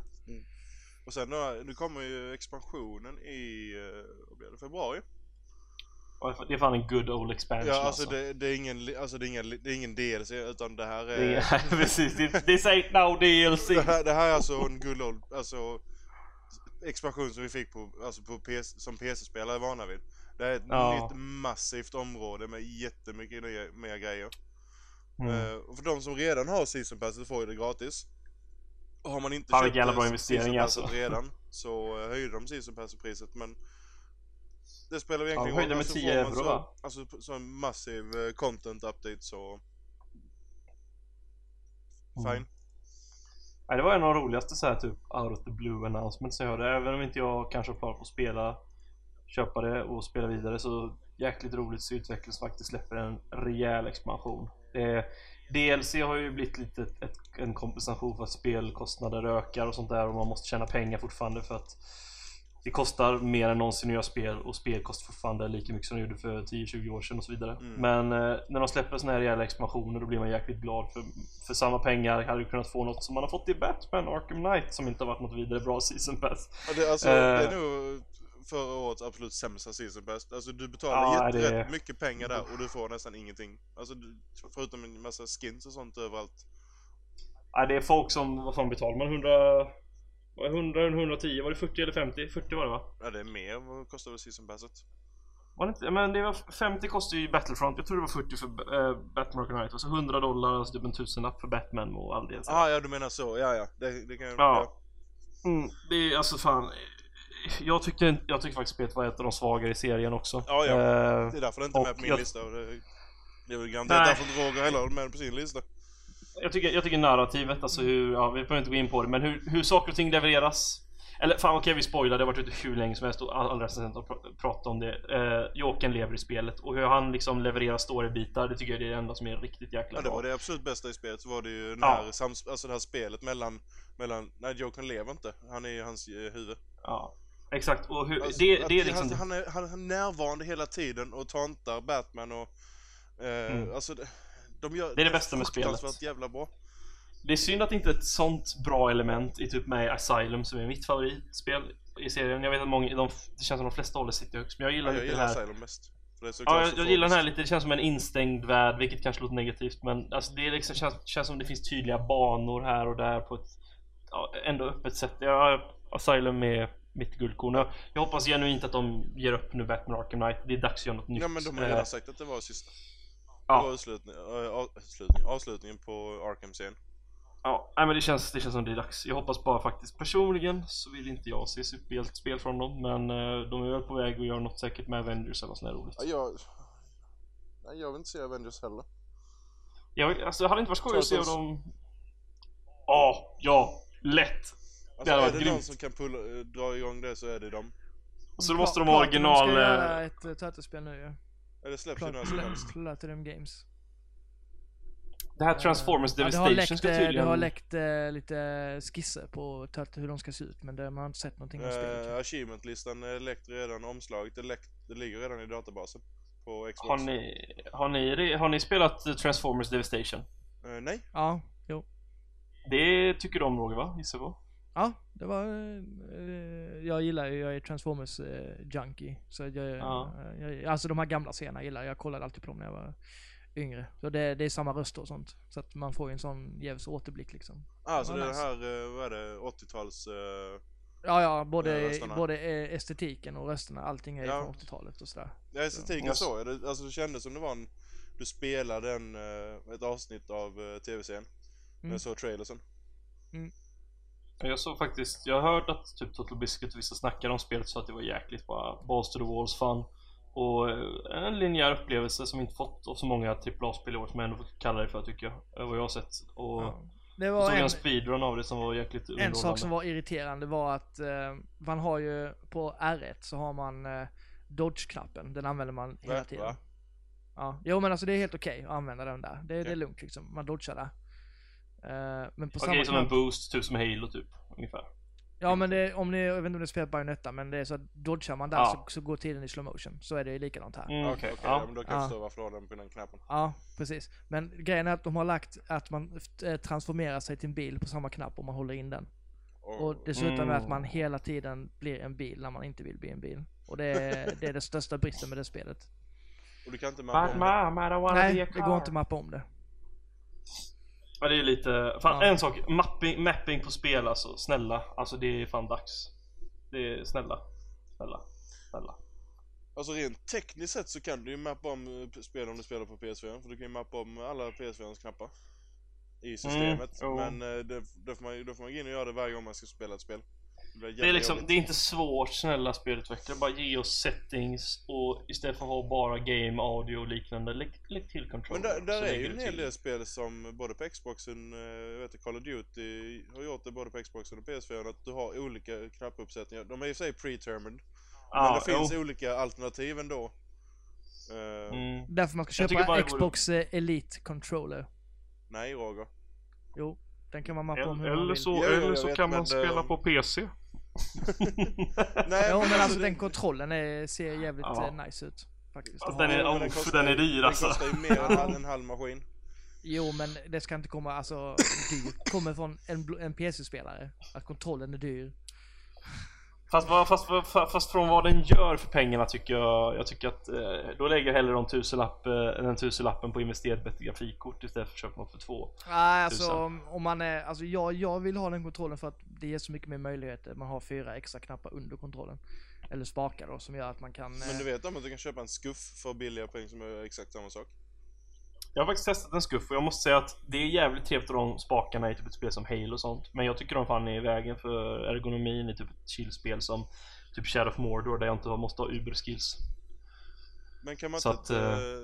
[SPEAKER 1] Och sen då, nu kommer ju expansionen i eh, det, februari.
[SPEAKER 3] Det är fan en good old expansion
[SPEAKER 1] Ja, alltså det, det är ingen, alltså det är ingen, det är ingen DLC utan det här är...
[SPEAKER 3] precis, det säger now DLC
[SPEAKER 1] Det här, det här är alltså en good old, alltså expansion som vi fick på, alltså på PC, som PC-spelare är vana vid. Det är ett
[SPEAKER 3] Ja.
[SPEAKER 1] nytt massivt område med jättemycket nya, mer grejer.
[SPEAKER 3] mm.
[SPEAKER 1] Eh, och för de som redan har season passet får ju det gratis. Har man inte
[SPEAKER 3] Fan,
[SPEAKER 1] köpt
[SPEAKER 3] bra investering, alltså.
[SPEAKER 1] redan så eh, höjde de season priset men det spelar
[SPEAKER 3] Ja, de
[SPEAKER 1] egentligen
[SPEAKER 3] höjde med
[SPEAKER 1] alltså,
[SPEAKER 3] 10
[SPEAKER 1] får man
[SPEAKER 3] euro,
[SPEAKER 1] så,
[SPEAKER 3] va?
[SPEAKER 1] Alltså så en massiv eh, content update så
[SPEAKER 3] Mm.
[SPEAKER 1] fine.
[SPEAKER 3] Nej, det var en av de roligaste så här, typ out of the blue announcements jag hörde. Även om inte jag kanske har planer på att spela, köpa det och spela vidare så jäkligt roligt så utvecklas faktiskt släpper en rejäl expansion. Det, DLC har ju blivit lite ett, ett, en kompensation för att spelkostnader ökar och sånt där och man måste tjäna pengar fortfarande för att det kostar mer än någonsin att göra spel och spel kostar fortfarande lika mycket som det gjorde för 10-20 år sedan och så vidare.
[SPEAKER 1] Mm.
[SPEAKER 3] Men eh, när de släpper såna här rejäla expansioner då blir man jäkligt glad för, för samma pengar hade du kunnat få något som man har fått i Batman Arkham Knight som inte har varit något vidare bra season pass.
[SPEAKER 1] Ja, det, alltså,
[SPEAKER 3] Eh.
[SPEAKER 1] det är nog förra årets absolut sämsta season pass. Alltså du betalar
[SPEAKER 3] Ja,
[SPEAKER 1] jätte,
[SPEAKER 3] det-
[SPEAKER 1] mycket pengar där och du får nästan ingenting. Alltså du, förutom en massa skins och sånt överallt.
[SPEAKER 3] Nej, det är folk som, vad fan betalar man? 100... vad är 100, 110, var det 40 eller 50? 40 var det va?
[SPEAKER 1] Ja det är mer vad kostar väl season passet?
[SPEAKER 3] Var det inte? Men det var 50 kostar ju Battlefront, jag tror det var 40 för äh, Batman Knight, och så 100 dollar, alltså typ en tusenlapp för Batman och all det. så.
[SPEAKER 1] Ah, ja du menar så, ja ja. Det, det kan
[SPEAKER 3] Ja. Mm, det är alltså fan jag tyckte, jag tyckte faktiskt spelet var ett av de svagare i serien också.
[SPEAKER 1] Ja, ja.
[SPEAKER 3] Eh,
[SPEAKER 1] Det är därför det inte är med på min
[SPEAKER 3] jag-
[SPEAKER 1] lista. Det, är väl garanterat därför inte Roger heller har med på sin lista.
[SPEAKER 3] jag, tycker, jag tycker narrativet, alltså hur, ja, vi behöver inte gå in på det, men hur, hur saker och ting levereras. Eller fan okej vi spoilar, det har varit ute hur länge som helst och all- alla recensenter har pr- pratat om det. Eh, Jokern lever i spelet och hur han liksom levererar storybitar, det tycker jag är det enda som är riktigt jäkla
[SPEAKER 1] Ja det
[SPEAKER 3] bra.
[SPEAKER 1] var det absolut bästa i spelet så var det ju
[SPEAKER 3] Ja.
[SPEAKER 1] när sams, alltså det här spelet mellan, mellan, nej Jokern lever inte. Han är ju hans eh, huvud.
[SPEAKER 3] Ja, exakt. Och hur,
[SPEAKER 1] Alltså,
[SPEAKER 3] det, det är liksom...
[SPEAKER 1] han, han, är, han är närvarande hela tiden och tantar Batman och... Eh,
[SPEAKER 3] Mm.
[SPEAKER 1] Alltså de gör
[SPEAKER 3] Det är det bästa med spelet.
[SPEAKER 1] jävla bra.
[SPEAKER 3] Det är synd att inte ett sånt bra element i typ med Asylum som är mitt favoritspel i serien. Jag vet att många, de, det känns som de flesta håller sitt högst, men jag gillar
[SPEAKER 1] Ja, jag
[SPEAKER 3] lite
[SPEAKER 1] gillar
[SPEAKER 3] det här.
[SPEAKER 1] Asylum mest. Är
[SPEAKER 3] Ja, jag, jag gillar den här lite, det känns som en instängd värld, vilket kanske låter negativt men alltså det är liksom, känns, känns som det finns tydliga banor här och där på ett ja, ändå öppet sätt. Ja, Asylum är mitt guldkorn. Jag, jag hoppas genuint att de ger upp nu Batman Arkham Knight. Det är dags att göra något nytt.
[SPEAKER 1] Ja men de har
[SPEAKER 3] Eh,
[SPEAKER 1] redan sagt att det var sista. Det
[SPEAKER 3] ja.
[SPEAKER 1] var avslutning, äh, avslutning, avslutningen på Arkham-serien.
[SPEAKER 3] Ja, nej, men det känns, det känns som det är dags. Jag hoppas bara faktiskt personligen så vill inte jag se superhjältespel från dem men eh, de är väl på väg att göra något säkert med Avengers eller något sånt där roligt.
[SPEAKER 1] Ja, jag... Nej, jag vill inte se Avengers heller.
[SPEAKER 3] Jag, alltså, det hade inte varit skoj att se dem... Ja, ja, lätt!
[SPEAKER 1] Alltså
[SPEAKER 3] hade
[SPEAKER 1] är det någon
[SPEAKER 3] grymt.
[SPEAKER 1] som kan pulla, eh, dra igång det så är det dem.
[SPEAKER 3] Så då måste de ha
[SPEAKER 2] Platinum
[SPEAKER 3] original...
[SPEAKER 2] ska
[SPEAKER 3] eh,
[SPEAKER 2] göra ett uh, Turtles-spel nu ju.
[SPEAKER 1] Eller släpps ju när som helst.
[SPEAKER 2] Platinum Games.
[SPEAKER 3] Det här Transformers
[SPEAKER 2] Ja, det
[SPEAKER 3] Devastation
[SPEAKER 2] har läckt,
[SPEAKER 3] ska
[SPEAKER 2] eh,
[SPEAKER 3] tydligen...
[SPEAKER 2] Det har läckt eh, lite skisser på hur de ska se ut men det, man har inte sett någonting om spelet.
[SPEAKER 1] Uh, Achievement-listan är läckt redan, omslaget det, läckt, det ligger redan i databasen. På Xbox.
[SPEAKER 3] har, ni, har, ni, har ni spelat eh, Transformers Devastation?
[SPEAKER 1] Eh, nej.
[SPEAKER 2] Ja, jo.
[SPEAKER 3] Det tycker du om Roger va? Gissar på?
[SPEAKER 2] Ja, det var... eh, jag gillar ju, jag är Transformers eh, junkie. Så jag,
[SPEAKER 3] Ja.
[SPEAKER 2] jag, alltså de här gamla serierna gillar jag. Jag kollade alltid på dem när jag var yngre. Så det, det är samma röster och sånt. Så att man får ju en sån jävs återblick liksom.
[SPEAKER 1] Alltså
[SPEAKER 2] Ja,
[SPEAKER 1] det
[SPEAKER 2] nice.
[SPEAKER 1] här, eh, vad är det, 80-tals... eh,
[SPEAKER 2] Ja, ja, både,
[SPEAKER 1] rösterna.
[SPEAKER 2] både eh, estetiken och rösterna. Allting är
[SPEAKER 1] Ja.
[SPEAKER 2] från 80-talet och sådär.
[SPEAKER 1] Ja, estetiken
[SPEAKER 3] Yes.
[SPEAKER 1] så. Det, alltså det kändes som det var en... Du spelade en, eh, ett avsnitt av uh, tv-serien. När
[SPEAKER 2] Mm.
[SPEAKER 1] jag såg trailersen.
[SPEAKER 3] Jag såg faktiskt, jag har hört att typ Total Biscuit och vissa snackar om spelet så att det var jäkligt bara balls to the walls fun. Och eh, en linjär upplevelse som inte fått av så många AAA-spel i år som jag ändå får kalla det för tycker jag. Vad jag har sett. Och
[SPEAKER 2] Ja. Det var en,
[SPEAKER 3] en speedrun av det som var jäkligt
[SPEAKER 2] en sak som
[SPEAKER 3] underhållande.
[SPEAKER 2] var irriterande var att eh, man har ju på R1 så har man eh, Dodge-knappen. Den använder man hela tiden.
[SPEAKER 1] Va?
[SPEAKER 2] Ja, jo men alltså det är helt okej att använda den där. Det, det är lugnt liksom. Man dodgar där. Eh, men på
[SPEAKER 3] Okej,
[SPEAKER 2] samma
[SPEAKER 3] som en boost, typ som Halo typ. Ungefär.
[SPEAKER 2] Ja men det, om ni, jag vet inte om ni spelar Bayonetta men det är så att dodgar man där
[SPEAKER 3] Ja.
[SPEAKER 2] så, så går tiden i slow motion. Så är det ju likadant här.
[SPEAKER 3] Mm,
[SPEAKER 1] Okej,
[SPEAKER 3] okej.
[SPEAKER 1] okej. ja.
[SPEAKER 3] ja.
[SPEAKER 1] men då kan jag
[SPEAKER 2] Ja.
[SPEAKER 1] förstå varför du har den på den knappen.
[SPEAKER 2] Ja, precis. Men grejen är att de har lagt att man eh, transformerar sig till en bil på samma knapp om man håller in den. Och dessutom är att
[SPEAKER 3] Mm.
[SPEAKER 2] man hela tiden blir en bil när man inte vill bli en bil. Och det är, det är den största bristen med det spelet.
[SPEAKER 1] och du kan inte mappa
[SPEAKER 3] But
[SPEAKER 1] om det.
[SPEAKER 3] mom,
[SPEAKER 2] Nej, det går inte att mappa om det.
[SPEAKER 3] Ja det är lite, fan
[SPEAKER 2] Ja.
[SPEAKER 3] en sak, mapping, mapping på spel alltså, snälla. Alltså det är fan dags. Det är snälla. Snälla. Snälla.
[SPEAKER 1] Alltså rent tekniskt sett så kan du ju mappa om eh, spel om du spelar på PS4. För du kan ju mappa om alla PS4-ans knappar. I systemet.
[SPEAKER 3] jo.
[SPEAKER 1] men eh, då, får man, då får man gå in och göra det varje gång man ska spela ett spel.
[SPEAKER 3] Det är liksom, det är inte svårt snälla spelutvecklare. Bara ge oss settings och istället för att ha bara game, audio och liknande, lägg, lägg till
[SPEAKER 1] Men
[SPEAKER 3] controller.
[SPEAKER 1] där, där
[SPEAKER 3] så
[SPEAKER 1] är ju en hel del spel som både på Xboxen, eh, jag vet Call of Duty har gjort det både på Xboxen och PS4 att du har olika knappuppsättningar. De är i och för sig predetermined.
[SPEAKER 3] Ja,
[SPEAKER 1] men det finns
[SPEAKER 3] jo.
[SPEAKER 1] olika alternativ ändå. Eh,
[SPEAKER 3] Mm.
[SPEAKER 2] Därför man ska köpa Xbox eh, Elite Controller.
[SPEAKER 1] Nej Roger.
[SPEAKER 2] Jo, den kan man mappa om hur
[SPEAKER 4] Eller,
[SPEAKER 2] man
[SPEAKER 4] eller
[SPEAKER 2] vill.
[SPEAKER 4] så, eller så
[SPEAKER 1] vet,
[SPEAKER 4] kan man
[SPEAKER 1] men,
[SPEAKER 4] spela
[SPEAKER 1] eh,
[SPEAKER 4] på PC.
[SPEAKER 1] Nej
[SPEAKER 2] Ja men alltså
[SPEAKER 1] det-
[SPEAKER 2] den kontrollen är, ser jävligt
[SPEAKER 3] Ja.
[SPEAKER 2] eh, nice ut. Faktiskt.
[SPEAKER 3] Den är- oh, för
[SPEAKER 1] kostar
[SPEAKER 3] den är
[SPEAKER 1] ju-
[SPEAKER 3] dyr, alltså.
[SPEAKER 1] Den kostar ju mer än halv- en halv maskin.
[SPEAKER 2] Jo men det ska inte komma, alltså dyrt. Kommer från en, en PC-spelare. Att kontrollen är dyr.
[SPEAKER 3] Fast, fast, fast, fast från vad den gör för pengarna tycker jag, jag tycker att eh, då lägger jag hellre de tusenlapp, eh, den tusenlappen på investerat bättre grafikkort istället för att köpa något för två.
[SPEAKER 2] Nej alltså om, om man är, alltså jag, jag vill ha den kontrollen för att det ger så mycket mer möjligheter. Man har fyra extra knappar under kontrollen. Eller spakar då som gör att man kan...
[SPEAKER 1] Men
[SPEAKER 2] eh,
[SPEAKER 1] du vet om att du kan köpa en skuff för billiga pengar som är exakt samma sak?
[SPEAKER 3] Jag har faktiskt testat en skuff och jag måste säga att det är jävligt trevligt att de spakarna i typ ett spel som Halo och sånt. Men jag tycker de fan är i vägen för ergonomin i typ ett chillspel som typ Shadow of Mordor där jag inte måste ha uber-skills.
[SPEAKER 1] Men kan man
[SPEAKER 3] Så
[SPEAKER 1] inte...
[SPEAKER 3] att, eh,
[SPEAKER 1] eh,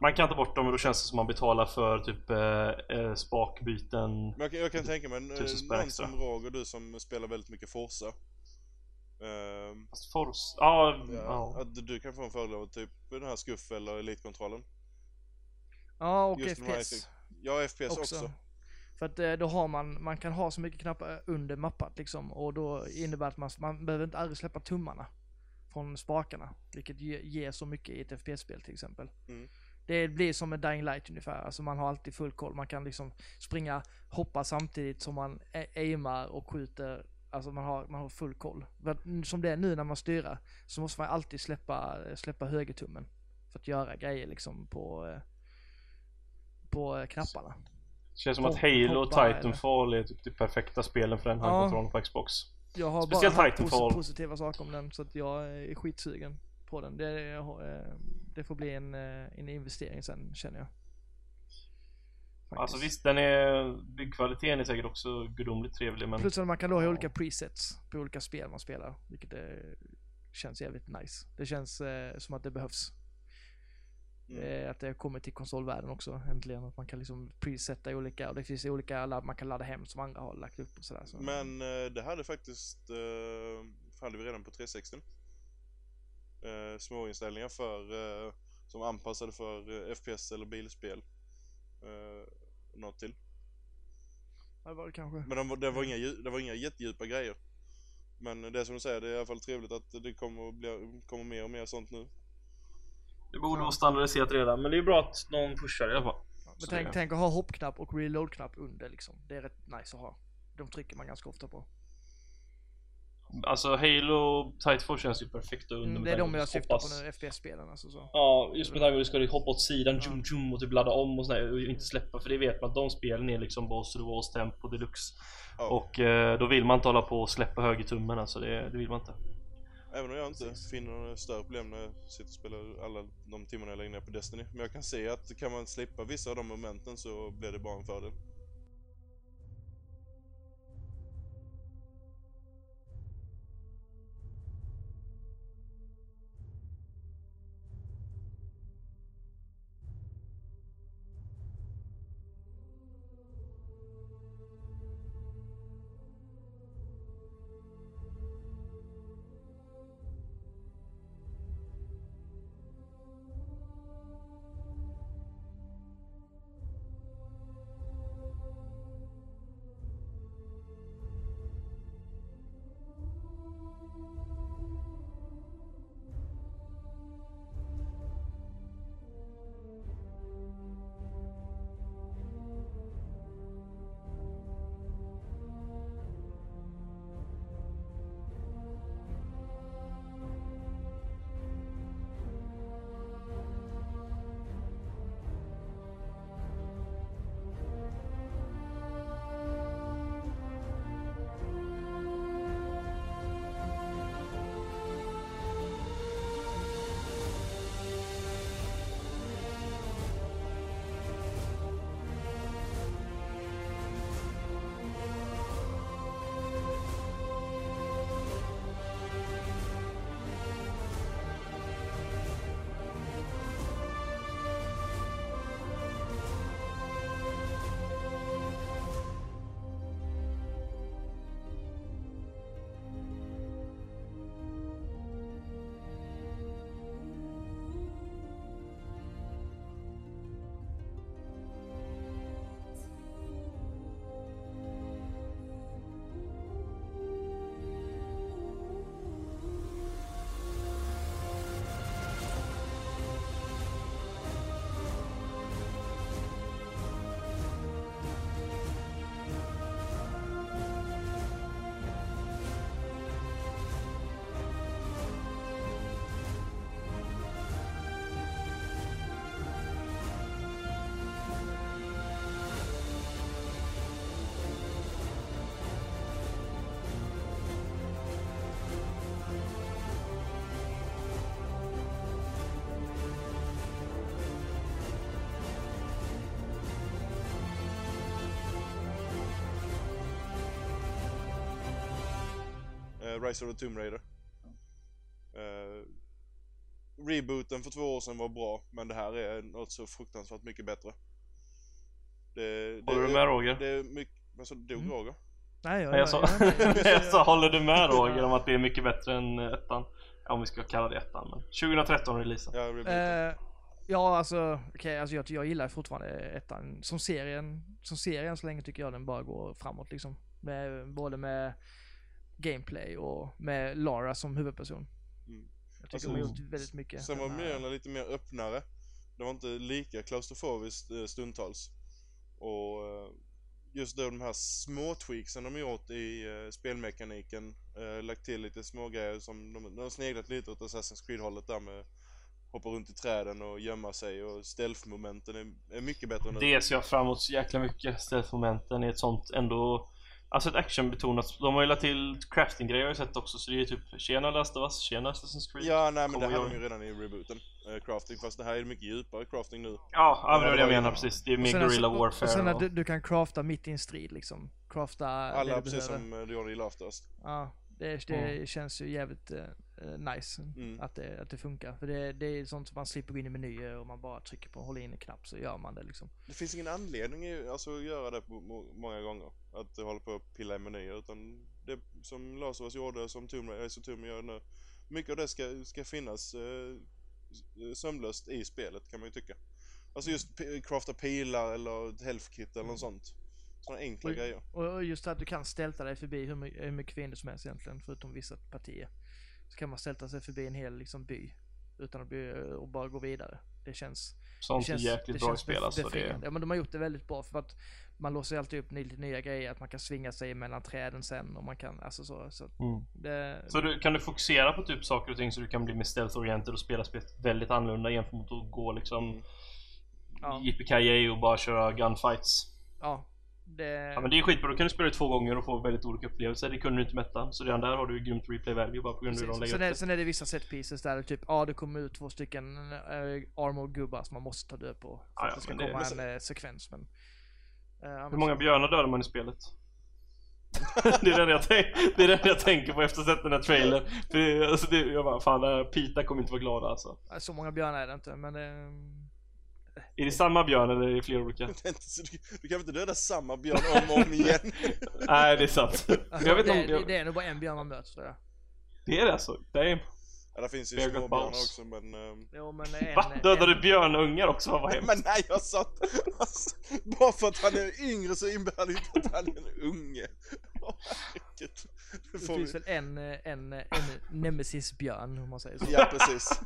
[SPEAKER 3] Man kan ta bort dem och då känns det som man betalar för typ eh, spakbyten.
[SPEAKER 1] Men jag, kan- jag kan tänka mig, någon som Roger, du som spelar väldigt mycket Forza. ehm,
[SPEAKER 3] Fast Force, ja,
[SPEAKER 1] ja,
[SPEAKER 3] ja.
[SPEAKER 1] Att du kan få en fördel av typ den här skuff eller elitkontrollen.
[SPEAKER 2] Ja och
[SPEAKER 1] just
[SPEAKER 2] FPS
[SPEAKER 1] Ja, FPS också.
[SPEAKER 2] också. För att eh, då har man, man kan ha så mycket knappar under mappat liksom. Och då innebär att man, man behöver inte aldrig släppa tummarna. Från spakarna. Vilket ge, ger så mycket i ett FPS-spel till exempel.
[SPEAKER 1] Mm.
[SPEAKER 2] Det blir som en Dying Light ungefär. Alltså man har alltid full koll. Man kan liksom springa, hoppa samtidigt som man aimar och skjuter. Alltså man har, man har full koll. För som det är nu när man styrar så måste man alltid släppa, släppa högertummen. För att göra grejer liksom på, eh, på eh, knapparna.
[SPEAKER 3] Känns som att Halo och Titanfall är typ de perfekta spelen för den här
[SPEAKER 2] Ja.
[SPEAKER 3] kontrollen på Xbox.
[SPEAKER 2] Jag har
[SPEAKER 3] Speciellt
[SPEAKER 2] bara
[SPEAKER 3] Titanfall.
[SPEAKER 2] pos- positiva saker om den så att jag är skitsugen på den. Det, eh, det får bli en, eh, en investering sen känner jag. Faktiskt.
[SPEAKER 3] Alltså visst, den är... Byggkvaliteten är säkert också gudomligt trevlig men...
[SPEAKER 2] Plus att man kan då ha olika presets på olika spel man spelar. Vilket är, känns jävligt nice. Det känns eh, som att det behövs.
[SPEAKER 1] Mm.
[SPEAKER 2] Eh, att det kommer till konsolvärlden också äntligen. Att man kan liksom presetta i olika, och det finns olika ladd man kan ladda hem som andra har lagt upp och sådär. Så.
[SPEAKER 1] Men eh, det hade faktiskt, eh, hade vi redan på 360. Eh, små inställningar för, eh, som anpassade för FPS eller bilspel. Eh, något till.
[SPEAKER 2] Ja, det var det kanske.
[SPEAKER 1] Men de, det, var inga, dju- det var inga jättedjupa grejer. Men det som du säger, det är i alla fall trevligt att det kommer, bli, kommer mer och mer sånt nu.
[SPEAKER 3] Det borde vara standardiserat redan men det är bra att någon pushar det i alla fall.
[SPEAKER 2] Men tänk, tänk att ha hoppknapp och reload-knapp under liksom. Det är rätt nice att ha. De trycker man ganska ofta på.
[SPEAKER 3] Alltså Halo och Titanfall känns ju perfekta under
[SPEAKER 2] Mm, det är de jag
[SPEAKER 3] att
[SPEAKER 2] syftar på nu, FPS-spelarna alltså så.
[SPEAKER 3] Ja, just med tanke på att du ska hoppa åt sidan,
[SPEAKER 2] Ja.
[SPEAKER 3] tjum, tjum, och typ ladda om och sådär och inte släppa för det vet man att de spelen är liksom boss to the walls tempo deluxe.
[SPEAKER 1] Ja.
[SPEAKER 3] Och eh, då vill man inte hålla på och släppa högertummen alltså, det, det vill man inte.
[SPEAKER 1] Även om jag inte
[SPEAKER 2] Precis.
[SPEAKER 1] finner några större problem när jag sitter och spelar alla de timmarna jag lägger ner på Destiny. Men jag kan se att kan man slippa vissa av de momenten så blir det bara en fördel. Rise of the Tomb Raider. Eh, rebooten för två år sedan var bra, men det här är något så fruktansvärt mycket bättre. Det, det,
[SPEAKER 3] Håller du med Roger?
[SPEAKER 1] Det är mycket... Alltså, dog
[SPEAKER 2] Mm.
[SPEAKER 1] Roger?
[SPEAKER 2] Nej, jag,
[SPEAKER 3] Nej, jag sa,
[SPEAKER 2] jag-
[SPEAKER 3] jag sa håller du med Roger om att det är mycket bättre än eh, ettan? Ja, om vi ska kalla det ettan men 2013 releasen.
[SPEAKER 1] Ja, rebooten.
[SPEAKER 2] Eh, ja, alltså, okej, alltså jag, jag gillar fortfarande ettan. Som serien, som serien så länge tycker jag den bara går framåt liksom. Med, både med gameplay och med Lara som huvudperson.
[SPEAKER 1] Mm.
[SPEAKER 2] Jag tycker
[SPEAKER 1] Alltså,
[SPEAKER 2] de har gjort väldigt mycket.
[SPEAKER 1] Sen var miljöerna lite mer öppnare. Det var inte lika klaustrofobiskt eh, stundtals. Och eh, just då de här små tweaksen de har gjort i eh, spelmekaniken. Lagt till lite små grejer som de, de har sneglat lite åt Assassin's Creed-hållet där med hoppa runt i träden och gömma sig och stealth-momenten är, är mycket bättre nu.
[SPEAKER 3] Det ser jag fram emot så jäkla mycket. Stealth-momenten är ett sånt ändå Alltså ett actionbetonat. De har ju lagt till crafting-grejer har jag sett också så det är typ Tjena Last of Us, tjena Assassin's Creed.
[SPEAKER 1] Ja, nej men det
[SPEAKER 3] Kommer
[SPEAKER 1] hade
[SPEAKER 3] jag-
[SPEAKER 1] de ju redan i rebooten. Eh, crafting, fast det här är mycket djupare crafting nu.
[SPEAKER 3] Ja, ja men det var det jag
[SPEAKER 1] Ja,
[SPEAKER 3] menar precis. Det är mer
[SPEAKER 2] sen
[SPEAKER 3] guerrilla
[SPEAKER 2] alltså-
[SPEAKER 3] warfare.
[SPEAKER 2] Och sen att du, du kan crafta mitt i en strid liksom. Crafta
[SPEAKER 1] Alla
[SPEAKER 2] det du
[SPEAKER 1] precis
[SPEAKER 2] behöver.
[SPEAKER 1] som eh, du gjorde i Last of Us.
[SPEAKER 2] Ja, det, det känns ju jävligt eh, eh, nice
[SPEAKER 1] Mm.
[SPEAKER 2] att, det, att det funkar. För det, det är sånt som man slipper gå in i menyer och man bara trycker på håller in en knapp så gör man det liksom.
[SPEAKER 1] Det finns ingen anledning alltså, att göra det många gånger. Att du håller på att pilla i menyer. Utan det som Last of Us gjorde, som Tomb Raider, som Tomb Raider gör nu. Mycket av det ska, ska finnas eh, s- sömlöst i spelet kan man ju tycka. Alltså just crafta pilar eller health kit eller något sånt. Sådana enkla
[SPEAKER 2] Oj.
[SPEAKER 1] grejer.
[SPEAKER 2] Och och just att du kan stälta dig förbi hur mycket, hur mycket fiender som helst egentligen, förutom vissa partier. Så kan man stälta sig förbi en hel liksom by. Utan att bli, och bara gå vidare. Det känns,
[SPEAKER 3] Sånt är jäkligt bra i spel alltså. Det.
[SPEAKER 2] Ja men de har gjort det väldigt bra för att man låser alltid upp lite nya grejer, att man kan svinga sig mellan träden sen och man kan, alltså så. så
[SPEAKER 3] mm.
[SPEAKER 2] det,
[SPEAKER 3] Så du, kan du fokusera på typ saker och ting så du kan bli mer stealth-oriented och spela spelet väldigt annorlunda jämfört mot att gå liksom
[SPEAKER 2] ja,
[SPEAKER 3] yippee och bara köra gunfights?
[SPEAKER 2] ja, det,
[SPEAKER 3] Ja men det är skitbra, då kan du spela det två gånger och få väldigt olika upplevelser. Det kunde du inte med ettan. Så redan där har du grymt replay value bara på grund av hur de lägger
[SPEAKER 2] Sen är,
[SPEAKER 3] det.
[SPEAKER 2] sen är det vissa set pieces där det typ, ja det kommer ut två stycken äh, armor gubbar som man måste ta död på. För
[SPEAKER 3] Ja,
[SPEAKER 2] att
[SPEAKER 3] ja,
[SPEAKER 2] det ska
[SPEAKER 3] det-
[SPEAKER 2] komma
[SPEAKER 1] men
[SPEAKER 2] en eh, sekvens men... annars-
[SPEAKER 3] Hur många björnar dödar man i spelet? det, är det, jag det är det jag tänker på efter att ha sett den här trailern. För det, alltså det, jag bara, fan, äh, Pita kommer inte vara glad alltså.
[SPEAKER 2] Så många björnar är det inte men det...
[SPEAKER 3] Är det samma björn eller är det flera olika?
[SPEAKER 1] Du, du kan väl inte döda samma björn om och om igen?
[SPEAKER 3] Nej, det är sant. Men jag vet
[SPEAKER 2] det,
[SPEAKER 3] inte om...
[SPEAKER 2] det, det
[SPEAKER 3] Jag,
[SPEAKER 2] är nog bara en björn man möter tror jag.
[SPEAKER 3] det är det alltså? Damn.
[SPEAKER 1] Ja, det finns ju
[SPEAKER 3] Bear got
[SPEAKER 1] småbjörnar
[SPEAKER 3] balls.
[SPEAKER 1] också men... ehm,
[SPEAKER 2] Jo men en...
[SPEAKER 3] Va? Dödar
[SPEAKER 2] en,
[SPEAKER 3] du björnungar också? Vad hemskt.
[SPEAKER 1] Men nej jag sa att, alltså, bara för att han är yngre så innebär det inte att han är en unge.
[SPEAKER 2] Det finns
[SPEAKER 1] vi...
[SPEAKER 2] väl en, eh, en, en nemesis-björn om man säger så.
[SPEAKER 1] Ja precis.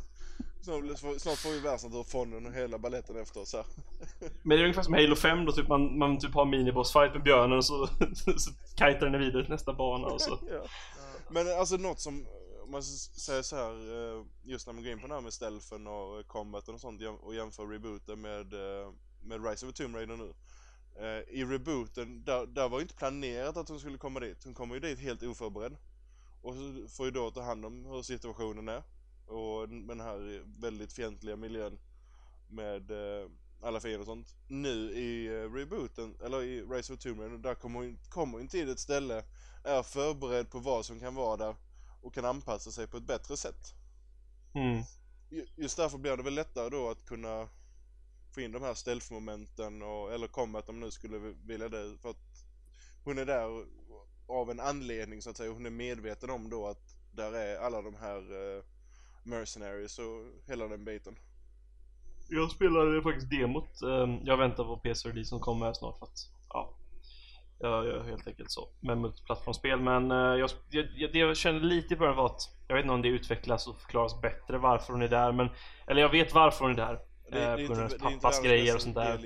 [SPEAKER 1] Snart får, snart får vi världsnaturfonden och hela balletten efter oss här.
[SPEAKER 3] Men det är ungefär som Halo 5 då typ man, man typ har minibossfight med björnen och så, så kajtar den vidare till nästa bana och så.
[SPEAKER 1] Ja. Men alltså något som, om man säger så här, eh, just när man går in på det här med stealthen och combaten och sånt och jämför rebooten med, eh, med Rise of the Tomb Raider nu. Eh, I rebooten, där, där var ju inte planerat att hon skulle komma dit. Hon kommer ju dit helt oförberedd. Och så får ju då ta hand om hur situationen är. Och den här väldigt fientliga miljön med eh, alla fiender och sånt. Nu i eh, rebooten, eller i Rise of Tomb Raider, där kommer hon, kommer hon till ett ställe, är förberedd på vad som kan vara där och kan anpassa sig på ett bättre sätt.
[SPEAKER 3] Mm.
[SPEAKER 1] Ju- Just därför blir det väl lättare då att kunna få in de här stealth-momenten och, eller combat om man nu skulle vilja det. För att hon är där av en anledning så att säga. Hon är medveten om då att där är alla de här eh, mercenaries och hela den biten.
[SPEAKER 3] Jag spelade faktiskt demot. Ehm, Jag väntar på PC-release som kommer här snart för att, ja. Jag gör helt enkelt så. Med multiplattformsspel. Men eh, jag, jag, det jag kände lite i början var att jag vet inte om det utvecklas och förklaras bättre varför hon är där. Men, eller jag vet varför hon är där.
[SPEAKER 1] Det, det,
[SPEAKER 3] eh, på grund av hennes pappas grejer och sånt där.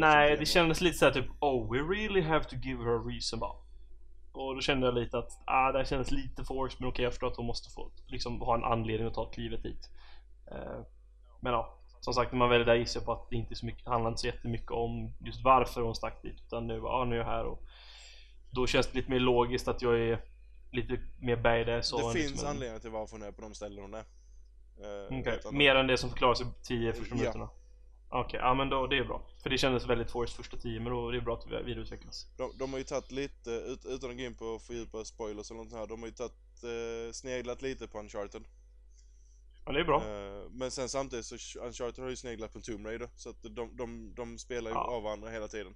[SPEAKER 3] Nej, det kändes lite såhär typ Oh, we really have to give her a reason bara. Och då kände jag lite att, ah, det här kändes lite force men okej jag förstår att hon måste få liksom ha en anledning att ta klivet dit. Eh, men ja, som sagt när man väljer där gissar jag på att det inte är så mycket, handlar inte så jättemycket om just varför hon stack dit. Utan nu, ja nu är jag här och då känns det lite mer logiskt att jag är lite mer badass
[SPEAKER 1] Det
[SPEAKER 3] en
[SPEAKER 1] finns
[SPEAKER 3] liksom
[SPEAKER 1] anledningar till varför hon är på de ställen hon är. Eh, utan-
[SPEAKER 3] mer än det som förklaras i 10 första
[SPEAKER 1] Ja.
[SPEAKER 3] minuterna? Okej, ja men då, det är bra. För det kändes väldigt forced första 10 men då det är bra att det vidareutvecklas.
[SPEAKER 1] De, de har ju tagit lite, ut, utan att gå in på fördjupa spoilers eller något här, de har ju tagit, eh, sneglat lite på Uncharted.
[SPEAKER 3] Ja det är bra.
[SPEAKER 1] Eh, men sen samtidigt så Uncharted har ju sneglat på Tomb Raider, så att de, de, de spelar ju
[SPEAKER 3] Ja.
[SPEAKER 1] av varandra hela tiden.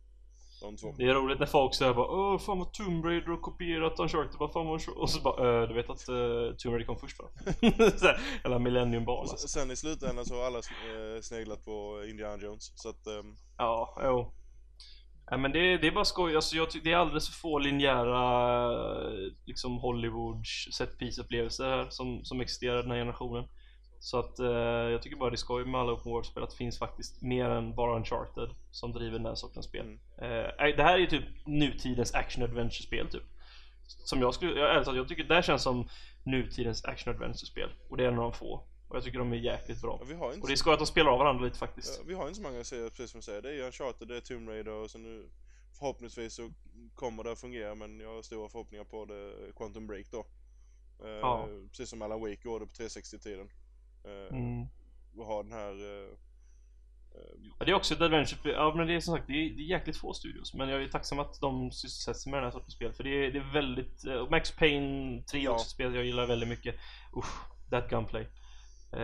[SPEAKER 1] De två.
[SPEAKER 3] Det är roligt när folk säger bara Åh fan vad Tomb Raider har kopierat Uncharted, vad fan var Uncharted?" Och så bara "Eh, du vet att uh, Tomb Raider kom först va? Jävla Millennium
[SPEAKER 1] Och
[SPEAKER 3] alltså.
[SPEAKER 1] sen, i slutändan så har alla eh, sneglat på Indiana Jones, så att ehm,
[SPEAKER 3] Ja, jo. Ja, men det, det är bara skoj, alltså jag tycker det är alldeles för få linjära liksom Hollywoods set piece upplevelser här som, som existerar den här generationen. Så att eh, jag tycker bara det är skoj med alla open world-spel att det finns faktiskt mer än bara Uncharted som driver den här sortens spel.
[SPEAKER 1] Mm.
[SPEAKER 3] Eh, det här är ju typ nutidens action adventure-spel typ. Som jag skulle, jag, talat, jag tycker det här känns som nutidens action adventure-spel. Och det är en av de få. Och jag tycker de är jäkligt bra.
[SPEAKER 1] ja, vi har ju
[SPEAKER 3] Och det är skoj att de spelar av varandra lite faktiskt.
[SPEAKER 1] Ja, vi har inte så många serier precis som du säger. Det är ju Uncharted, det är Tomb Raider och sen nu förhoppningsvis så kommer det att fungera men jag har stora förhoppningar på det Quantum Break då. Eh,
[SPEAKER 3] Ja.
[SPEAKER 1] Precis som Alan Wake gjorde på 360-tiden. Eh,
[SPEAKER 3] Mm.
[SPEAKER 1] Och ha den här... eh, eh,
[SPEAKER 3] Ja, det är också ett adventure Ja men det är som sagt, det är, det är jäkligt få studios Men jag är tacksam att de sysselsätter sig med den här sortens spel För det är, det är väldigt eh, Max Payne 3 är
[SPEAKER 1] Ja.
[SPEAKER 3] också spel jag gillar väldigt mycket Usch, that gunplay eh,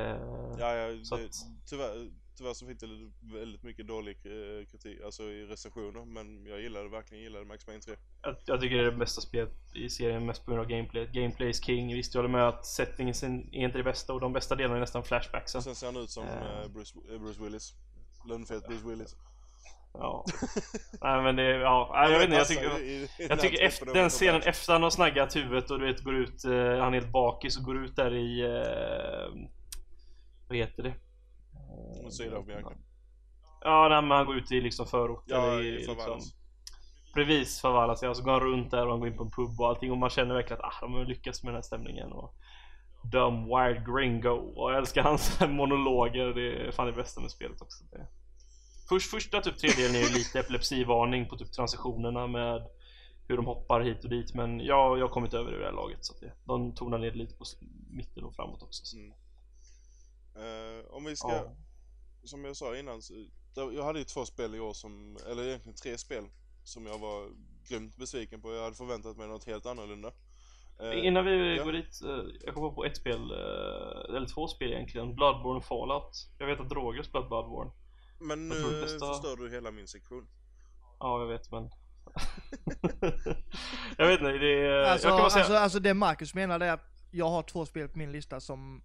[SPEAKER 1] ja, ja det,
[SPEAKER 3] att-
[SPEAKER 1] tyvärr, tyvärr så fick det väldigt mycket dålig eh, kritik, alltså i recensioner. Men jag gillade verkligen gillade Max Payne 3.
[SPEAKER 3] jag, jag tycker det är det bästa spelet i serien mest på grund av gameplay Gameplay is king, visst jag håller med att settingen är inte det bästa Och de bästa delarna är nästan flashbacksen
[SPEAKER 1] sen ser han ut som
[SPEAKER 3] eh,
[SPEAKER 1] Bruce, Bruce Willis. Lönnfet Bruce Willis.
[SPEAKER 3] Ja Nej men det, ja, nej, jag vet inte, jag
[SPEAKER 1] Passar
[SPEAKER 3] tycker
[SPEAKER 1] ju i- i
[SPEAKER 3] Jag tycker efter den scenen efter han har snaggat huvudet och du vet går ut, eh, han är helt bakis och går ut där i, eh, vad heter det? Eh,
[SPEAKER 1] Sydamerika.
[SPEAKER 3] Ja, när man går ut i liksom förort
[SPEAKER 1] Ja, i
[SPEAKER 3] liksom. Precis, Favalas ja, så går han runt där och han går in på en pub och allting och man känner verkligen att ah, de har lyckats med den här stämningen och Dumb Wild Gringo och jag älskar hans monologer, det är fan det bästa med spelet också det. Först, Första typ tredjedelen är ju lite epilepsivarning på typ transitionerna med hur de hoppar hit och dit men jag, jag har kommit över det det här laget så att det, de tonar ner lite på mitten och framåt också. Så.
[SPEAKER 1] Mm. Eh, om vi ska,
[SPEAKER 3] Ja.
[SPEAKER 1] Som jag sa innan, jag hade ju två spel i år som, eller egentligen tre spel som jag var grymt besviken på. Jag hade förväntat mig något helt annorlunda. Eh,
[SPEAKER 3] Innan vi
[SPEAKER 1] ja.
[SPEAKER 3] går dit, eh, jag kommer på ett spel, eh, eller två spel egentligen, Bloodborne Fallout. Jag vet att Roger spelat Bloodborne.
[SPEAKER 1] men nu
[SPEAKER 3] bästa-
[SPEAKER 1] förstör du hela min sektion.
[SPEAKER 3] Ja, jag vet men... jag vet inte, det är...
[SPEAKER 2] Alltså,
[SPEAKER 3] jag kan bara säga...
[SPEAKER 2] alltså, alltså det Marcus menar är att jag har två spel på min lista som,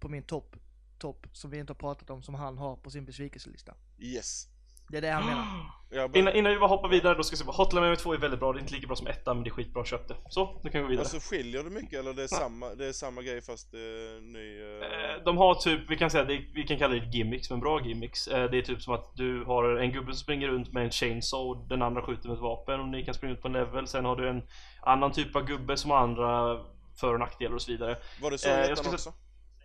[SPEAKER 2] på min topp, topp, som vi inte har pratat om, som han har på sin besvikelselista.
[SPEAKER 1] Yes.
[SPEAKER 2] Det är det han menar.
[SPEAKER 1] Bara,
[SPEAKER 3] Innan, innan vi bara hoppar vidare, då ska vi se. Hotline Miami 2 är väldigt bra, det är inte lika bra som ettan men det är skitbra, köp det. Så, nu kan vi gå vidare.
[SPEAKER 1] alltså skiljer det mycket eller det är, samma, det är samma grej fast det är ny... eh,
[SPEAKER 3] Eh, De har typ, vi kan säga, det, vi kan kalla det gimmicks, men bra gimmicks. Eh, Det är typ som att du har en gubbe som springer runt med en chainsaw och den andra skjuter med ett vapen och ni kan springa ut på en level. Sen har du en annan typ av gubbe som har andra för och nackdelar och så vidare.
[SPEAKER 1] var det så
[SPEAKER 3] eh,
[SPEAKER 1] i
[SPEAKER 3] jag
[SPEAKER 1] ettan också?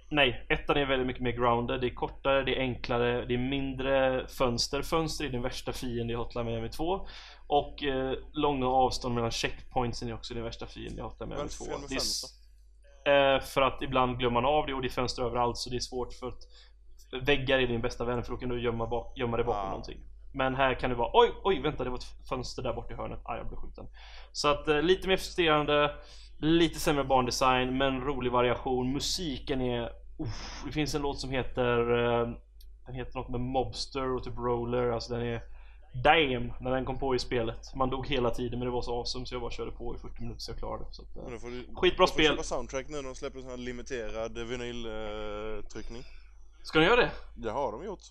[SPEAKER 3] Nej, ettan är väldigt mycket mer grounded, det är kortare, det är enklare, det är mindre fönster. Fönster är din värsta fiende i Hotline Miami 2. Och eh, långa avstånd mellan checkpointsen är också din värsta fiende i Hotline Miami
[SPEAKER 1] Varför
[SPEAKER 3] 2.
[SPEAKER 1] fel med
[SPEAKER 3] Det är eh, för att ibland glömmer man av det och det är fönster överallt så det är svårt för att väggar är din bästa vän för då kan du gömma, bak, gömma dig bakom
[SPEAKER 1] Ah.
[SPEAKER 3] någonting. Men här kan det vara oj, oj, vänta det var ett fönster där borta i hörnet. Aj, jag blev skjuten. Så att eh, lite mer frustrerande, lite sämre bandesign, men rolig variation. Musiken är... Uff, det finns en låt som heter... Eh, den heter något med Mobster och typ Roller, alltså den är... Damn! När den kom på i spelet. Man dog hela tiden men det var så awesome så jag bara körde på i 40 minuter så jag klarade. Så att, eh,
[SPEAKER 1] Men då får du,
[SPEAKER 3] Skitbra
[SPEAKER 1] du får
[SPEAKER 3] spel.
[SPEAKER 1] köpa soundtrack nu när de släpper sån här limiterad vinyltryckning.
[SPEAKER 3] Ska ni göra det?
[SPEAKER 1] Det har de gjort.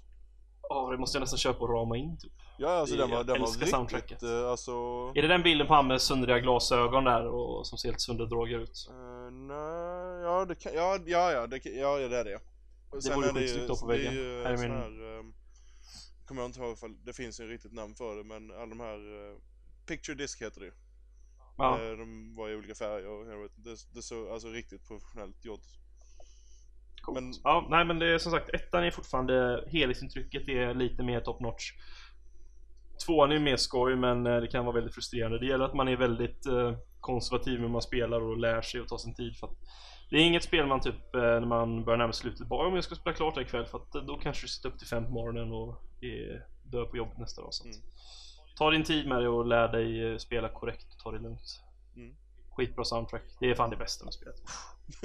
[SPEAKER 3] Ja, det måste jag nästan köpa och rama in typ.
[SPEAKER 1] Ja, alltså den var, den var riktigt,
[SPEAKER 3] soundtracket.
[SPEAKER 1] eh, alltså...
[SPEAKER 3] Är det den bilden på han med söndriga glasögon där och som ser helt sönderdrågiga ut?
[SPEAKER 1] Uh, nej, ja det kan, ja, ja, ja, det, ja, det är det. Och
[SPEAKER 3] Det
[SPEAKER 1] det ju,
[SPEAKER 3] skitsnyggt då på
[SPEAKER 1] det är
[SPEAKER 3] väggen.
[SPEAKER 1] ju
[SPEAKER 3] Här är
[SPEAKER 1] sån
[SPEAKER 3] min-
[SPEAKER 1] här, um, kommer jag inte ihåg ifall det finns ju ett riktigt namn för det, men alla de här, uh, Picture Disc heter det ju.
[SPEAKER 3] Ja.
[SPEAKER 1] Eh, De var i olika färger och det, det såg alltså riktigt professionellt gjort.
[SPEAKER 3] Coolt.
[SPEAKER 1] Men-
[SPEAKER 3] Ja, nej men det är som sagt, ettan är fortfarande helhetsintrycket är lite mer top notch. Tvåan är mer skoj men eh, det kan vara väldigt frustrerande. Det gäller att man är väldigt eh, konservativ med hur man spelar och lär sig och tar sin tid för att det är inget spel man typ eh, när man börjar närma sig slutet bara om jag ska spela klart ikväll för att då kanske du sitter upp till fem på morgonen och är dö på jobbet nästa dag. Så
[SPEAKER 1] Mm.
[SPEAKER 3] Ta din tid med det och lär dig spela korrekt och ta det lugnt.
[SPEAKER 1] Mm.
[SPEAKER 3] Skitbra soundtrack. Det är fan det bästa med spelet.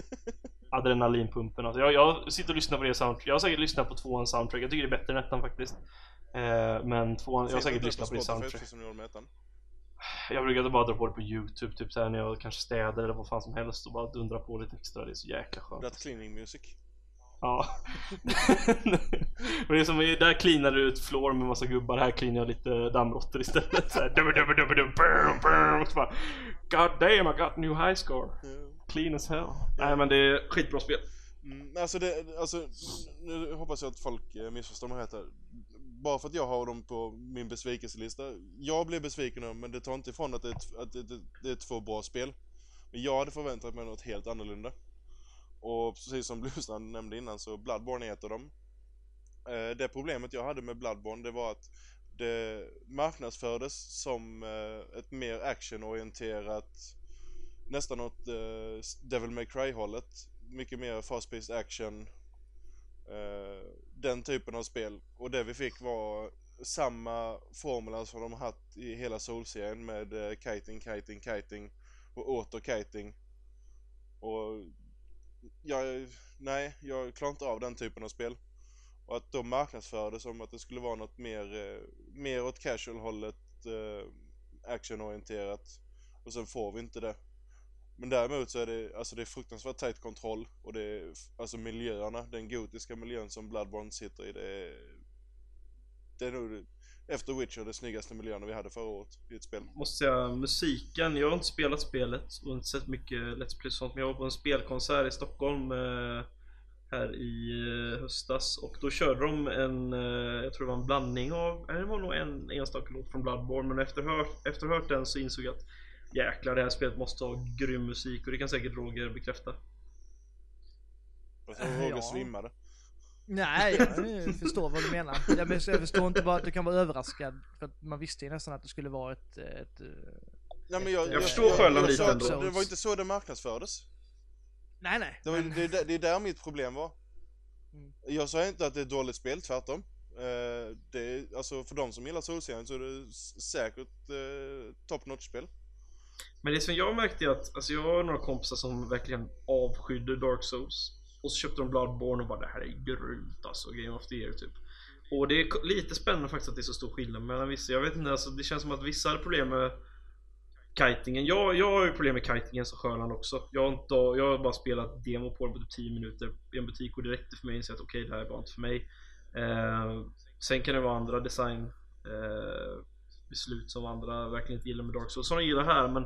[SPEAKER 3] Adrenalinpumpen alltså. jag, jag sitter och lyssnar på det soundtrack. Jag har säkert lyssnat på tvåans soundtrack. Jag tycker det är bättre än ettan faktiskt. Eh, men tvåan, jag har säkert lyssnat på det
[SPEAKER 1] Spotify,
[SPEAKER 3] soundtrack. Jag brukade bara dra på det på youtube typ såhär när jag kanske städar eller vad fan som helst och bara dundra på lite extra. Det är så jäkla skönt.
[SPEAKER 1] That cleaning music.
[SPEAKER 3] Ja. Men det är som, där cleanar du ut floor med massa gubbar, här cleanar jag lite dammråttor istället. Så här, dubba, dubba, dubba, dubba, brum, brum, och så bara, God damn I got new high score. Clean as hell. Nej men det är skitbra spel.
[SPEAKER 1] Mm, alltså det, alltså, nu hoppas jag att folk eh, missförstår mig rätt här. Bara för att jag har dem på min besvikelselista. Jag blev besviken nu, men det tar inte ifrån att det är, att det, det, det är två bra spel. Men jag hade förväntat mig något helt annorlunda. Och precis som Bluestrand nämnde innan så Bloodborne är ett av dem. Eh, det problemet jag hade med Bloodborne det var att det marknadsfördes som eh, ett mer actionorienterat nästan åt eh, Devil May Cry hållet. Mycket mer fast-paced action. Eh, den typen av spel. Och det vi fick var samma formula som de haft i hela solserien med eh, kiting, kiting, kiting och åter kiting. Och jag, nej, jag klarar inte av den typen av spel. Och att de marknadsförde som att det skulle vara något mer, eh, mer åt casual-hållet, eh, actionorienterat. Och sen får vi inte det. Men däremot så är det, alltså det är fruktansvärt tight kontroll och det är, alltså miljöerna, den gotiska miljön som Bloodborne sitter i, det är, det är nog efter Witcher det snyggaste miljöerna vi hade förra året i ett spel.
[SPEAKER 4] Måste säga musiken, jag har inte spelat spelet och inte sett mycket Let's Play och sånt men jag var på en spelkonsert i Stockholm eh,
[SPEAKER 3] här i eh, höstas och då körde de en, eh, jag tror det var en blandning av, nej, det var nog en enstaka låt från Bloodborne men efter hört, efter hört den så insåg jag att jäklar det här spelet måste ha grym musik och det kan säkert Roger bekräfta.
[SPEAKER 1] Jag tror Roger
[SPEAKER 2] Ja.
[SPEAKER 1] svimmade.
[SPEAKER 2] Nej, jag förstår vad du menar. Jag, förstår inte bara att du kan vara överraskad. För att man visste ju nästan att det skulle vara ett... ett
[SPEAKER 1] Nej, men jag,
[SPEAKER 2] Jag
[SPEAKER 3] förstår Sjöland lite ändå.
[SPEAKER 1] Det var inte så det marknadsfördes.
[SPEAKER 2] nej, nej.
[SPEAKER 1] Det, var,
[SPEAKER 2] men-
[SPEAKER 1] det, är där- det är där mitt problem var.
[SPEAKER 2] Mm.
[SPEAKER 1] Jag sa inte att det är ett dåligt spel, tvärtom. Eh, det är, alltså för de som gillar Soulserien så är det säkert eh, top notch spel.
[SPEAKER 3] Men det som jag märkte är att, alltså jag har några kompisar som verkligen avskydde Dark Souls. Och så köpte de Bloodborne och bara det här är grymt alltså, Game of the Year typ. Och det är lite spännande faktiskt att det är så stor skillnad mellan vissa, jag vet inte alltså det känns som att vissa har problem med Kitingen, jag, jag har ju problem med kitingen som Sjöland också. Jag har, inte, jag har bara spelat demo på det på typ 10 minuter i en butik och det räckte för mig att inse att okej det här är bara inte för mig. Eh, Sen kan det vara andra design eh, beslut som andra verkligen inte gillar med Dark Souls som de gillar här men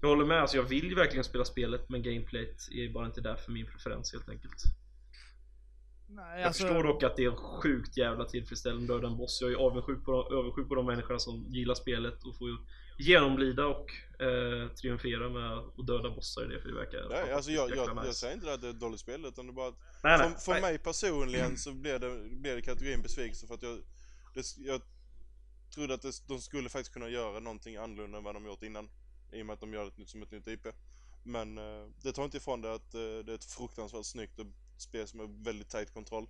[SPEAKER 3] jag håller med, alltså jag vill ju verkligen spela spelet men gameplayet är bara inte där för min preferens helt enkelt.
[SPEAKER 2] nej,
[SPEAKER 3] Jag
[SPEAKER 2] alltså,
[SPEAKER 3] förstår dock att det är sjukt jävla tillfredsställande att döda en boss. Jag är avundsjuk på, de- avundsjuk på de människorna som gillar spelet och får ju genomlida och eh, triumfera med att döda bossar i det för det verkar
[SPEAKER 1] Nej, alltså jag, jag, jag säger inte att det är ett dåligt spel utan det är bara att
[SPEAKER 3] Nej, nej,
[SPEAKER 1] för, för
[SPEAKER 3] nej.
[SPEAKER 1] mig personligen så blev det, blev det kategorin besvikelse för att jag, det, jag trodde att det, de skulle faktiskt kunna göra någonting annorlunda än vad de gjort innan. I och med att de gör det som ett nytt IP. Men eh, det tar inte ifrån det att eh, det är ett fruktansvärt snyggt spel som är väldigt tight kontroll.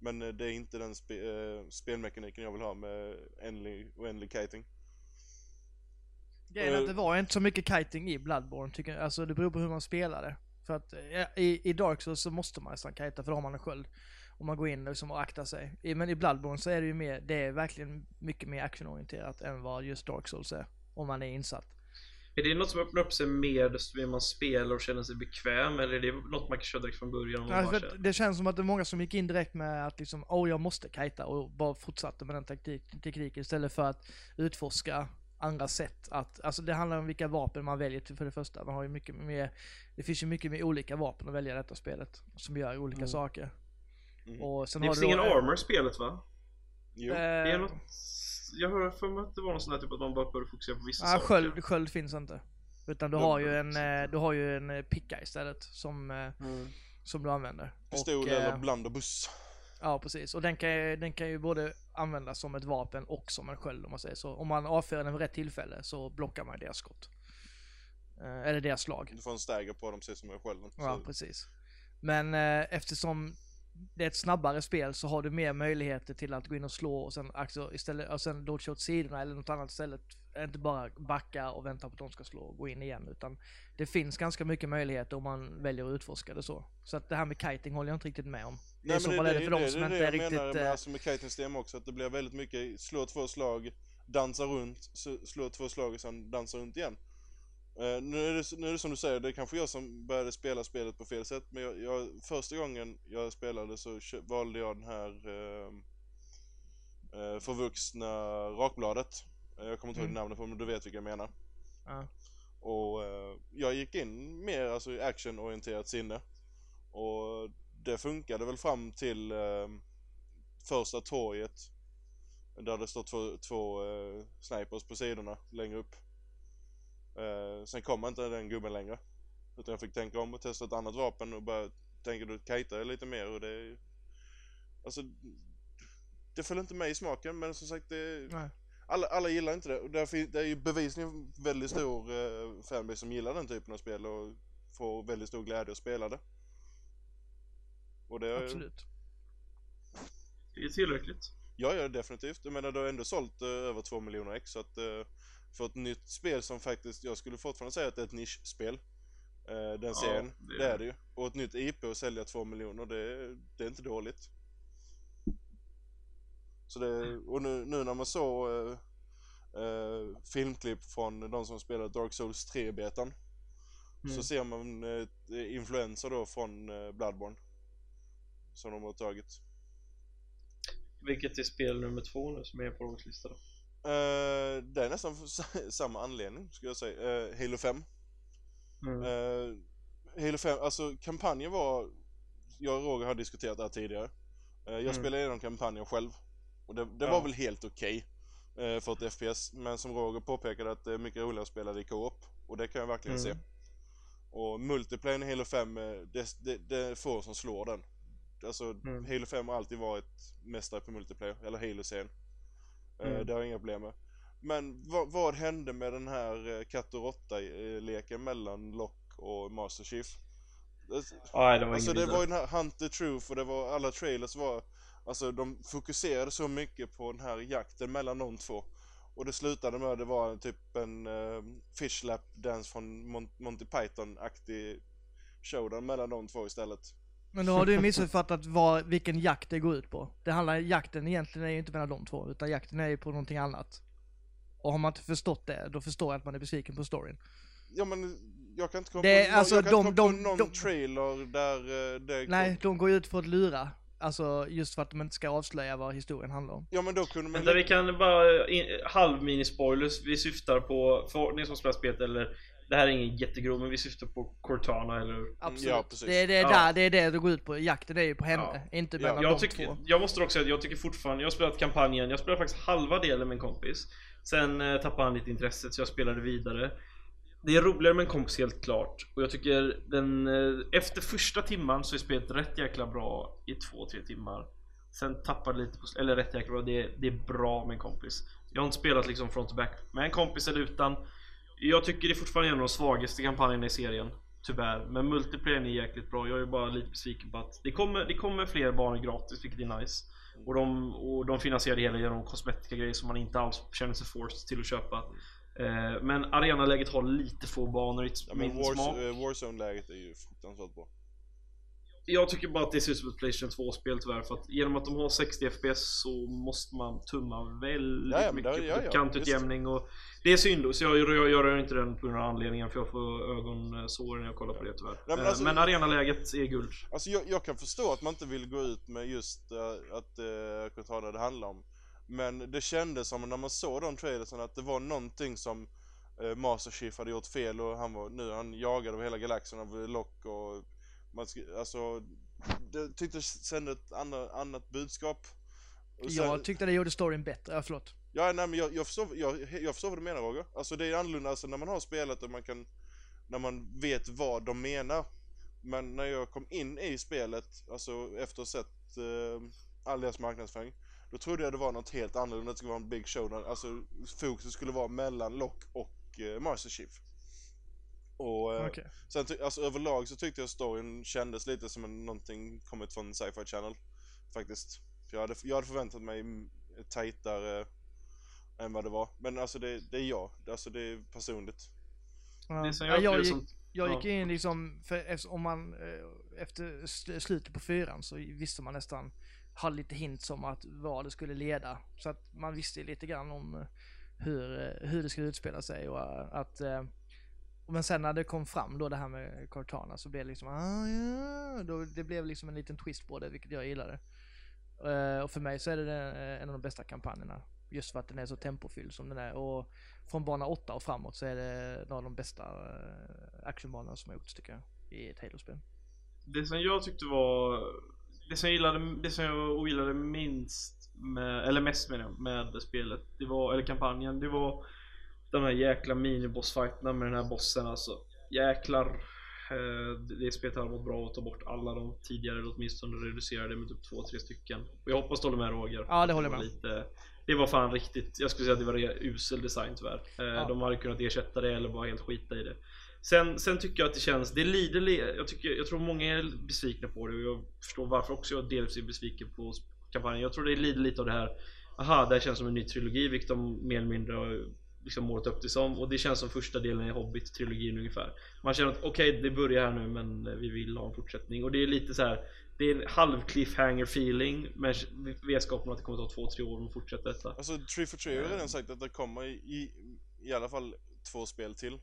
[SPEAKER 1] Men eh, det är inte den spe, eh, spelmekaniken jag vill ha med oändlig, oändlig kiting.
[SPEAKER 2] Grejen är att det var inte så mycket kiting i Bloodborne tycker jag. Alltså det beror på hur man spelar det. För att eh, i, i Dark Souls så måste man nästan kita för då har man en sköld. Om man går in liksom och aktar sig. Men i Bloodborne så är det ju mer, det är verkligen mycket mer actionorienterat än vad just Dark Souls är. Om man är insatt.
[SPEAKER 3] Är det något som öppnar upp sig mer desto mer man spelar och känner sig bekväm eller är det något man kan köra direkt från början? Om
[SPEAKER 2] Ja, att det känns som att det är många som gick in direkt med att liksom, åh jag måste kita och bara fortsatte med den taktik, tekniken istället för att utforska andra sätt att, alltså det handlar om vilka vapen man väljer till för det första. Man har ju mycket mer, det finns ju mycket mer olika vapen att välja i detta spelet som gör olika
[SPEAKER 3] Mm.
[SPEAKER 2] saker.
[SPEAKER 1] Mm.
[SPEAKER 2] Och sen
[SPEAKER 3] Det
[SPEAKER 2] har
[SPEAKER 3] finns
[SPEAKER 2] du
[SPEAKER 3] ingen
[SPEAKER 2] då,
[SPEAKER 3] armor i spelet va?
[SPEAKER 1] Jo.
[SPEAKER 3] Det är något... Jag hör för mig att det var något sånt där typ att man bara började fokusera på vissa
[SPEAKER 2] Ja,
[SPEAKER 3] saker.
[SPEAKER 2] sköld, sköld finns inte. Utan du har ju en, eh, du har ju en eh, picka istället som,
[SPEAKER 3] Mm.
[SPEAKER 2] som du använder.
[SPEAKER 1] Pistol
[SPEAKER 2] Och,
[SPEAKER 1] eller
[SPEAKER 2] eh,
[SPEAKER 1] blandarbuss.
[SPEAKER 2] Ja precis, och den kan, ju- den kan ju både användas som ett vapen och som en sköld om man säger så. Om man avfyrar den vid rätt tillfälle så blockar man deras skott. Eller deras slag.
[SPEAKER 1] Du får en stagger på dem precis som med skölden.
[SPEAKER 2] Ja precis. Men eh, eftersom det är ett snabbare spel så har du mer möjligheter till att gå in och slå och sen, alltså, istället, och sen dodge åt sidorna eller något annat ställe. Inte bara backa och vänta på att de ska slå och gå in igen utan det finns ganska mycket möjligheter om man väljer att utforska det så. Så att det här med kiting håller jag inte riktigt med om. Det är i så fall är det för de som inte är
[SPEAKER 1] jag
[SPEAKER 2] riktigt...
[SPEAKER 1] menar med,
[SPEAKER 2] eh,
[SPEAKER 1] alltså med kiting-system också, att det blir väldigt mycket slå två slag, dansa runt, slå två slag och sen dansa runt igen. Eh, nu, är det, nu är det som du säger, det är kanske jag som började spela spelet på fel sätt, men jag, jag, första gången jag spelade så valde jag den här eh, eh, förvuxna rakbladet. Eh, jag kommer inte ihåg
[SPEAKER 2] Mm.
[SPEAKER 1] namnet på men du vet vilka jag menar.
[SPEAKER 2] ja.
[SPEAKER 1] Och eh, jag gick in mer alltså i actionorienterat sinne. Och det funkade väl fram till eh, första torget. Där det står två, två eh, snipers på sidorna längre upp. Eh, sen kom inte den gubben längre. Utan jag fick tänka om och testa ett annat vapen och börja tänka då kajtar jag lite mer och det... Alltså... Det föll inte med i smaken men som sagt det...
[SPEAKER 2] Nej.
[SPEAKER 1] Alla, alla gillar inte det och där fin- det är ju bevisligen väldigt stor eh, fanbase som gillar den typen av spel och får väldigt stor glädje att spela det. Och det...
[SPEAKER 2] Absolut.
[SPEAKER 3] Det är tillräckligt.
[SPEAKER 1] Ja, ja definitivt. Jag menar det har ändå sålt eh, över 2 miljoner ex så att eh, för ett nytt spel som faktiskt, jag skulle fortfarande säga att det är ett nischspel. Eh, den
[SPEAKER 3] Ja,
[SPEAKER 1] serien,
[SPEAKER 3] det är
[SPEAKER 1] det är
[SPEAKER 3] det.
[SPEAKER 1] ju. Och ett nytt IP och sälja 2 miljoner, det, det är inte dåligt. Så det, och nu, nu när man såg eh, eh, filmklipp från de som spelar Dark Souls 3-betan
[SPEAKER 3] Mm.
[SPEAKER 1] så ser man eh, influenser då från eh, Bloodborne. Som de har tagit.
[SPEAKER 3] Vilket är spel nummer två nu som är på Rogs lista då?
[SPEAKER 1] Eh, det är nästan samma anledning skulle jag säga. Eh, Halo 5.
[SPEAKER 3] Mm.
[SPEAKER 1] Eh, Halo 5, alltså kampanjen var jag och Roger har diskuterat det här tidigare. Jag
[SPEAKER 3] Mm.
[SPEAKER 1] spelade igenom kampanjen själv. Och det, det
[SPEAKER 3] Ja.
[SPEAKER 1] var väl helt okej eh, för ett FPS. Men som Roger påpekade att det är mycket roligare att spela det i co-op. Och det kan jag verkligen
[SPEAKER 3] Mm.
[SPEAKER 1] se. Och multiplayer i Halo 5, eh, det, det, det är få som slår den. Alltså
[SPEAKER 3] Mm.
[SPEAKER 1] Halo 5 har alltid varit mästare på multiplayer, eller Halo-serien. Eh,
[SPEAKER 3] Mm.
[SPEAKER 1] Det har jag inga problem med. Men vad, vad hände med den här eh, katt och råtta-leken mellan Lock och Master Chief?
[SPEAKER 3] Nej, det var
[SPEAKER 1] Alltså det
[SPEAKER 3] vidare.
[SPEAKER 1] var ju den här Hunt the Truth och det var alla trailers var Alltså de fokuserade så mycket på den här jakten mellan de två Och det slutade med att det var typ en uh, fish lap dance från Mon- Monty Python-aktig showdown mellan de två istället
[SPEAKER 2] Men då har du missuppfattat vad, vilken jakt det går ut på. Det handlar, jakten egentligen är ju inte mellan de två, utan jakten är ju på någonting annat. Och har man inte förstått det, då förstår jag att man är besviken på storyn.
[SPEAKER 1] Ja men jag kan inte komma
[SPEAKER 2] Det-
[SPEAKER 1] på,
[SPEAKER 2] alltså,
[SPEAKER 1] jag kan
[SPEAKER 2] de-
[SPEAKER 1] inte komma på
[SPEAKER 2] de-
[SPEAKER 1] någon
[SPEAKER 2] de-
[SPEAKER 1] trailer där eh, det
[SPEAKER 2] Nej, de går ut för att lura. Alltså just för att de inte ska avslöja vad historien handlar om.
[SPEAKER 1] Ja men då kunde man
[SPEAKER 3] Vänta, vi kan bara in, halv mini-spoilers. Vi syftar på, för ni som spelar spelet eller det här är ingen jättegrov men vi syftar på Cortana eller hur?
[SPEAKER 2] Absolut.
[SPEAKER 1] ja, precis.
[SPEAKER 2] det, är- det, är
[SPEAKER 3] Ja.
[SPEAKER 2] där, det är det det går ut på. Jakten är ju på henne,
[SPEAKER 3] Ja.
[SPEAKER 2] inte mellan
[SPEAKER 3] Jag,
[SPEAKER 2] de
[SPEAKER 3] tycker,
[SPEAKER 2] två.
[SPEAKER 3] jag måste dock säga att jag tycker fortfarande, jag har spelat kampanjen, jag spelade faktiskt halva delen med en kompis Sen eh, tappade han lite intresset så jag spelade vidare Det är roligare med en kompis helt klart Och jag tycker den, eh, efter första timman så är spelet rätt jäkla bra i två, tre timmar Sen tappar det lite på, eller rätt jäkla bra, det är, det är bra med en kompis Jag har inte spelat liksom front to back med en kompis eller utan Jag tycker det är fortfarande en av de svagaste kampanjerna i serien Tyvärr, men multiplayern är jäkligt bra. Jag är bara lite besviken på att det kommer, det kommer fler banor gratis, vilket är nice. Och de, och de finansierar det hela genom kosmetika grejer som man inte alls känner sig forced till att köpa. Eh, men arenaläget har lite få banor i
[SPEAKER 1] Ja
[SPEAKER 3] min
[SPEAKER 1] Wars,
[SPEAKER 3] smak.
[SPEAKER 1] Warzone-läget är ju fruktansvärt bra
[SPEAKER 3] Jag tycker bara att det ser ut som ett Playstation 2-spel tyvärr för att genom att de har 60 FPS så måste man tumma väldigt
[SPEAKER 1] Ja, ja, men
[SPEAKER 3] mycket
[SPEAKER 1] där- ja,
[SPEAKER 3] på kantutjämning och det är synd så jag, jag, jag gör inte den på grund av anledningen för jag får ögonsår när jag kollar på det tyvärr.
[SPEAKER 1] men
[SPEAKER 3] men,
[SPEAKER 1] alltså-
[SPEAKER 3] men arenaläget är guld.
[SPEAKER 1] Alltså jag, jag kan förstå att man inte vill gå ut med just uh, att uh, Cortana det handlar om. Men det kändes som när man såg de trailersen att det var någonting som uh, Master Chief hade gjort fel och han var nu han jagade över hela galaxen av Lock och man sk- alltså det tycktes sända ett annat, annat budskap. Och sen-
[SPEAKER 2] Jag tyckte det gjorde storyn bättre, ja, förlåt.
[SPEAKER 1] Ja, nej men jag, jag, förstår, jag, jag förstår vad du menar Roger. Alltså det är annorlunda alltså, när man har spelet och man kan, när man vet vad de menar. Men när jag kom in i spelet, alltså efter att ha sett eh, all deras marknadsföring, då trodde jag det var något helt annorlunda, det skulle vara en big show. Alltså fokuset skulle vara mellan Lock och eh, Master Chief. Och eh,
[SPEAKER 2] Okej.
[SPEAKER 1] sen alltså överlag så tyckte jag storyn kändes lite som en, någonting kommit från Sci-Fi Channel. Faktiskt. För jag hade, jag hade förväntat mig tajtare än vad det var. Men alltså det, det är jag. Alltså det är personligt.
[SPEAKER 2] Ja.
[SPEAKER 3] Det
[SPEAKER 2] Ja,
[SPEAKER 3] jag
[SPEAKER 2] jag, gick,
[SPEAKER 3] som...
[SPEAKER 2] jag
[SPEAKER 3] ja.
[SPEAKER 2] gick in liksom, för om man, eh, efter sl- slutet på fyran så visste man nästan, hade lite hints om att vad det skulle leda. Så att man visste lite grann om eh, hur, eh, hur det skulle utspela sig och eh, att eh, men sen när det kom fram då det här med Cortana så blev det liksom, ah, ja, då, det blev liksom en liten twist på det vilket jag gillade. Uh, och för mig så är det den, eh, en av de bästa kampanjerna. Just för att den är så tempofylld som den är. Och från bana 8 och framåt så är det en av de bästa eh, actionbanorna som har gjorts tycker jag. I ett Halo-spel.
[SPEAKER 3] Det som jag tyckte var Det som jag gillade, det som jag ogillade minst med, Eller mest med med spelet det var, Eller kampanjen, det var de här jäkla minibossfighterna med den här bossen alltså Jäklar eh, det- spelet hade varit bra att ta bort alla de tidigare eller åtminstone reducera det med typ två, tre stycken Och jag hoppas du håller med Roger
[SPEAKER 2] Ja, det håller jag med.
[SPEAKER 3] lite, Det var fan riktigt Jag skulle säga att det var usel design tyvärr eh,
[SPEAKER 2] Ja.
[SPEAKER 3] De hade kunnat ersätta det eller bara helt skita i det Sen, sen tycker jag att det känns, det lider li- jag, tycker, jag tror många är besvikna på det och jag förstår varför också jag delvis är besviken på kampanjen. Jag tror det lider lite av det här Aha, det här känns som en ny trilogi vilket de mer eller mindre liksom målat upp det som och det känns som första delen i Hobbit-trilogin ungefär. Man känner att okej, det börjar här nu men vi vill ha en fortsättning och det är lite så här. Det är en halv cliffhanger feeling med vetskapen att det kommer att ta två, tre år att fortsätta detta.
[SPEAKER 1] Alltså 343 har ju redan sagt att det kommer i, i, alla fall två spel till. eh,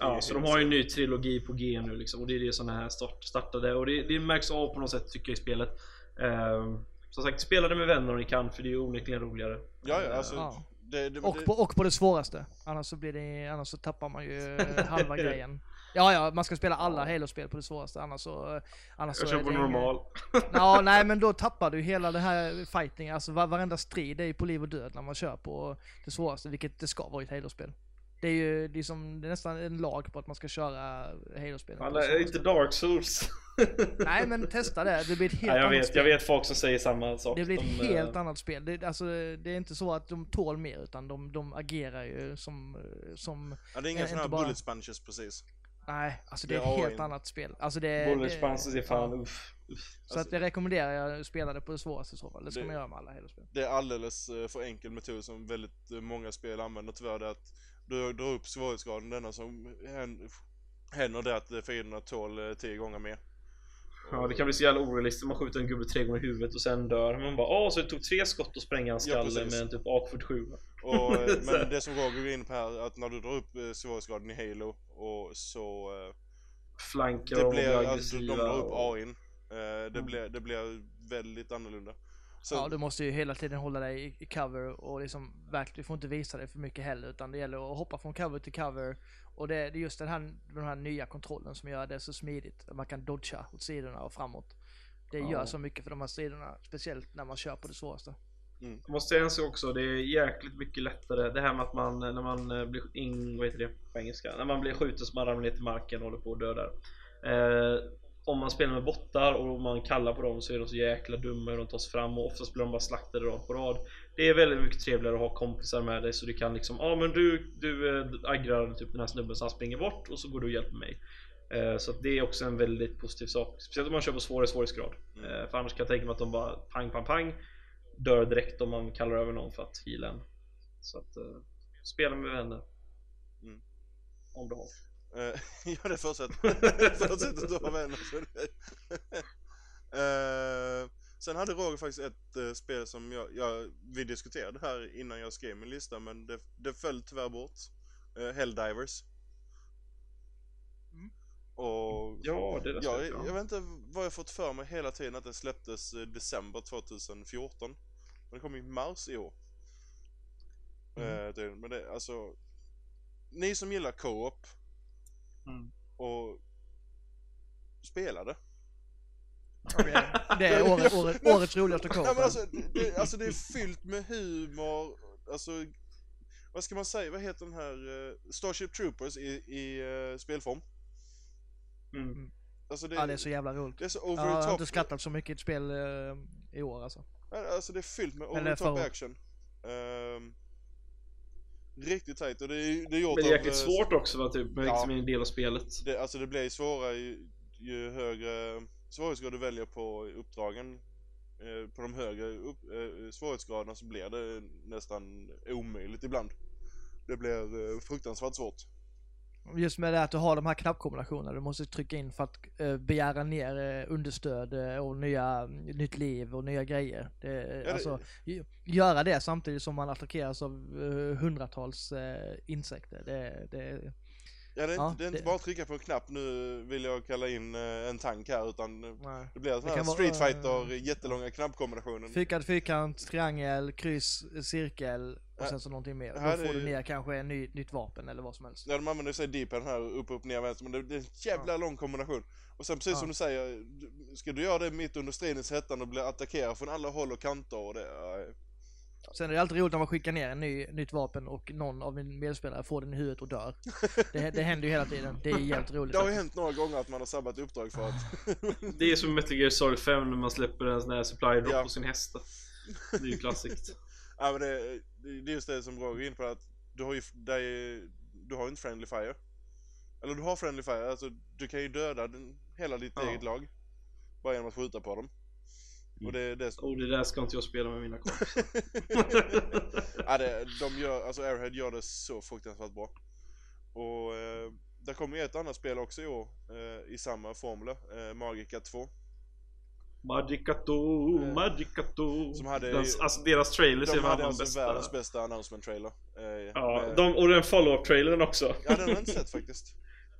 [SPEAKER 3] Ja, så de har ju en ny trilogi på G nu liksom och det är det som den här start, startade och det, det märks av på något sätt tycker jag i spelet. Ehm, som sagt, spela det med vänner om ni kan för det är ju onekligen roligare.
[SPEAKER 1] Ja, ja, alltså
[SPEAKER 2] Ja.
[SPEAKER 1] Det, det,
[SPEAKER 2] Och
[SPEAKER 1] det,
[SPEAKER 2] på, och på det svåraste. Annars så blir det, annars så tappar man ju halva grejen. Ja, ja, man ska spela alla Halo-spel på det svåraste, annars så... Annars
[SPEAKER 3] Jag
[SPEAKER 2] så
[SPEAKER 3] kör på
[SPEAKER 2] det ingen-
[SPEAKER 3] normal.
[SPEAKER 2] Ja, nej men då tappar du hela den här fighting, alltså var, varenda strid är ju på liv och död när man kör på det svåraste, vilket det ska vara i ett Halo-spel. Det är ju det är som, det är nästan en lag på att man ska köra Halo-spelen det
[SPEAKER 3] är inte Dark Souls.
[SPEAKER 2] Nej men testa det, det blir ett helt
[SPEAKER 3] Nej, jag
[SPEAKER 2] annat
[SPEAKER 3] vet,
[SPEAKER 2] spel.
[SPEAKER 3] jag vet folk som säger samma sak.
[SPEAKER 2] Det blir ett
[SPEAKER 3] De,
[SPEAKER 2] helt annat spel. Det, alltså, det är inte så att de tål mer utan de, de agerar ju som, som,
[SPEAKER 1] ja, det är inga
[SPEAKER 2] eh,
[SPEAKER 1] sådana här
[SPEAKER 2] bara-
[SPEAKER 1] bullet sponges precis.
[SPEAKER 2] nej, alltså det
[SPEAKER 1] Det
[SPEAKER 2] är ett helt
[SPEAKER 1] AI.
[SPEAKER 2] annat spel. Alltså det,
[SPEAKER 3] Bullet Spanses är fan
[SPEAKER 2] ja.
[SPEAKER 3] uff.
[SPEAKER 2] Så att det rekommenderar jag att spela det på det svåraste i så fall. Det ska
[SPEAKER 1] Det-
[SPEAKER 2] man göra med alla Halo-spel.
[SPEAKER 1] Det är alldeles eh, för enkel metod som väldigt många spel använder tyvärr. Det är att du drar upp svårighetsgraden. Denna som hän- händer det att eh, fienderna tål eh, tio gånger mer.
[SPEAKER 3] Ja, det kan bli så jävla orealistiskt man skjuter en gubbe tre gånger i huvudet och sen dör. Man bara åh, så det tog tre skott att spränga hans
[SPEAKER 1] Ja,
[SPEAKER 3] skalle
[SPEAKER 1] precis.
[SPEAKER 3] med en typ AK47.
[SPEAKER 1] Och, eh, men det som Roger går in på här, att när du drar upp eh, svårighetsgraden i Halo och så eh,
[SPEAKER 3] Flankar
[SPEAKER 1] det
[SPEAKER 3] och
[SPEAKER 1] blir,
[SPEAKER 3] blir
[SPEAKER 1] alltså, de drar upp
[SPEAKER 3] och...
[SPEAKER 1] AIn. Eh, det,
[SPEAKER 3] Mm.
[SPEAKER 1] blir, det blir väldigt annorlunda. Så,
[SPEAKER 2] Ja, du måste ju hela tiden hålla dig i- cover och liksom verkligen, du får inte visa dig för mycket heller utan det gäller att hoppa från cover till cover och det, det är just den här, den här nya kontrollen som gör det så smidigt. Att man kan dodga åt sidorna och framåt. Det
[SPEAKER 3] Ja.
[SPEAKER 2] gör så mycket för de här striderna, speciellt när man kör på det svåraste.
[SPEAKER 3] Jag måste säga en sak också, det är jäkligt mycket lättare. Det här med att man, när man eh, blir in, vad heter det på engelska? När man blir skjuten så man ramlar ner till marken och håller på att dö där. Eh, om man spelar med bottar och man kallar på dem så är de så jäkla dumma hur de tar sig fram och oftast blir de bara slaktade rad på rad. Det är väldigt mycket trevligare att ha kompisar med dig så du kan liksom, ja ah, men du, du eh, aggrar typ den här snubben så han springer bort och så går du och hjälper mig. Eh, Så det är också en väldigt positiv sak. Speciellt om man kör på svårare svårighetsgrad. Eh, För annars kan jag tänka mig att de bara pang pang pang dör direkt om man kallar över någon för att heala en. Så att eh, spela med vänner.
[SPEAKER 1] Mm.
[SPEAKER 3] Om du har.
[SPEAKER 1] Eh, ja, det förutsätter förutsätter att har vänner. Så det... Eh, sen hade Roger faktiskt ett eh, spel som jag, jag, vi diskuterade här innan jag skrev min lista men det, det föll tyvärr bort. Uh, Helldivers.
[SPEAKER 2] Mm.
[SPEAKER 1] Och
[SPEAKER 3] Ja, det är
[SPEAKER 1] jag,
[SPEAKER 3] bra.
[SPEAKER 1] jag vet inte vad jag fått för mig hela tiden att den släpptes eh, december 2014. Men det kom i mars i år.
[SPEAKER 2] Mm.
[SPEAKER 1] Eh, det, men det, alltså, ni som gillar co-op
[SPEAKER 5] Mm.
[SPEAKER 1] och spelade.
[SPEAKER 2] Det är året, året, årets roligaste
[SPEAKER 1] Ja, men alltså, det, alltså det är fyllt med humor, alltså vad ska man säga, vad heter den här eh, Starship Troopers i, i eh, spelform?
[SPEAKER 3] Mm.
[SPEAKER 1] Alltså det,
[SPEAKER 2] Ja, det är så jävla roligt.
[SPEAKER 1] det är så
[SPEAKER 2] Jag
[SPEAKER 1] over
[SPEAKER 2] har
[SPEAKER 1] the top.
[SPEAKER 2] inte skrattat så mycket i ett spel eh, i år alltså.
[SPEAKER 1] Ja, Alltså det är fyllt med over the top action. Ehm, riktigt tajt och det är, det är gjort
[SPEAKER 3] Men det är
[SPEAKER 1] av,
[SPEAKER 3] jäkligt
[SPEAKER 1] eh,
[SPEAKER 3] svårt också va, typ,
[SPEAKER 1] Ja.
[SPEAKER 3] liksom en del av spelet.
[SPEAKER 1] Det, alltså det blir svårare ju, ju högre svårighetsgrad du väljer på uppdragen. Eh, på de högre upp, eh, svårighetsgraderna så blir det nästan omöjligt ibland. Det blir eh, fruktansvärt svårt.
[SPEAKER 2] Just med det att du har de här knappkombinationerna du måste trycka in för att eh, begära ner eh, understöd eh, och nya, nytt liv och nya grejer. Det,
[SPEAKER 1] det-
[SPEAKER 2] alltså, g- göra det samtidigt som man attackeras av eh, hundratals eh, insekter. Det, det,
[SPEAKER 1] Ja, det är,
[SPEAKER 2] Ja,
[SPEAKER 1] inte, det är inte
[SPEAKER 2] det-
[SPEAKER 1] bara att trycka på en knapp nu vill jag kalla in eh, en tank här utan eh,
[SPEAKER 2] nej.
[SPEAKER 1] det blir en sån här Street
[SPEAKER 2] eh,
[SPEAKER 1] Fighter jättelånga knappkombinationen.
[SPEAKER 2] Fyrkant, fyrkant, triangel, kryss, cirkel och
[SPEAKER 1] Ja.
[SPEAKER 2] sen så någonting mer.
[SPEAKER 1] Här
[SPEAKER 2] Då
[SPEAKER 1] är
[SPEAKER 2] får du ner kanske en ny, nytt vapen eller vad som helst.
[SPEAKER 1] Ja, de använder sig D-pad här, upp, upp, ner, vänster, men det, det är en jävla lång kombination. Och sen precis
[SPEAKER 2] Ja.
[SPEAKER 1] som du säger, ska du göra det mitt under stridens hettan och bli attackerad från alla håll och kanter och det... ja,
[SPEAKER 2] Sen är det alltid roligt när man skickar ner en ny, nytt vapen och någon av min medspelare får den i huvudet och dör. Det, det händer ju hela tiden. Det är jävligt roligt.
[SPEAKER 1] Det har ju hänt några gånger att man har sabbat uppdrag för att...
[SPEAKER 3] Det är som Metal Gear Solid 5 när man släpper en sån här supply drop
[SPEAKER 1] Ja.
[SPEAKER 3] på sin häst. Det är ju klassiskt.
[SPEAKER 1] ja, men det, det är just det som Roger är inne på att du har ju, är, du har ju inte friendly fire. Eller du har friendly fire, alltså du kan ju döda den, hela ditt
[SPEAKER 3] Ja.
[SPEAKER 1] eget lag. Bara genom att skjuta på dem. Och det är det.
[SPEAKER 3] Och det där ska inte jag spela med mina kompisar.
[SPEAKER 1] ja, det, de gör, alltså Airhead gör det så fruktansvärt bra. Och eh, där kommer ju ett annat spel också i år eh, i samma formula, eh, Magica 2.
[SPEAKER 3] Magicato, Magicato.
[SPEAKER 1] Som hade-
[SPEAKER 3] Den, alltså deras trailers är
[SPEAKER 1] De
[SPEAKER 3] fan
[SPEAKER 1] hade
[SPEAKER 3] de
[SPEAKER 1] alltså
[SPEAKER 3] bästa.
[SPEAKER 1] världens bästa announcement trailer. Eh,
[SPEAKER 3] Ja,
[SPEAKER 1] med-
[SPEAKER 3] de, och den follow-up trailern också.
[SPEAKER 1] ja, den har jag inte sett faktiskt.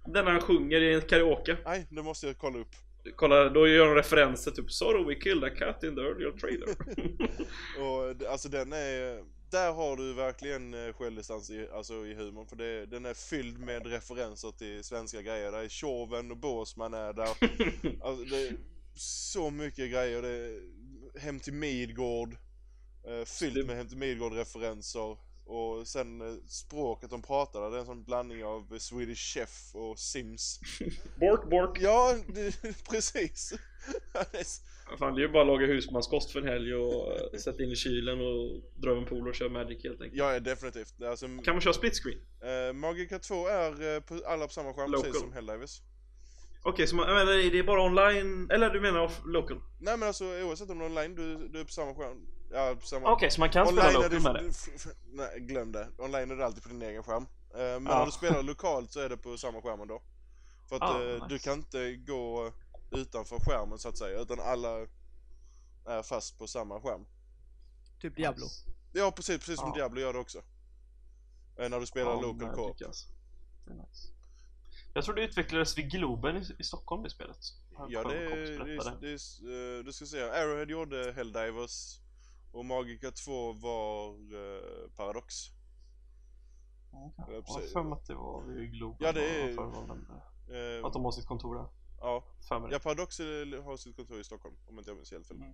[SPEAKER 3] Den han sjunger i en karaoke.
[SPEAKER 1] Nej, det måste jag kolla upp.
[SPEAKER 3] Kolla, då gör de referenser typ Sorry we killed a cat in the earlier trailer.
[SPEAKER 1] Och alltså den är, där har du verkligen eh, självdistans i, alltså i humorn för det, den är fylld med referenser till svenska grejer. Där är Tjoven och Båsman är där. Alltså det är så mycket grejer. Det är Hem till Midgård. Eh, fyllt med Hem till Midgård referenser. Och sen eh, språket de pratar där, det är en sån blandning av Swedish Chef och Sims.
[SPEAKER 4] Bork, bork.
[SPEAKER 1] Ja, det, precis. Det är
[SPEAKER 4] Fan, det är ju bara att laga husmanskost för en helg och eh, sätta in i kylen och dra över en pool och köra Magic helt enkelt.
[SPEAKER 1] ja, är definitivt. Alltså,
[SPEAKER 4] Kan man köra split screen?
[SPEAKER 1] eh, Magica 2 är eh, på alla på samma skärm
[SPEAKER 4] Local.
[SPEAKER 1] precis som Helldivers.
[SPEAKER 4] Okej, så man, är det bara online? Eller du menar off local?
[SPEAKER 1] Nej men alltså oavsett om du är online, du, du är på samma skärm. Ja, samma...
[SPEAKER 3] Okej, så man kan spela local med det?
[SPEAKER 1] Nej, glöm det. Online är det alltid på din egen skärm. Eh, men
[SPEAKER 3] Ja.
[SPEAKER 1] när du spelar lokalt så är det på samma skärm ändå. För att
[SPEAKER 3] Ah,
[SPEAKER 1] eh,
[SPEAKER 3] nice.
[SPEAKER 1] du kan inte gå utanför skärmen så att säga, utan alla är fast på samma skärm.
[SPEAKER 2] Typ Diablo.
[SPEAKER 1] Ja precis, precis som
[SPEAKER 3] Ja.
[SPEAKER 1] Diablo gör det också. Eh, när du spelar
[SPEAKER 3] Ja,
[SPEAKER 1] local.
[SPEAKER 3] Det är nice. Jag tror det utvecklades vid Globen i, i Stockholm det spelet.
[SPEAKER 1] Ja det är, det det eh, du ska säga, Arrowhead gjorde Helldivers och Magica 2 var eh, Paradox.
[SPEAKER 3] Ja,
[SPEAKER 1] jag
[SPEAKER 3] Jag har för mig att det var vid Globen.
[SPEAKER 1] Ja, det är-
[SPEAKER 3] Jag
[SPEAKER 1] Eh,
[SPEAKER 3] Att de har sitt kontor där.
[SPEAKER 1] ja. Ja. Paradox har sitt kontor i Stockholm om inte jag minns helt fel.
[SPEAKER 3] Mm.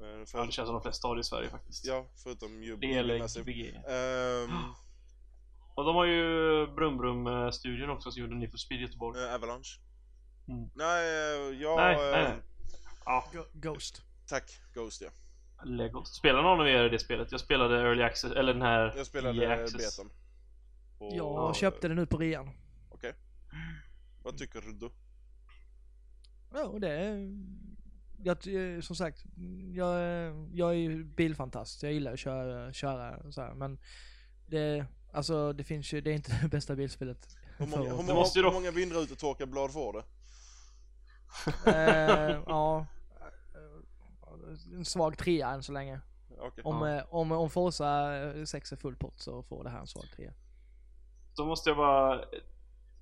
[SPEAKER 1] Eh,
[SPEAKER 3] Ja, det känns som de flesta har det i Sverige faktiskt.
[SPEAKER 1] ja, förutom Jub-
[SPEAKER 3] Det eller
[SPEAKER 1] Massive.
[SPEAKER 3] Gbg.
[SPEAKER 1] Ehm,
[SPEAKER 3] Och de har ju Brum Brum studion också som gjorde Need for Speed Göteborg.
[SPEAKER 1] eh, Avalanche.
[SPEAKER 3] Mm.
[SPEAKER 1] Nej, eh, ja,
[SPEAKER 3] Nej,
[SPEAKER 1] eh,
[SPEAKER 3] nej, nej. Ja,
[SPEAKER 2] Ghost.
[SPEAKER 1] tack Ghost ja.
[SPEAKER 3] Lego. Spelar någon av er i det spelet? Jag spelade Early Access, eller den här
[SPEAKER 1] Jag spelade
[SPEAKER 3] Access.
[SPEAKER 1] betan. Och,
[SPEAKER 2] Jag köpte det nu på rean.
[SPEAKER 1] Okej. Vad tycker du då?
[SPEAKER 2] Ja, det är... Jag, ty- som sagt, jag, är- jag är ju bilfantast. Jag gillar att köra, köra så här, men det, alltså det finns ju, det är inte det bästa bilspelet.
[SPEAKER 1] Hur många, hur många, hur
[SPEAKER 3] dock-
[SPEAKER 1] många vindrutetorkarblad får det?
[SPEAKER 2] eh, ja. Eh, En svag trea än så länge.
[SPEAKER 1] Okej.
[SPEAKER 2] Om,
[SPEAKER 3] Ja.
[SPEAKER 2] eh, om, om Forza eh, 6 är full pott så får det här en svag trea.
[SPEAKER 3] Då måste jag bara...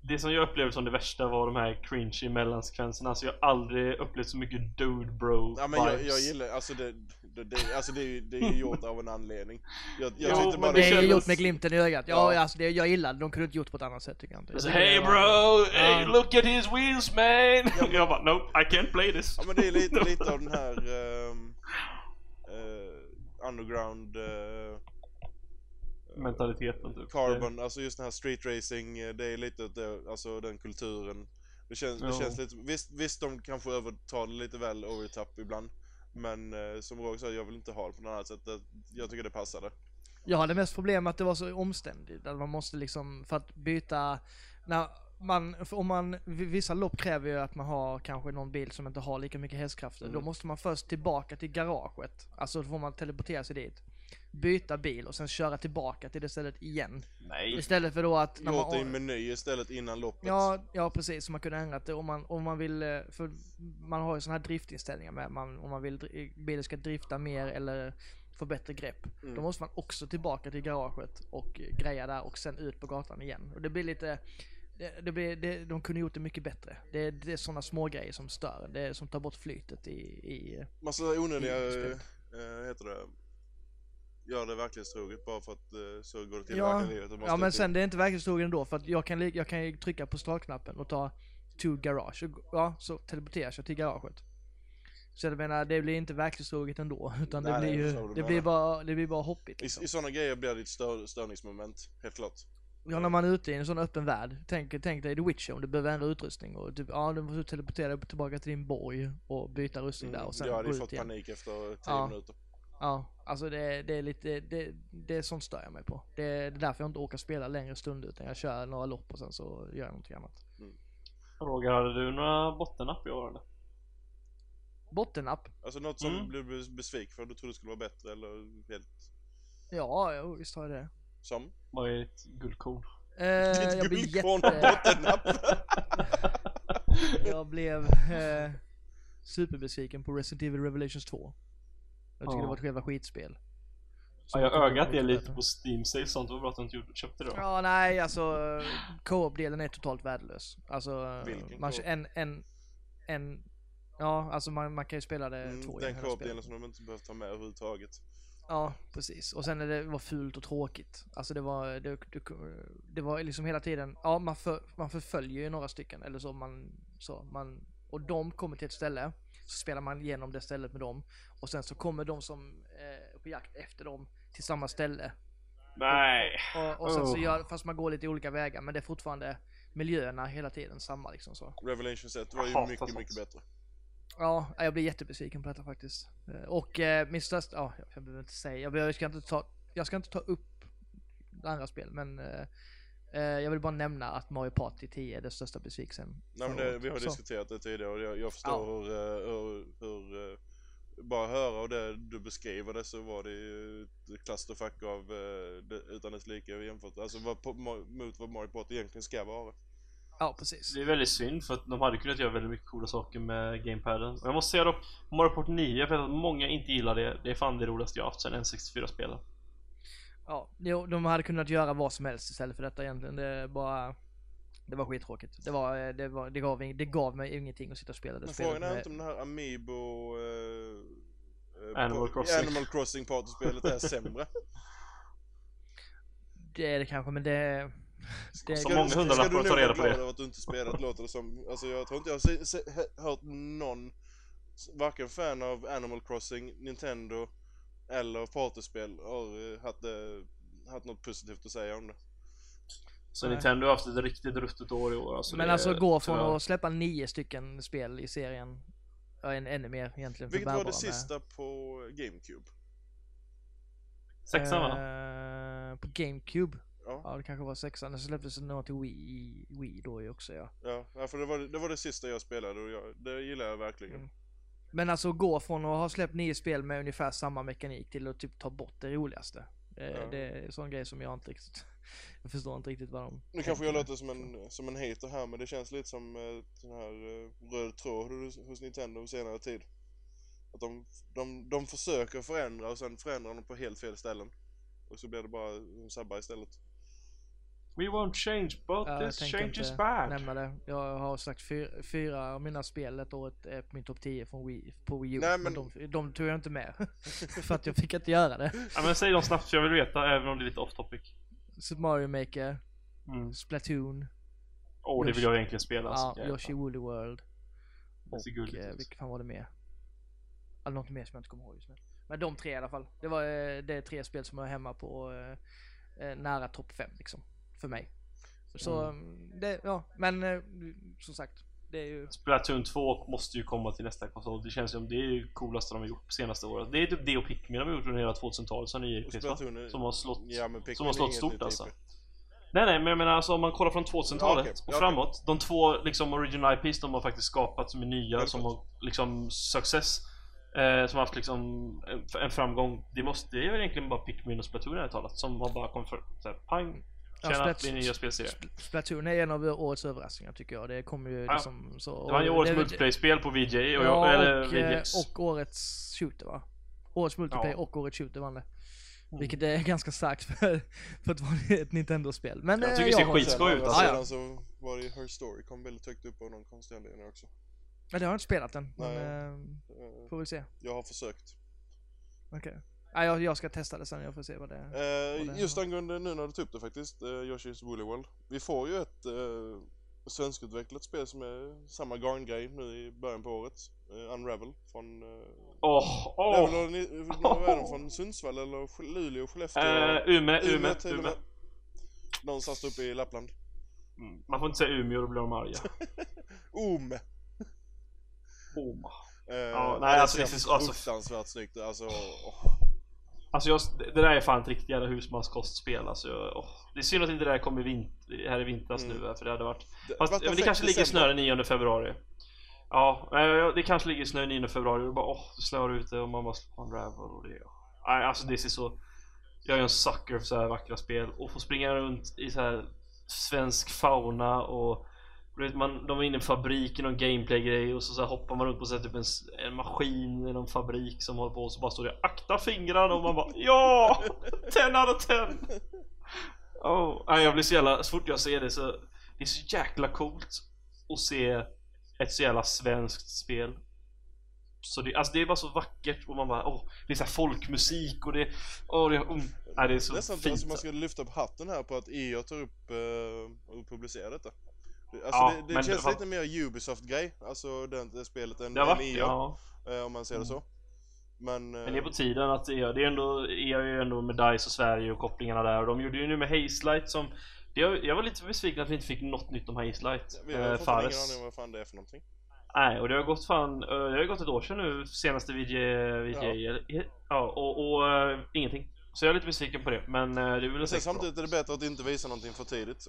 [SPEAKER 3] Det som jag upplevde som det värsta var de här cringy mellansekvenserna. Alltså jag har aldrig upplevt så mycket dude bro
[SPEAKER 1] Ja men jag, jag gillar, alltså det, det, det, alltså det, är ju- det är ju gjort av en anledning. Jag, jag
[SPEAKER 3] Jo,
[SPEAKER 1] bara
[SPEAKER 3] det
[SPEAKER 2] Det är
[SPEAKER 3] kändes-
[SPEAKER 2] gjort med glimten i ögat. Ja,
[SPEAKER 1] Ja.
[SPEAKER 2] alltså det, jag gillar det. De kunde inte gjort på ett annat sätt tycker jag inte.
[SPEAKER 3] Alltså, hey bro! Hey,
[SPEAKER 2] Ja.
[SPEAKER 3] look at his wheels man! jag bara nope, I can't play this.
[SPEAKER 1] Ja men det är lite, lite av den här ehm, eh, underground eh,
[SPEAKER 3] Mentaliteten typ.
[SPEAKER 1] carbon, alltså just den här street racing, eh, det är lite det, alltså den kulturen. Det känns, det känns lite, visst, visst de kanske övertar det lite väl over the top ibland. Men eh, som Roger sa, jag vill inte ha det på något annat sätt. Det- Jag tycker det passade.
[SPEAKER 2] Jag hade mest problem med att det var så omständigt. Att man måste liksom, för att byta, när man, för om man, vissa lopp kräver ju att man har kanske någon bil som inte har lika mycket hästkrafter.
[SPEAKER 1] Mm.
[SPEAKER 2] Då måste man först tillbaka till garaget. Alltså då får man teleportera sig dit. Byta bil och sen köra tillbaka till det stället igen.
[SPEAKER 3] Nej.
[SPEAKER 2] Istället för då att när
[SPEAKER 1] Gjort det i
[SPEAKER 2] man,
[SPEAKER 1] meny istället innan loppet.
[SPEAKER 2] Ja, ja precis. Så man kunde ändra det om man, om man vill, eh, för man har ju sådana här driftinställningar med, man, om man vill bilen ska drifta mer eller få bättre grepp.
[SPEAKER 1] Mm.
[SPEAKER 2] Då måste man också tillbaka till garaget och eh, greja där och sen ut på gatan igen. Och det blir lite, det, det blir, det, de kunde gjort det mycket bättre. Det, det är sådana små grejer som stör, det är, som tar bort flytet i, i
[SPEAKER 1] Massa onödiga,
[SPEAKER 2] i
[SPEAKER 1] äh, heter det, gör det verklighetstroget bara för att eh, så går det till i
[SPEAKER 2] Ja,
[SPEAKER 1] verkliga livet.
[SPEAKER 2] Ja men sen det är inte verklighetstrogen ändå för att jag kan, jag kan trycka på startknappen och ta to garage. Och, ja, så teleporteras jag till garaget. Så jag menar, det blir inte verklighetstroget ändå. Utan det
[SPEAKER 1] Nej,
[SPEAKER 2] blir
[SPEAKER 1] nej, jag
[SPEAKER 2] ju, det blir bara, det blir bara hoppigt
[SPEAKER 1] I,
[SPEAKER 2] liksom.
[SPEAKER 1] I sådana grejer blir det ett stör, störningsmoment, helt klart.
[SPEAKER 2] Ja när man är ute i en sån öppen värld. Tänk, tänk dig The Witcher om du behöver ändra utrustning och typ, ja du måste teleportera dig tillbaka till din borg och byta rustning där och sen gå
[SPEAKER 1] ju
[SPEAKER 2] ut
[SPEAKER 1] fått
[SPEAKER 2] igen.
[SPEAKER 1] panik efter 10
[SPEAKER 2] Ja.
[SPEAKER 1] minuter.
[SPEAKER 2] Ja, alltså det, det är lite, det, det är sånt stör jag mig på. Det, det är därför jag inte åker spela längre stunder utan jag kör några lopp och sen så gör jag någonting annat.
[SPEAKER 3] Roger, hade du några bottennapp i år eller?
[SPEAKER 2] Bottennapp?
[SPEAKER 1] Alltså något som
[SPEAKER 3] Mm.
[SPEAKER 1] du blev bes- besviken för, du trodde det skulle vara bättre eller helt
[SPEAKER 2] Ja, jo, visst har jag det.
[SPEAKER 1] som?
[SPEAKER 3] Vad är ett guldkorn?
[SPEAKER 2] Eh,
[SPEAKER 1] Ditt
[SPEAKER 2] jag blev jätte...
[SPEAKER 1] bottennapp!
[SPEAKER 2] jag blev eh, superbesviken på Resident Evil Revelations 2. Jag tycker
[SPEAKER 3] Ja.
[SPEAKER 2] det var ett själva skitspel.
[SPEAKER 3] Ja, jag ögat det lite på Steam Sales sånt, det var bra att du inte köpte det då.
[SPEAKER 2] Ja, nej alltså co-op-delen är totalt värdelös. Alltså,
[SPEAKER 1] Vilken
[SPEAKER 2] man, en, en, en, ja alltså man, man kan ju spela det
[SPEAKER 1] Mm,
[SPEAKER 2] två
[SPEAKER 1] den
[SPEAKER 2] hela
[SPEAKER 1] co-op-delen som de inte behövt ta med överhuvudtaget.
[SPEAKER 2] Ja, precis. Och sen det var fult och tråkigt. Alltså det var, det, det, det var liksom hela tiden, ja man, för, man förföljer ju några stycken eller så man, så man, och de kommer till ett ställe, så spelar man igenom det stället med dem. Och sen så kommer de som eh, är på jakt efter dem till samma ställe.
[SPEAKER 3] Nej.
[SPEAKER 2] Och, och sen så
[SPEAKER 3] Oh.
[SPEAKER 2] gör, fast man går lite olika vägar, men det är fortfarande miljöerna hela tiden samma liksom så.
[SPEAKER 1] Revelations 1 var ju
[SPEAKER 3] hatar
[SPEAKER 1] mycket, mycket bättre.
[SPEAKER 2] Ja, jag blir jättebesviken på detta faktiskt. Eh, Och eh, min största, ja, jag behöver inte säga, jag, ska inte ta, jag ska inte ta upp andra spel, men eh, eh, jag vill bara nämna att Mario Party 10 är den största besvikelsen.
[SPEAKER 1] Nej men det, vi har
[SPEAKER 2] Så,
[SPEAKER 1] diskuterat det tidigare och jag, jag förstår
[SPEAKER 2] Ja.
[SPEAKER 1] hur, hur, hur bara höra och det du beskriver det så var det ju ett clusterfuck av eh, det, utan dess like jämfört, alltså vad, på, mot vad Mario Party egentligen ska vara.
[SPEAKER 2] Ja, precis.
[SPEAKER 3] Det är väldigt synd för att de hade kunnat göra väldigt mycket coola saker med gamepaden. Och jag måste säga dock, Mario Party 9, jag vet att många inte gillar det. Det är fan det roligaste jag haft sen N64-spelen.
[SPEAKER 2] Ja, jo, de hade kunnat göra vad som helst istället för detta egentligen. Det är bara, det var skittråkigt. Det var, eh, det var, det gav, det gav mig ingenting att sitta och spela det
[SPEAKER 1] Men
[SPEAKER 2] spelet
[SPEAKER 1] frågan är
[SPEAKER 2] med-
[SPEAKER 1] inte om det här Amiibo eh, eh,
[SPEAKER 3] Animal
[SPEAKER 1] på-
[SPEAKER 3] Crossing.
[SPEAKER 1] Animal Crossing Partyspelet är sämre.
[SPEAKER 2] Det är det kanske, men det... det
[SPEAKER 3] Så många
[SPEAKER 1] ska
[SPEAKER 3] hundralappar
[SPEAKER 1] du
[SPEAKER 3] att ta
[SPEAKER 1] nog
[SPEAKER 3] reda på det.
[SPEAKER 1] över att du inte spelat låter det som. Alltså jag tror inte jag har se, se, hö- hört någon, varken fan av Animal Crossing, Nintendo eller partyspel har haft, eh, haft något positivt att säga om det.
[SPEAKER 3] Så
[SPEAKER 2] Nej.
[SPEAKER 3] Nintendo har haft ett riktigt ruttet år i år. Alltså
[SPEAKER 2] men alltså gå från
[SPEAKER 3] tyvärr-
[SPEAKER 2] att släppa nio stycken spel i serien, ja, en, ännu mer egentligen.
[SPEAKER 1] Vilket var det
[SPEAKER 2] med-
[SPEAKER 1] sista på GameCube?
[SPEAKER 3] Sexan va?
[SPEAKER 2] Eh, På GameCube?
[SPEAKER 1] Ja,
[SPEAKER 2] Ja, det kanske var sexan. Det släpptes det nog till Wii, Wii då också ja.
[SPEAKER 1] ja, ja för det var, det var det sista jag spelade och jag, det gillar jag verkligen.
[SPEAKER 2] Mm. Men alltså gå från att ha släppt nio spel med ungefär samma mekanik till att typ ta bort det roligaste. Eh,
[SPEAKER 1] Ja.
[SPEAKER 2] Det är en sån grej som jag inte riktigt, jag förstår inte riktigt vad de
[SPEAKER 1] Nu kanske jag låter som en, som en hater här men det känns lite som eh, sån här eh, röd tråd hos, Nintendo senare tid. Att de, de, de försöker förändra och sen förändrar de på helt fel ställen. Och så blir det bara de sabbar istället.
[SPEAKER 3] We won't change but
[SPEAKER 2] Ja,
[SPEAKER 3] this change is
[SPEAKER 2] inte
[SPEAKER 3] bad.
[SPEAKER 2] nämna det. Jag har sagt fyra, fyra av mina spel ett året är på min topp 10 från Wii, på Wii U.
[SPEAKER 1] Nej,
[SPEAKER 2] men
[SPEAKER 1] men-
[SPEAKER 2] de, de tog jag inte med. för att jag fick inte göra det.
[SPEAKER 3] Ja, men säg dem snabbt för jag vill veta även om det är lite off topic.
[SPEAKER 2] Super Mario Maker,
[SPEAKER 3] Mm.
[SPEAKER 2] Splatoon,
[SPEAKER 3] Åh, det vill jag egentligen spela.
[SPEAKER 2] ja. Yoshi Woolly World. Och eh,
[SPEAKER 3] ut.
[SPEAKER 2] vilket fan var det mer? Eller något mer som jag inte kommer ihåg just nu. Men de tre i alla fall. Det var eh, det är tre spel som är hemma på eh, nära topp 5 liksom. För mig. Så mm. det, ja, men eh, som sagt. Det är ju,
[SPEAKER 3] Splatoon 2 måste ju komma till nästa konsol. Det känns som det är ju coolaste de har gjort på senaste året. Det är typ det och Pikmin de har gjort under hela 2000-talet som
[SPEAKER 1] är-
[SPEAKER 3] Som har slått...
[SPEAKER 1] Ja
[SPEAKER 3] som har slått stort alltså.
[SPEAKER 1] IP.
[SPEAKER 3] Nej nej men jag menar alltså om man kollar från 2000-talet
[SPEAKER 1] Ja, okej.
[SPEAKER 3] och
[SPEAKER 1] Ja,
[SPEAKER 3] framåt. De två liksom original IPs de har faktiskt skapat som är nya, som har liksom success. Eh, som har haft liksom en, en framgång. Det måste, det är väl egentligen bara Pikmin och Splatoon ärligt talat som har bara kommit för såhär pang.
[SPEAKER 2] Ja, Splat-
[SPEAKER 3] det är nya spelserier.
[SPEAKER 2] Spl- Splatoon är en av årets överraskningar tycker jag. Det kommer ju
[SPEAKER 3] Ja.
[SPEAKER 2] liksom så.
[SPEAKER 3] Det var ju årets multiplayer-spel på VJ och jag,
[SPEAKER 2] Ja, och, eh,
[SPEAKER 3] VGX.
[SPEAKER 2] och årets shooter va? Årets multiplayer
[SPEAKER 3] Ja.
[SPEAKER 2] och årets shooter vann det.
[SPEAKER 3] Mm.
[SPEAKER 2] Vilket är ganska starkt för, för att vara ett Nintendo-spel. Men
[SPEAKER 3] Jag
[SPEAKER 2] eh,
[SPEAKER 3] tycker det ser skitskoj ut,
[SPEAKER 1] Sen,
[SPEAKER 3] alltså.
[SPEAKER 1] sidan så var det ju Her Story kom väldigt högt upp av någon konstig anledning också.
[SPEAKER 2] Ja, det har jag inte spelat än. Men,
[SPEAKER 1] Nej.
[SPEAKER 2] eh,
[SPEAKER 1] Eh,
[SPEAKER 2] får vi se.
[SPEAKER 1] Jag har försökt.
[SPEAKER 2] Okej. Ja, jag, jag ska testa det sen, jag får se vad det är.
[SPEAKER 1] Eh, just angående nu när du tog upp det faktiskt, eh, Yoshi's Woolly World. Vi får ju ett eh, svenskutvecklat spel som är samma garn-grej nu i början på året. Eh, Unravel från... Eh,
[SPEAKER 3] Åh,
[SPEAKER 1] det är väl, från Sundsvall eller Luleå, Skellefteå?
[SPEAKER 3] Eh, Ume, Ume, Ume.
[SPEAKER 1] med. Någonstans uppe i Lappland.
[SPEAKER 3] Mm. Man får inte säga Umeå, då blir de arga.
[SPEAKER 1] Ome!
[SPEAKER 3] Oma.
[SPEAKER 1] Eh,
[SPEAKER 3] Ja, nej, alltså,
[SPEAKER 1] det
[SPEAKER 3] är så- alltså-
[SPEAKER 1] fruktansvärt snyggt alltså. åh.
[SPEAKER 3] Alltså jag, det där är fan ett riktigt jävla husmanskostspel alltså. Jag, åh. Det är synd att inte det där kommer i vint, här i vintras
[SPEAKER 1] Mm.
[SPEAKER 3] nu för det hade varit... Fast, men det kanske ligger snö den 9 februari. Ja, det kanske ligger snö den 9 februari och bara åh, det snöar ute och man bara slår på en ravel och det... Nej, alltså det ser så... Jag är en sucker för så här vackra spel och få springa runt i så här svensk fauna och man, de är inne i en fabrik i någon gameplay-grej och så, så hoppar man på så här, typ en, en maskin i någon fabrik som håller på och så bara står det akta fingrarna och man bara ja! 10 out of 10! Oh, jag blir så jävla, så fort jag ser det så Det är så jäkla coolt att se ett så jävla svenskt spel Så det, alltså det är bara så vackert och man bara åh, det är så här folkmusik och det, åh, det, oh, nej, det är så
[SPEAKER 1] Nästan
[SPEAKER 3] fint.
[SPEAKER 1] alltså man ska lyfta upp hatten här på att EA tar upp eh, och publicerar detta. Det- Alltså
[SPEAKER 3] Ja,
[SPEAKER 1] det, det känns
[SPEAKER 3] det-
[SPEAKER 1] lite mer Ubisoft-grej, alltså det, det spelet än,
[SPEAKER 3] det har
[SPEAKER 1] än
[SPEAKER 3] varit,
[SPEAKER 1] EA,
[SPEAKER 3] ja.
[SPEAKER 1] eh, om man ser det så. Men... eh,
[SPEAKER 3] Men det är på tiden att EA, det är ändå, EA är ju ändå med DICE och Sverige och kopplingarna där och de gjorde ju nu med Hazelight som jag, jag var lite besviken att vi inte fick något nytt om Hazelight.
[SPEAKER 1] vi har
[SPEAKER 3] Eh,
[SPEAKER 1] ingen aning om vad fan det är för någonting.
[SPEAKER 3] Nej, och det har gått fan, eh, det har ju gått ett år sedan nu senaste VJ, VJ ja. ja och, och eh, ingenting. Så jag är lite besviken på det, men eh, det är väl
[SPEAKER 1] Men
[SPEAKER 3] säkert bra.
[SPEAKER 1] samtidigt är det bättre att inte visa någonting för tidigt.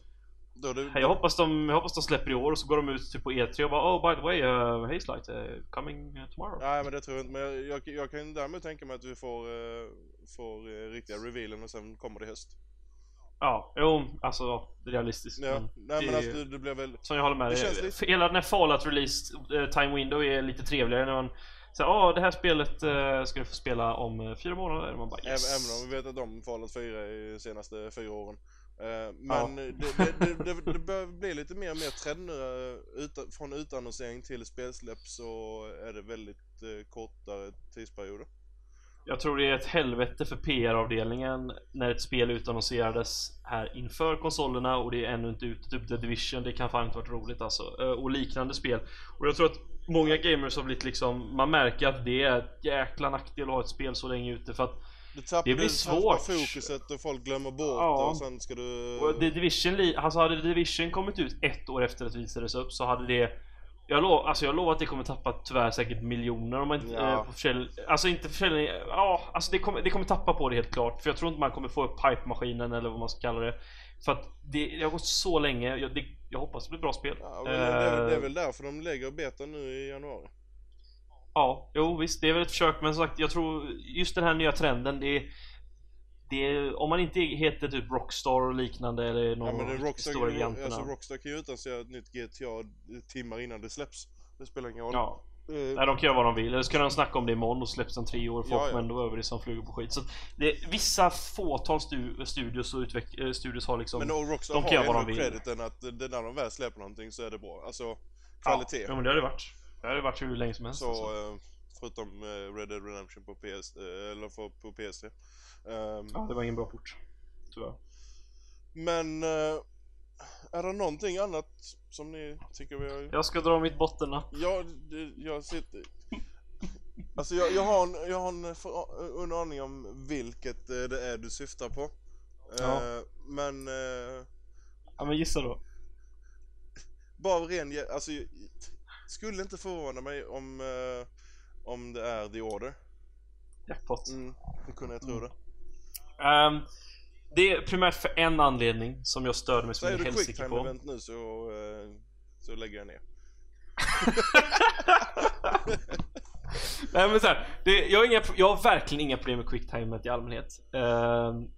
[SPEAKER 1] Då är det,
[SPEAKER 3] Jag hoppas, de, jag hoppas de släpper i år och så går de ut typ på E3 och bara Oh by the way, uh, Hazelight uh, coming uh, tomorrow.
[SPEAKER 1] Nej men det tror jag inte, men jag, jag, jag kan däremot tänka mig att vi får, eh, får eh, riktiga revealen och sen kommer det höst.
[SPEAKER 3] Ja, jo, alltså är realistiskt.
[SPEAKER 1] Ja,
[SPEAKER 3] men
[SPEAKER 1] nej men alltså det, det blir väl...
[SPEAKER 3] Som jag håller med dig.
[SPEAKER 1] lite-
[SPEAKER 3] Hela den här Fallout release eh, time window är lite trevligare när man säger ja det här spelet eh, ska du få spela om fyra månader. Man bara yes.
[SPEAKER 1] även om vi vet att de Fallout 4 i de senaste fyra åren. Eh, men det, det, det, det, det börjar bli lite mer och mer trend nu. eh, Utan, från utannonsering till spelsläpp så är det väldigt eh, kortare tidsperioder.
[SPEAKER 3] Jag tror det är ett helvete för PR-avdelningen när ett spel utannonserades här inför konsolerna och det är ännu inte ute. Typ The Division, det kan fan inte varit roligt alltså. Och liknande spel. Och jag tror att många gamers har blivit liksom, man märker att det är ett jäkla nackdel att ha ett spel så länge ute för att
[SPEAKER 1] Det, tapp,
[SPEAKER 3] Det blir
[SPEAKER 1] tappar
[SPEAKER 3] svårt.
[SPEAKER 1] fokuset och folk glömmer bort
[SPEAKER 3] Ja.
[SPEAKER 1] det och sen ska du...
[SPEAKER 3] Och The Division, alltså hade The Division kommit ut ett år efter att det visades upp så hade det jag, lov, alltså jag lovar att det kommer tappa tyvärr säkert miljoner om man inte
[SPEAKER 1] Ja.
[SPEAKER 3] eh, på försäljning, Alltså inte försäljning, ja alltså det kommer, det kommer tappa på det helt klart För jag tror inte man kommer få upp pipe-maskinen eller vad man ska kalla det För att det, det har gått så länge, jag, det, jag hoppas det blir bra spel
[SPEAKER 1] Ja, det, det, är- det är
[SPEAKER 3] Eh,
[SPEAKER 1] väl därför de lägger beta nu i januari.
[SPEAKER 3] Ja, jo visst det är väl ett försök men som sagt jag tror just den här nya trenden det är det är, om man inte heter typ Rockstar och liknande eller någon
[SPEAKER 1] Ja, men det Rockstar,
[SPEAKER 3] stora giganterna
[SPEAKER 1] alltså Rockstar kan ju utannonsera ett nytt GTA timmar innan det släpps. Det spelar ingen roll.
[SPEAKER 3] Ja,
[SPEAKER 1] Eh,
[SPEAKER 3] Nej, de kan göra vad de vill. Eller så kan de snacka om det imorgon och släpps om tre år. Folk
[SPEAKER 1] Ja, ja.
[SPEAKER 3] ändå över det som flugor på skit. Så det, vissa fåtal stu, studios och utveck, eh, studios har liksom...
[SPEAKER 1] Men Rockstar
[SPEAKER 3] de kan
[SPEAKER 1] har
[SPEAKER 3] göra vad de vill.
[SPEAKER 1] crediten att när de väl släpper någonting så är det bra. Alltså kvalitet.
[SPEAKER 3] Ja, men det har det varit. Det har det varit hur länge som helst.
[SPEAKER 1] så
[SPEAKER 3] alltså.
[SPEAKER 1] eh, förutom eh, Red Dead Redemption på PS, eh, eller för, på PS3. Ehm,
[SPEAKER 3] Ja, det var ingen bra port. Tyvärr.
[SPEAKER 1] Men är det någonting annat som ni tycker vi har...
[SPEAKER 3] Jag ska dra mitt bottennapp.
[SPEAKER 1] Ja, jag sitter... Alltså jag, jag har en, jag har en, för, en aning om vilket det är du syftar på.
[SPEAKER 3] Ja.
[SPEAKER 1] Men
[SPEAKER 3] Ja, men gissa då.
[SPEAKER 1] bara ren, alltså skulle inte förvåna mig om, eh, om det är The Order.
[SPEAKER 3] Jackpot.
[SPEAKER 1] Mm, hur kunde jag tro det?
[SPEAKER 3] Ehm, det är primärt för en anledning som jag störde mig så
[SPEAKER 1] Säger
[SPEAKER 3] in i
[SPEAKER 1] du
[SPEAKER 3] helsike på.
[SPEAKER 1] event nu så, eh, så lägger jag ner.
[SPEAKER 3] Nej men så här, det, jag, har inga, jag har verkligen inga problem med quicktime i allmänhet. Ehm,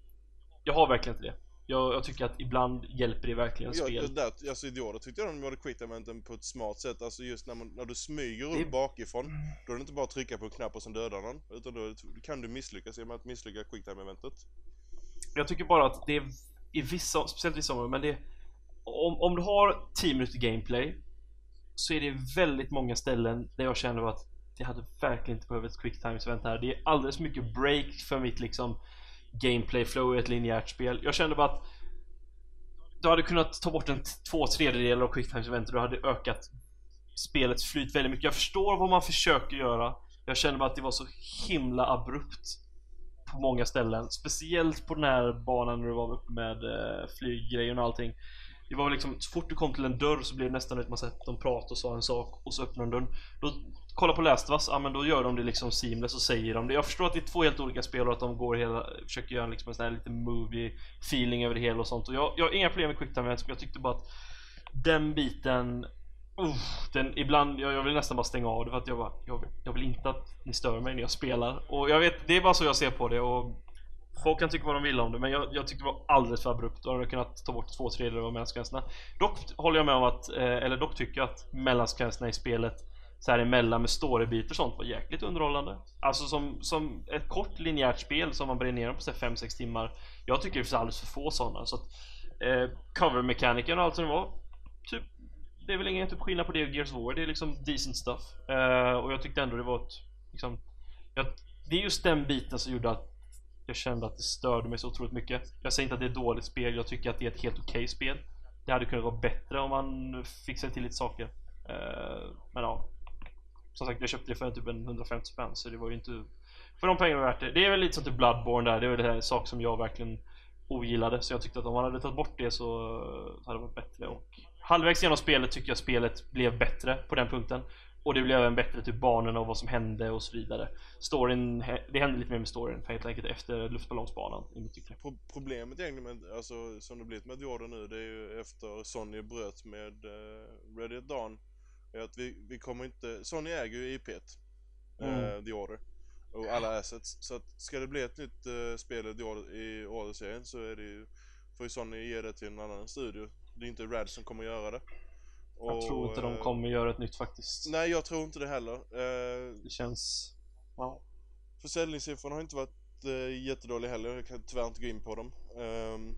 [SPEAKER 3] jag har verkligen inte det. Jag, jag tycker att ibland hjälper det verkligen
[SPEAKER 1] Jag,
[SPEAKER 3] spel.
[SPEAKER 1] jag, där, alltså i tyckte jag de gjorde quicktime eventen på ett smart sätt. Alltså just när, man, när du smyger upp
[SPEAKER 3] Det-
[SPEAKER 1] bakifrån. Då är det inte bara att trycka på en knapp och sen döda någon. Utan då kan du misslyckas genom att misslycka quicktime eventet.
[SPEAKER 3] Jag tycker bara att det är i vissa, speciellt vissa områden, men det om, om du har 10 minuter gameplay så är det väldigt många ställen där jag känner att det hade verkligen inte behövt ett quick event här. Det är alldeles mycket break för mitt liksom gameplay flow i ett linjärt spel. Jag kände bara att du hade kunnat ta bort en två tredjedelar av quick time event och du hade ökat spelets flyt väldigt mycket. Jag förstår vad man försöker göra. Jag kände bara att det var så himla abrupt på många ställen. Speciellt på den här banan när du var uppe med eh, flyggrejen och allting. Det var liksom, så fort du kom till en dörr så blev det nästan att man sett de pratade och sa en sak och så öppnade de dörren. Då, kolla på Last of Us, ja men då gör de det liksom seamless och säger de det. Jag förstår att det är två helt olika spel och att de går hela, försöker göra liksom en sån här lite movie feeling över det hela och sånt. Och jag, jag har inga problem med quicktime events, men jag tyckte bara att den biten Uh, den, ibland, jag, jag vill nästan bara stänga av det för att jag bara, jag, jag vill inte att ni stör mig när jag spelar. Och jag vet, det är bara så jag ser på det och Folk kan tycka vad de vill om det men jag, jag tyckte det var alldeles för abrupt och hade kunnat ta bort två tredjedelar av mellansekvenserna. Dock håller jag med om att, eh, eller dock tycker jag att mellansekvenserna i spelet så här emellan med storybitar och sånt var jäkligt underhållande. Alltså som, som ett kort linjärt spel som man brinner ner på 5-6 timmar. Jag tycker det finns alldeles för få sådana. Så att, eh, cover-mekaniken och allt som det var, typ det är väl ingen typ skillnad på det och Gears of War, det är liksom decent stuff. Eh, och jag tyckte ändå det var ett liksom, jag, det är just den biten som gjorde att jag kände att det störde mig så otroligt mycket. Jag säger inte att det är ett dåligt spel, jag tycker att det är ett helt okej spel. Det hade kunnat vara bättre om man fixade till lite saker. Eh, men ja. Som sagt, jag köpte det för typ en 150 spänn så det var ju inte för de pengarna värt det. Det är väl lite som typ Bloodborne där, det är väl en sak som jag verkligen ogillade. Så jag tyckte att om man hade tagit bort det så hade det varit bättre. Och halvvägs genom spelet tycker jag spelet blev bättre på den punkten. Och det blev även bättre typ banorna och vad som hände och så vidare. Storyn, det hände lite mer med storyn helt enkelt efter luftballongsbanan i mitt tycke.
[SPEAKER 1] Pro problemet egentligen med, alltså som det blivit med Diorder nu, det är ju efter Sony bröt med eh, uh, Ready at Dawn. Är att vi, vi kommer inte, Sony äger ju IP't, mm. uh, The Order. Och alla assets. Så att ska det bli ett nytt uh, spel i Order-serien så är det ju, får ju Sony ge det till en annan studio. Det är inte Rad som kommer göra det.
[SPEAKER 3] Och, jag tror inte de kommer göra ett nytt faktiskt.
[SPEAKER 1] Nej, jag tror inte det heller.
[SPEAKER 3] Uh, det känns... Wow.
[SPEAKER 1] Försäljningssiffrorna har inte varit uh, jättedåliga heller. Jag kan tyvärr inte gå in på dem. Um,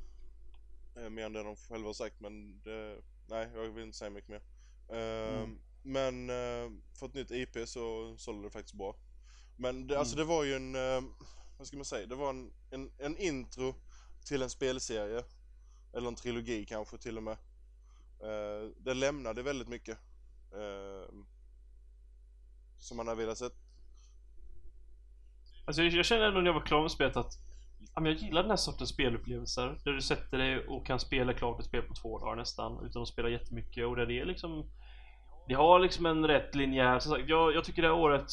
[SPEAKER 1] mer än det de själva har sagt, men det, nej, jag vill inte säga mycket mer. Uh, mm. Men uh, för ett nytt IP så sålde det faktiskt bra. Men det, alltså mm. alltså det var ju en, uh, vad ska man säga, det var en, en, en, intro till en spelserie. Eller en trilogi kanske till och med. Uh, det lämnade väldigt mycket. Som man har velat sett.
[SPEAKER 3] Alltså jag, jag känner ändå när jag var klar med spelet att jag gillar den här sortens spelupplevelser där du sätter dig och kan spela klart ett spel på två dagar nästan utan att spela jättemycket och där det är liksom Det har liksom en rätt linjär, som sagt, jag, jag tycker det här året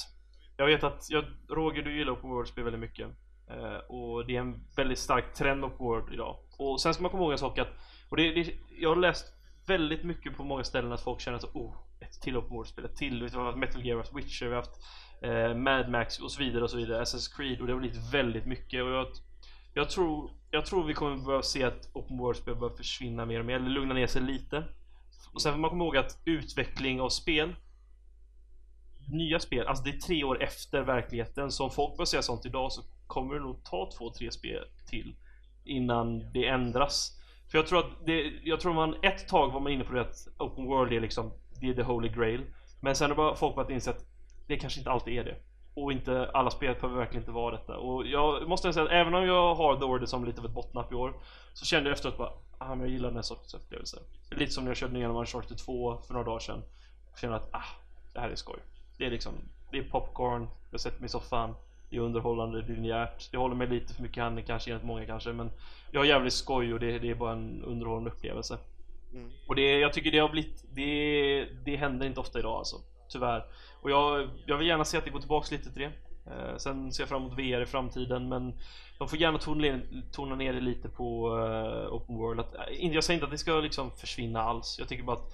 [SPEAKER 3] jag vet att jag, Roger, du gillar open world-spel väldigt mycket. Eh, och det är en väldigt stark trend open world idag. Och sen ska man komma ihåg en sak att, och det, det, jag har läst väldigt mycket på många ställen att folk känner att oh, ett till open world-spel, ett till. Vi har haft Metal Gear, vi har haft Witcher, vi har haft eh, Mad Max och så vidare och så vidare. Assassin's Creed och det har blivit väldigt mycket. Och jag, jag, tror, jag tror vi kommer börja se att open world-spel börjar försvinna mer och mer, eller lugna ner sig lite. Och sen får man komma ihåg att utveckling av spel nya spel, alltså det är tre år efter verkligheten så om folk börjar säga sånt idag så kommer det nog ta två, tre spel till innan det ändras. För jag tror att det, jag tror man ett tag var man inne på det att Open World är liksom, det är the holy grail. Men sen har folk börjat inse att det kanske inte alltid är det. Och inte alla spel behöver verkligen inte vara detta. Och jag måste säga att även om jag har The Order som lite av ett bottennapp i år Så kände jag efteråt bara, ah men jag gillar den här sortens upplevelser. Lite som när jag körde igenom Uncharted 2 för några dagar sedan. Jag kände att, ah, det här är skoj. Det är liksom, det är popcorn, jag sätter mig i soffan Det är underhållande, det är linjärt Det håller mig lite för mycket handen kanske enligt många kanske men Jag har jävligt skoj och det, det är bara en underhållande upplevelse mm. Och det, jag tycker det har blivit, det, det händer inte ofta idag alltså Tyvärr Och jag, jag vill gärna se att det går tillbaks lite till det eh, Sen ser jag fram emot VR i framtiden men De får gärna tona ner, det lite på uh, Open World att, eh, Jag säger inte att det ska liksom försvinna alls Jag tycker bara att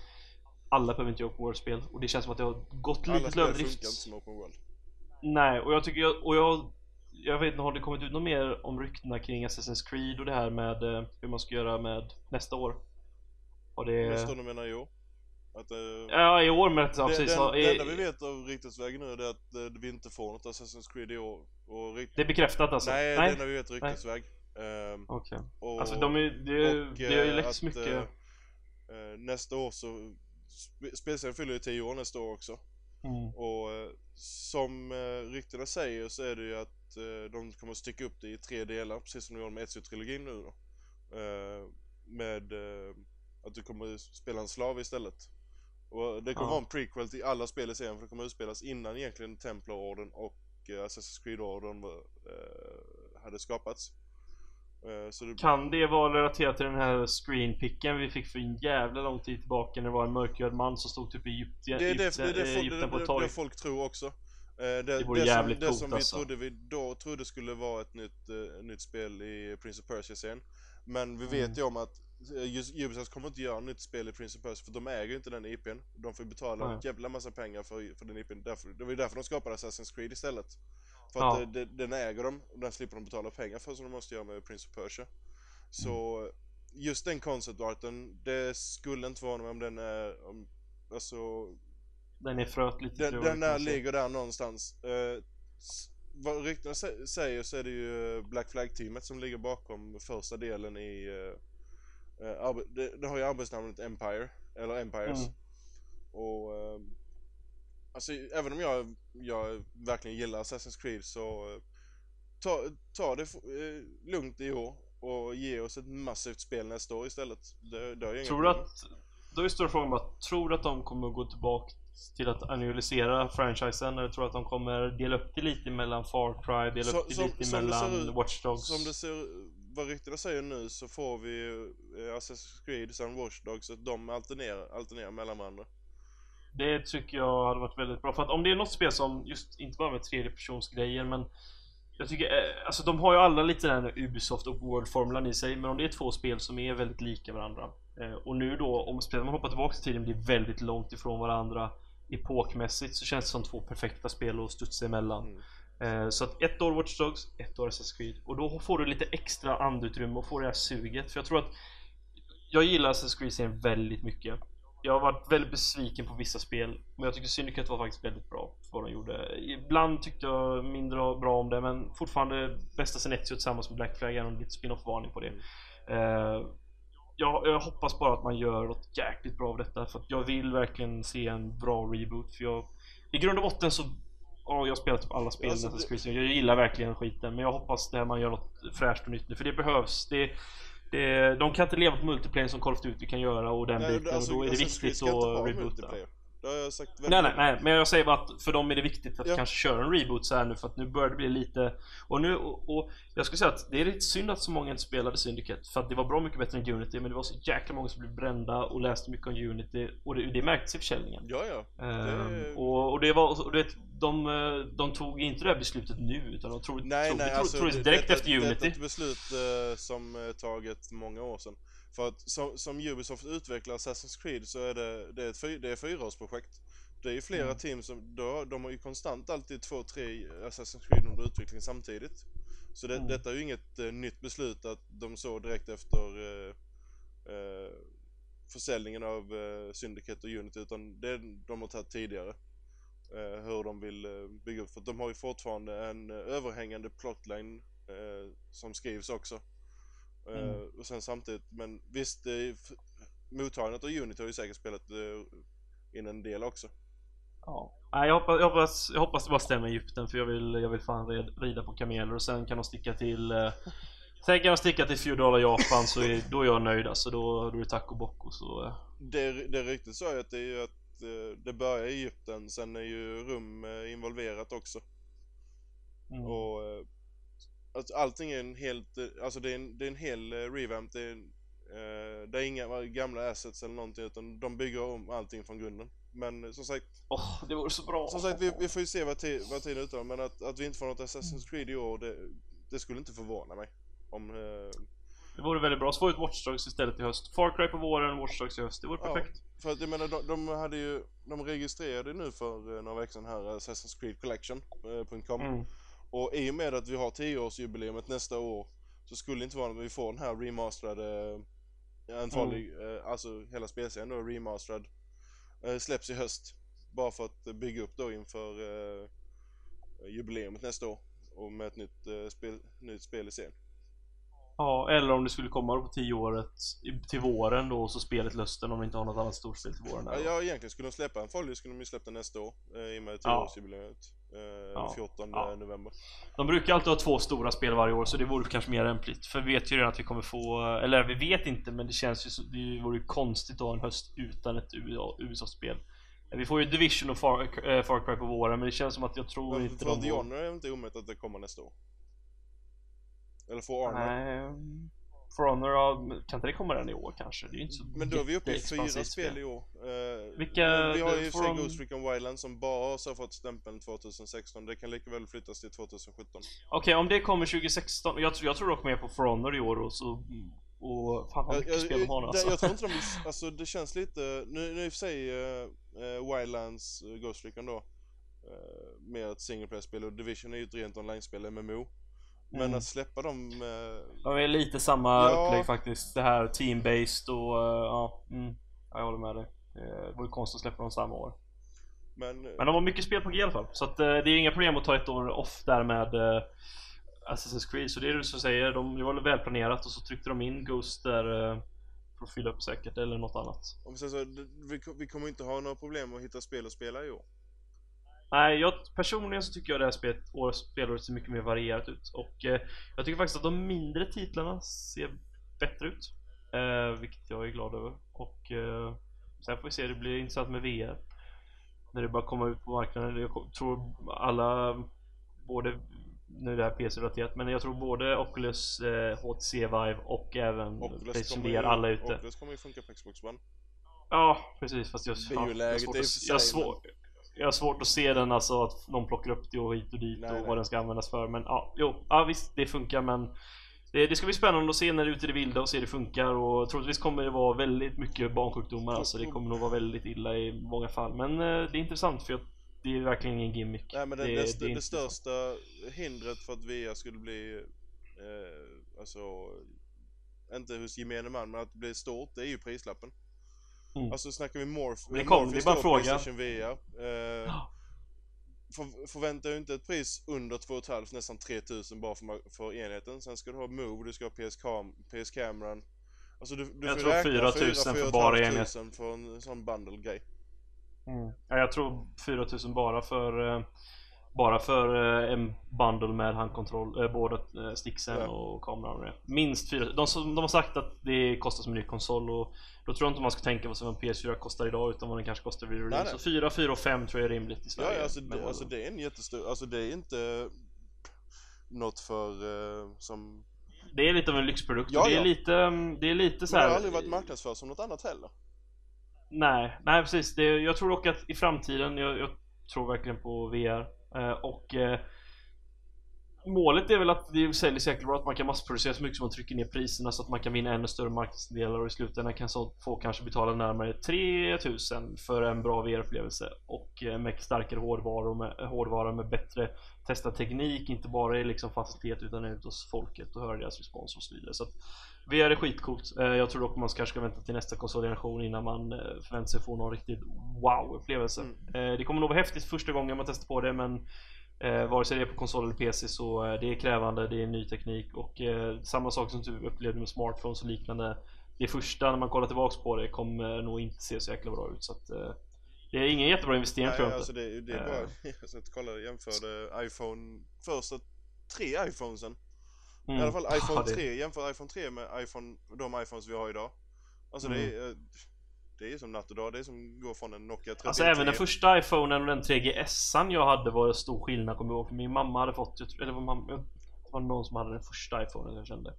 [SPEAKER 3] alla behöver inte göra open world-spel och det känns som att det har gått lite till överdrift. Alla funkar inte som open world. Nej, och jag tycker jag, och jag jag vet inte, har det kommit ut något mer om ryktena kring Assassin's Creed och det här med eh, hur man ska göra med nästa år?
[SPEAKER 1] Har det... Nästa år, menar år?
[SPEAKER 3] Att, uh, ja, i år men ja, precis.
[SPEAKER 1] Det, det enda vi vet av ryktesvägen nu är att uh, vi inte får något Assassin's Creed i år. Och
[SPEAKER 3] rykt... Det är bekräftat alltså?
[SPEAKER 1] Nej, Nej. det enda vi vet ryktesväg.
[SPEAKER 3] Um, Okej. Okay. Alltså de är, det, och, det har ju läckts mycket. Uh,
[SPEAKER 1] nästa år så spelserien fyller ju 10 år nästa år också. Mm. Och eh, som eh, ryktena säger så är det ju att eh, de kommer att stycka upp det i tre delar, precis som de gjorde med Ezio-trilogin nu då. Med att du kommer spela en slav istället. Och det kommer ja. vara en prequel till alla spel i serien för det kommer att utspelas innan egentligen Templar-orden och Assassin's Creed-orden hade skapats.
[SPEAKER 3] Eh, det... Kan det vara relaterat till den här screenpicken vi fick för en jävla lång tid tillbaka när det var en mörkhyad man som stod typ i Egypten,
[SPEAKER 1] det är det, det, det, Egypten på ett torg? Det, det folk tror också. Eh, det, det vore det jävligt som, det som vi alltså. trodde vi då trodde skulle vara ett nytt, uh, nytt spel i Prince of Persia-serien. Men vi vet mm. ju om att Ubisoft kommer inte göra nytt spel i Prince of Persia för de äger inte den IPn. De får betala en jävla massa pengar för, för den IPn. Därför, det var ju därför de skapade Assassin's Creed istället. För att ja. det, den äger de och den slipper de betala pengar för som de måste göra med Prince of Persia. Så mm. just den conceptarten, det skulle inte vara om den är, om, alltså...
[SPEAKER 3] Den är fröt lite
[SPEAKER 1] Den, den där ligger där någonstans. Uh, vad ryktena säger så är det ju Black Flag-teamet som ligger bakom första delen i... Uh, uh, det, det, har ju arbetsnamnet Empire, eller Empires. Mm. Och alltså även om jag, jag verkligen gillar Assassin's Creed så eh, ta, ta det eh, lugnt i år och ge oss ett massivt spel nästa år istället. Det, det har
[SPEAKER 3] Tror du att, då är stora frågan bara, tror du att de kommer gå tillbaka till att analysera franchisen eller tror du att de kommer dela upp det lite mellan Far Cry, dela
[SPEAKER 1] Så-
[SPEAKER 3] upp det
[SPEAKER 1] som-
[SPEAKER 3] lite
[SPEAKER 1] som
[SPEAKER 3] mellan
[SPEAKER 1] ser
[SPEAKER 3] Watch Dogs?
[SPEAKER 1] Som det ser, vad ryktena säger nu så får vi eh, Assassin's Creed, sen Watch Dogs, att de alternerar, alternerar mellan varandra.
[SPEAKER 3] Det tycker jag hade varit väldigt bra. För att om det är något spel som, just inte bara med tredjepersonsgrejer men jag tycker, eh, alltså de har ju alla lite den här Ubisoft och World-formulan i sig Men om det är två spel som är väldigt lika varandra eh, Och nu då, om spelarna hoppar tillbaka till tiden blir väldigt långt ifrån varandra Epokmässigt så känns det som två perfekta spel att studsa emellan
[SPEAKER 1] Mm.
[SPEAKER 3] Eh, så att ett år Watch Dogs, ett år Assassin's Creed. Och då får du lite extra andutrymme och får det här suget. För jag tror att Jag gillar Assassin's Creed-serien väldigt mycket. Jag har varit väldigt besviken på vissa spel Men jag tycker Syndicate var faktiskt väldigt bra för vad de gjorde. Ibland tyckte jag mindre bra om det men fortfarande bästa Senetio tillsammans med Black Flag är en lite spin-off-varning på det. Eh, jag, jag hoppas bara att man gör något jäkligt bra av detta för att jag vill verkligen se en bra reboot för jag I grund och botten så Ja, jag har spelat typ alla spel
[SPEAKER 1] Alltså,
[SPEAKER 3] alltså,
[SPEAKER 1] det-.
[SPEAKER 3] Jag gillar verkligen skiten men jag hoppas det här man gör något fräscht och nytt nu för det behövs det, det, De kan inte leva på multiplayer som Call of Duty kan göra och den
[SPEAKER 1] Nej,
[SPEAKER 3] biten
[SPEAKER 1] alltså,
[SPEAKER 3] och då är det
[SPEAKER 1] Creed
[SPEAKER 3] viktigt att reboota.
[SPEAKER 1] Det har jag sagt väldigt
[SPEAKER 3] Nej nej nej, men jag säger bara att för dem är det viktigt att
[SPEAKER 1] Ja.
[SPEAKER 3] kanske köra en reboot så här nu för att nu börjar det bli lite Och nu, och, och jag skulle säga att det är lite synd att så många inte spelade Syndicate För att det var bra mycket bättre än Unity men det var så jäkla många som blev brända och läste mycket om Unity Och det, det märktes i försäljningen
[SPEAKER 1] Ja, ja.
[SPEAKER 3] Ehm, och, och det var, och det, de, de tog inte det här beslutet nu utan de tog,
[SPEAKER 1] Nej,
[SPEAKER 3] tog,
[SPEAKER 1] nej,
[SPEAKER 3] tog,
[SPEAKER 1] alltså
[SPEAKER 3] tog
[SPEAKER 1] det-
[SPEAKER 3] det direkt
[SPEAKER 1] detta-
[SPEAKER 3] efter Unity
[SPEAKER 1] Detta är ett beslut eh, som tagit många år sedan. För att som, som Ubisoft utvecklar Assassin's Creed så är det, det är ett det är fyraårsprojekt. Det är ju flera
[SPEAKER 3] Mm.
[SPEAKER 1] team som, då, de har ju konstant alltid två, tre Assassin's Creed under utveckling samtidigt. Så det,
[SPEAKER 3] Mm.
[SPEAKER 1] detta är ju inget eh, nytt beslut att de så direkt efter eh, eh, försäljningen av eh, Syndicate och Unity utan det de har tagit tidigare. Eh, hur de vill eh, bygga upp. För de har ju fortfarande en eh, överhängande plotline eh, som skrivs också. Eh,
[SPEAKER 3] Mm.
[SPEAKER 1] Och sen samtidigt, men visst, är mottagandet av Unity har ju säkert spelat eh, in en del också.
[SPEAKER 3] Ja. Jag, hoppas, jag, hoppas, jag hoppas det bara stämmer i Egypten för jag vill, jag vill fan red- rida på kameler och sen kan de sticka till eh, Sen kan de sticka till feudala Japan så är, då är jag nöjd alltså. Då, då är det tack och bock och så.
[SPEAKER 1] Det, det ryktet sa ju att det är ju att det börjar i Egypten, sen är ju Rum involverat också.
[SPEAKER 3] Mm.
[SPEAKER 1] Och eh, att allting är en helt, eh, alltså det är en, det är en hel eh, revamp. Det är, en, eh, det är inga gamla assets eller någonting utan de bygger om allting från grunden. Men eh, som sagt,
[SPEAKER 3] Åh, det vore så bra.
[SPEAKER 1] som sagt vi, vi får ju se vad, ti, vad tiden uttalar men att, att vi inte får något Assassin's Creed i år det, det skulle inte förvåna mig. Om, eh,
[SPEAKER 3] Det vore väldigt bra. Så får vi ett Watch Dogs istället i höst. Far Cry på våren, Watch Dogs i höst. Det vore
[SPEAKER 1] Ja.
[SPEAKER 3] perfekt.
[SPEAKER 1] för att jag menar de, de hade ju, de registrerade nu för eh, några veckor sedan här Assassin's Creed Collection.com
[SPEAKER 3] Mm.
[SPEAKER 1] Och i och med att vi har 10-årsjubileumet nästa år så skulle det inte vara att vi får den här remasterade eh, antagligen,
[SPEAKER 3] Mm.
[SPEAKER 1] eh, alltså hela spelserien då remasterad eh, släpps i höst. Bara för att bygga upp då inför eh, jubileumet nästa år och med ett nytt, eh, spel, nytt spel i serien.
[SPEAKER 3] Ja, eller om det skulle komma på 10-året i- till våren då så spelet lusten om vi inte har något annat storspel till våren.
[SPEAKER 1] Ja,
[SPEAKER 3] Där,
[SPEAKER 1] ja, egentligen skulle de släppa en folio skulle de ju släppa nästa år eh, i och med
[SPEAKER 3] Ja.
[SPEAKER 1] 10-årsjubileet. Eh,
[SPEAKER 3] Ja.
[SPEAKER 1] 14
[SPEAKER 3] Ja.
[SPEAKER 1] november.
[SPEAKER 3] De brukar alltid ha två stora spel varje år så det vore kanske mer lämpligt. För vi vet ju redan att vi kommer få, eller vi vet inte men det känns ju så, det vore ju konstigt att ha en höst utan ett USA-spel. Vi får ju Division och Far, eh, Far Cry på våren men det känns som att jag tror
[SPEAKER 1] Men
[SPEAKER 3] inte
[SPEAKER 1] för
[SPEAKER 3] de...
[SPEAKER 1] The Honor är det inte omöjligt att det kommer nästa år. Eller For Honor.
[SPEAKER 3] Nej, For Honor, kan inte det komma redan i år kanske? Det är ju inte så
[SPEAKER 1] Men då är vi uppe i fyra spel i år. Eh,
[SPEAKER 3] Vilka-
[SPEAKER 1] vi har ju för sig Ghost Recon Wildlands som bara har fått stämpeln 2016. Det kan lika väl flyttas till 2017.
[SPEAKER 3] Okej, om det kommer 2016, jag, tror- jag tror dock mer på For Honor i år och så... Och fan vad
[SPEAKER 1] Jag,
[SPEAKER 3] mycket spel de har nu
[SPEAKER 1] jag,
[SPEAKER 3] alltså.
[SPEAKER 1] jag tror inte de vill, alltså det känns lite, nu, nu i och för sig uh, Wildlands, uh, Ghost Recon då, uh, mer ett single player-spel och Division är ju ett rent online-spel, MMO. Men
[SPEAKER 3] Mm.
[SPEAKER 1] att släppa dem,
[SPEAKER 3] Ja, det är lite samma
[SPEAKER 1] Ja.
[SPEAKER 3] upplägg faktiskt. Det här team-based och eh, ja, mm, ja, jag håller med dig. Det vore konstigt att släppa dem samma år.
[SPEAKER 1] men,
[SPEAKER 3] Men de har mycket spel på G i alla fall. Så att, eh, det är inga problem att ta ett år off där med uh, Assassin's Creed. Så det är det som säger, de, det var välplanerat och så tryckte de in Ghost där eh, för att fylla upp säkert eller något annat.
[SPEAKER 1] om så, vi, vi kommer inte ha några problem att hitta spel att spela i år.
[SPEAKER 3] Nej, jag, personligen så tycker jag det här spelet, spelåret ser mycket mer varierat ut och eh, jag tycker faktiskt att de mindre titlarna ser bättre ut. Eh, vilket jag är glad över. Och eh, sen får vi se, det blir intressant med VR. När det bara kommer ut på marknaden. Jag tror alla, både, nu är det här PC-relaterat, men jag tror både Oculus, eh, HTC Vive och även Playstation VR, alla är ute.
[SPEAKER 1] Oculus kommer ju funka på Xbox One.
[SPEAKER 3] Ja, precis. Fast jag, ja, jag,
[SPEAKER 1] Bioläget för
[SPEAKER 3] jag, har
[SPEAKER 1] sig,
[SPEAKER 3] svår, jag har svårt att se den alltså att någon plockar upp det och hit och dit
[SPEAKER 1] Nej,
[SPEAKER 3] och
[SPEAKER 1] nej.
[SPEAKER 3] vad den ska användas för. Men ja, jo, ja visst det funkar men det, det ska bli spännande att se när det är ute i det vilda och se det funkar och troligtvis kommer det vara väldigt mycket barnsjukdomar alltså det kommer nog vara väldigt illa i många fall. Men eh, det är intressant för jag, det är verkligen ingen gimmick.
[SPEAKER 1] Nej men det,
[SPEAKER 3] det,
[SPEAKER 1] det, det, det största hindret för att VR skulle bli, eh, alltså, inte hos gemene man, men att blir stort, det är ju prislappen.
[SPEAKER 3] Mm.
[SPEAKER 1] Alltså snackar vi Morph,
[SPEAKER 3] Men det kommer,
[SPEAKER 1] Morpheus
[SPEAKER 3] det är bara fråga.
[SPEAKER 1] Playstation VR. Eh, för, förvänta dig inte ett pris under 2,5 nästan 3000 bara för, för enheten. Sen ska du ha Move, du ska ha PS, -cam, PS. Alltså du, du
[SPEAKER 3] Jag
[SPEAKER 1] får
[SPEAKER 3] tror
[SPEAKER 1] räkna
[SPEAKER 3] 4 000
[SPEAKER 1] 4
[SPEAKER 3] för bara
[SPEAKER 1] 4
[SPEAKER 3] enhet.
[SPEAKER 1] 500 för en sån bundle grej.
[SPEAKER 3] Mm. Ja, jag tror 4000 bara för eh, bara för eh, en bundle med handkontroll, eh, både eh, sticksen
[SPEAKER 1] Ja.
[SPEAKER 3] och kameran och det. Minst 4 de, som- de har sagt att det kostar som en ny konsol och då tror jag inte man ska tänka vad som en PS4 kostar idag utan vad den kanske kostar vid release. Så 4, 4 och 5 tror jag är rimligt i
[SPEAKER 1] Ja,
[SPEAKER 3] Sverige.
[SPEAKER 1] ja alltså, det, alltså det är en jättestor, alltså det är inte något för eh, som...
[SPEAKER 3] det är lite av en lyxprodukt
[SPEAKER 1] Ja,
[SPEAKER 3] och det är
[SPEAKER 1] ja.
[SPEAKER 3] lite, mm, det är lite så
[SPEAKER 1] det har aldrig varit marknadsfört som något annat heller.
[SPEAKER 3] Nej, nej precis. Det, jag tror dock att i framtiden, jag, jag tror verkligen på VR. Eh, och eh, målet är väl att det säljer så jäkla bra att man kan massproducera så mycket som man trycker ner priserna så att man kan vinna ännu större marknadsandelar och i slutändan kan så få kanske betala närmare 3000 för en bra VR-upplevelse och eh, med starkare hårdvara med, hårdvara med bättre testad teknik, inte bara i liksom facilitet utan ute hos folket och höra deras respons och så vidare. Så att VR är skitcoolt. Eh, Jag tror dock man kanske ska vänta till nästa konsolgeneration innan man eh, förväntar sig få någon riktigt wow-upplevelse.
[SPEAKER 1] Mm.
[SPEAKER 3] Eh, Det kommer nog vara häftigt första gången man testar på det men eh, vare sig det är på konsol eller PC så eh, det är krävande, det är ny teknik och eh, samma sak som du upplevde med smartphones och liknande. Det första när man kollar tillbaks på det kommer nog inte se så jäkla bra ut så att eh, det är ingen jättebra investering tror
[SPEAKER 1] Nej,
[SPEAKER 3] jag
[SPEAKER 1] alltså
[SPEAKER 3] inte.
[SPEAKER 1] det, det är bara... Jag satt och kollade jämförde iPhone, första tre iPhonesen.
[SPEAKER 3] Mm.
[SPEAKER 1] I alla fall iPhone
[SPEAKER 3] Ja, det-
[SPEAKER 1] 3, jämför iPhone 3 med iPhone, de iPhones vi har idag. Alltså det
[SPEAKER 3] Mm.
[SPEAKER 1] är... eh, Det är som natt och dag, det är som går från en Nokia 33.
[SPEAKER 3] Alltså även den första iPhonen och den 3GSan jag hade var stor skillnad kommer jag ihåg för min mamma hade fått, jag tror- eller var mamma, det var någon som hade den första iPhonen jag kände.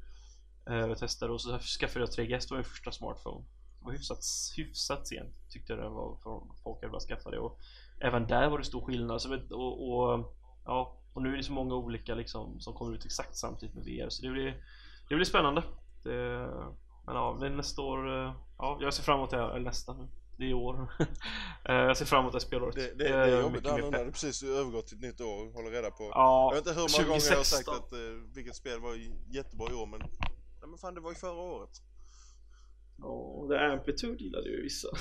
[SPEAKER 3] Eh, Jag testade och så skaffade jag 3GS, det var min första smartphone. Det var hyfsat, hyfsat sent tyckte jag det var för folk hade bara skaffat det och även där var det stor skillnad så vet, och, och ja, och nu är det så många olika liksom som kommer ut exakt samtidigt med VR så det blir, det blir spännande. Det, men ja, det nästa år, eh, ja jag ser fram emot det, här, eller nästa nu. Det är i år. Eh, jag ser fram emot det spelåret.
[SPEAKER 1] Det, det, det
[SPEAKER 3] Eh,
[SPEAKER 1] är jobbigt
[SPEAKER 3] mycket
[SPEAKER 1] när man
[SPEAKER 3] pepp.
[SPEAKER 1] hade precis övergått till ett nytt år och håller reda på.
[SPEAKER 3] Ja,
[SPEAKER 1] Jag vet inte hur många gånger jag har sagt
[SPEAKER 3] 2016.
[SPEAKER 1] att eh, vilket spel var jättebra i år men... Nej men fan det var ju förra året.
[SPEAKER 4] Ja, The Amplitude gillade ju vissa.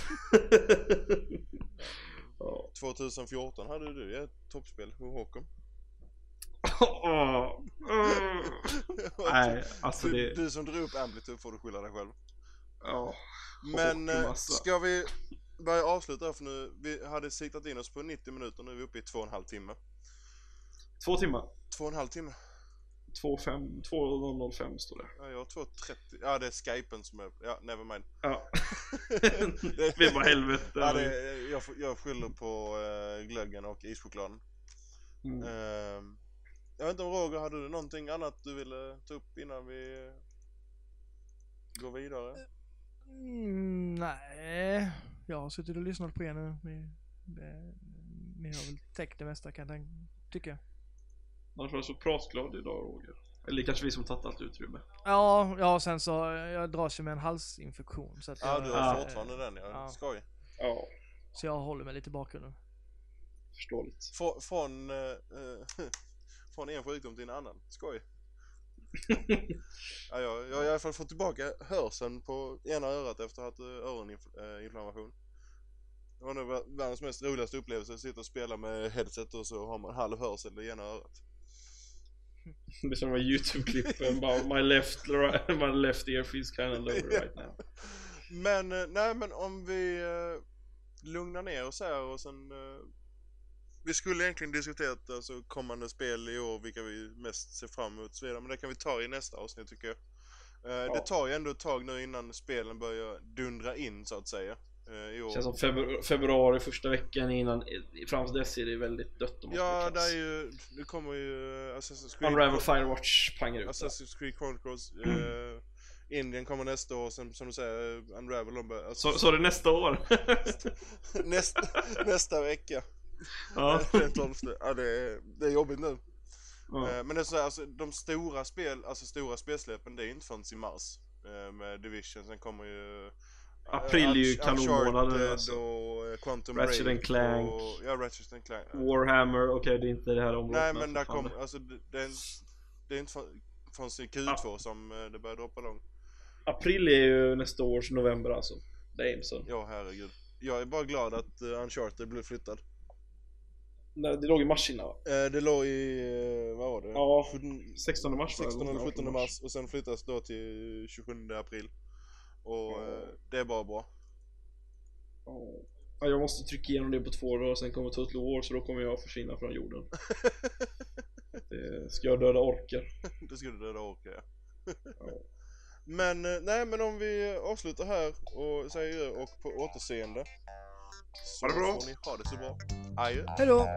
[SPEAKER 4] ja.
[SPEAKER 1] 2014 hade du ett toppspel, Håkon.
[SPEAKER 4] Åh, mm. Nej, alltså
[SPEAKER 1] du,
[SPEAKER 4] det...
[SPEAKER 1] du som drog upp Amplitude får du skylla dig själv.
[SPEAKER 4] Ja.
[SPEAKER 1] Men eh,
[SPEAKER 4] Håkmassa.
[SPEAKER 1] ska vi börja avsluta för nu, vi hade siktat in oss på 90 minuter, nu är vi uppe i två och en halv timme.
[SPEAKER 4] Två timmar.
[SPEAKER 1] Två och en halv timme?
[SPEAKER 4] 2.05 2.005 står det.
[SPEAKER 1] Ja, jag har 2.30. Ja, det är skypen som är... Ja, never mind.
[SPEAKER 4] Ja. det var helvete.
[SPEAKER 1] Ja, det, är- jag, jag skyller på uh, glöggen och ischokladen.
[SPEAKER 4] Mm.
[SPEAKER 1] Ehm, jag vet inte om Roger, hade du någonting annat du ville ta upp innan vi eh, går vidare?
[SPEAKER 2] Mm, nej, jag har suttit och lyssnat på er nu. Ni, det, ni har väl täckt det mesta kan jag tycka.
[SPEAKER 4] Annars var jag så pratglad idag Roger. Eller kanske vi som tagit allt utrymme.
[SPEAKER 2] Ja, ja sen så, jag dras ju med en halsinfektion så att
[SPEAKER 1] Ja,
[SPEAKER 2] jag,
[SPEAKER 1] du har
[SPEAKER 4] Ja.
[SPEAKER 1] fortfarande den ja.
[SPEAKER 2] Ja.
[SPEAKER 1] Skoj.
[SPEAKER 4] Ja,
[SPEAKER 2] Så jag håller mig lite i bakgrunden.
[SPEAKER 4] förståeligt.
[SPEAKER 1] Frå, från, eh, eh, från en sjukdom till en annan. Skoj. Ja, jag, jag har i alla fall fått tillbaka hörseln på ena örat efter att ha haft öroninflammation. Det var nog vär- världens mest roligaste upplevelse att sitta och spela med headset och så har man halv hörsel i ena örat.
[SPEAKER 4] Det är som de här YouTube-klippen bara My left, my left ear feels kinda lower right now.
[SPEAKER 1] Men, eh, nej men om vi eh, lugnar ner oss här och sen eh, vi skulle egentligen diskuterat alltså, kommande spel i år, vilka vi mest ser fram emot och så vidare, men det kan vi ta i nästa avsnitt tycker jag. Eh, Det tar ju ändå ett tag nu innan spelen börjar dundra in så att säga. I år.
[SPEAKER 3] Känns som febru- februari första veckan innan, fram till dess är det väldigt dött om
[SPEAKER 1] Ja, det är ju, det kommer ju eh, Assassin's Creed.
[SPEAKER 3] Unravel Firewatch pangar ut.
[SPEAKER 1] Assassin's Creed Chronicles. Eh, Indien kommer nästa år, sen som du säger, Unravel de börjar, alltså,
[SPEAKER 3] Så, så det nästa år?
[SPEAKER 1] nästa, nästa vecka.
[SPEAKER 3] ja.
[SPEAKER 1] Den 12. Ja, det är, det är jobbigt nu.
[SPEAKER 3] ja.
[SPEAKER 1] Men det är så här, alltså de stora spel, alltså stora spelsläppen, det är inte förrän i mars. Med Division, sen kommer ju... eh,
[SPEAKER 3] April är ju kanonmånaden,
[SPEAKER 1] Uncharted
[SPEAKER 3] alltså.
[SPEAKER 1] och eh, Quantum
[SPEAKER 3] Ratchet
[SPEAKER 1] Break
[SPEAKER 3] and Clank.
[SPEAKER 1] Och, ja, Ratchet and Clank.
[SPEAKER 3] Warhammer, okej det är inte det här området.
[SPEAKER 1] Nej men där
[SPEAKER 3] fortfarande.
[SPEAKER 1] kommer, alltså det, det, är, det är inte förrän i Q2 som eh, det börjar droppa långt.
[SPEAKER 3] April är ju nästa års november alltså. Damn son.
[SPEAKER 1] Ja herregud. Jag är bara glad att uh, Uncharted blev flyttad.
[SPEAKER 3] Nej, det låg i mars innan va?
[SPEAKER 1] Eh, det låg i, eh, vad var det?
[SPEAKER 3] Ja,
[SPEAKER 1] 17
[SPEAKER 3] 16 mars var det,
[SPEAKER 1] 16 eller
[SPEAKER 3] 18
[SPEAKER 1] 17 mars och sen flyttas då till 27 april. Och mm. det är bara bra.
[SPEAKER 3] Ja, jag måste trycka igenom det på två dagar, sen kommer Total War så då kommer jag försvinna från jorden. det ska jag döda orkar.
[SPEAKER 1] det ska du döda orkar ja.
[SPEAKER 3] ja.
[SPEAKER 1] Men eh, nej men om vi avslutar här och säger och på återseende. Så
[SPEAKER 3] ha det bra!
[SPEAKER 1] Får ni ha det så bra. Adjö!
[SPEAKER 2] Hejdå!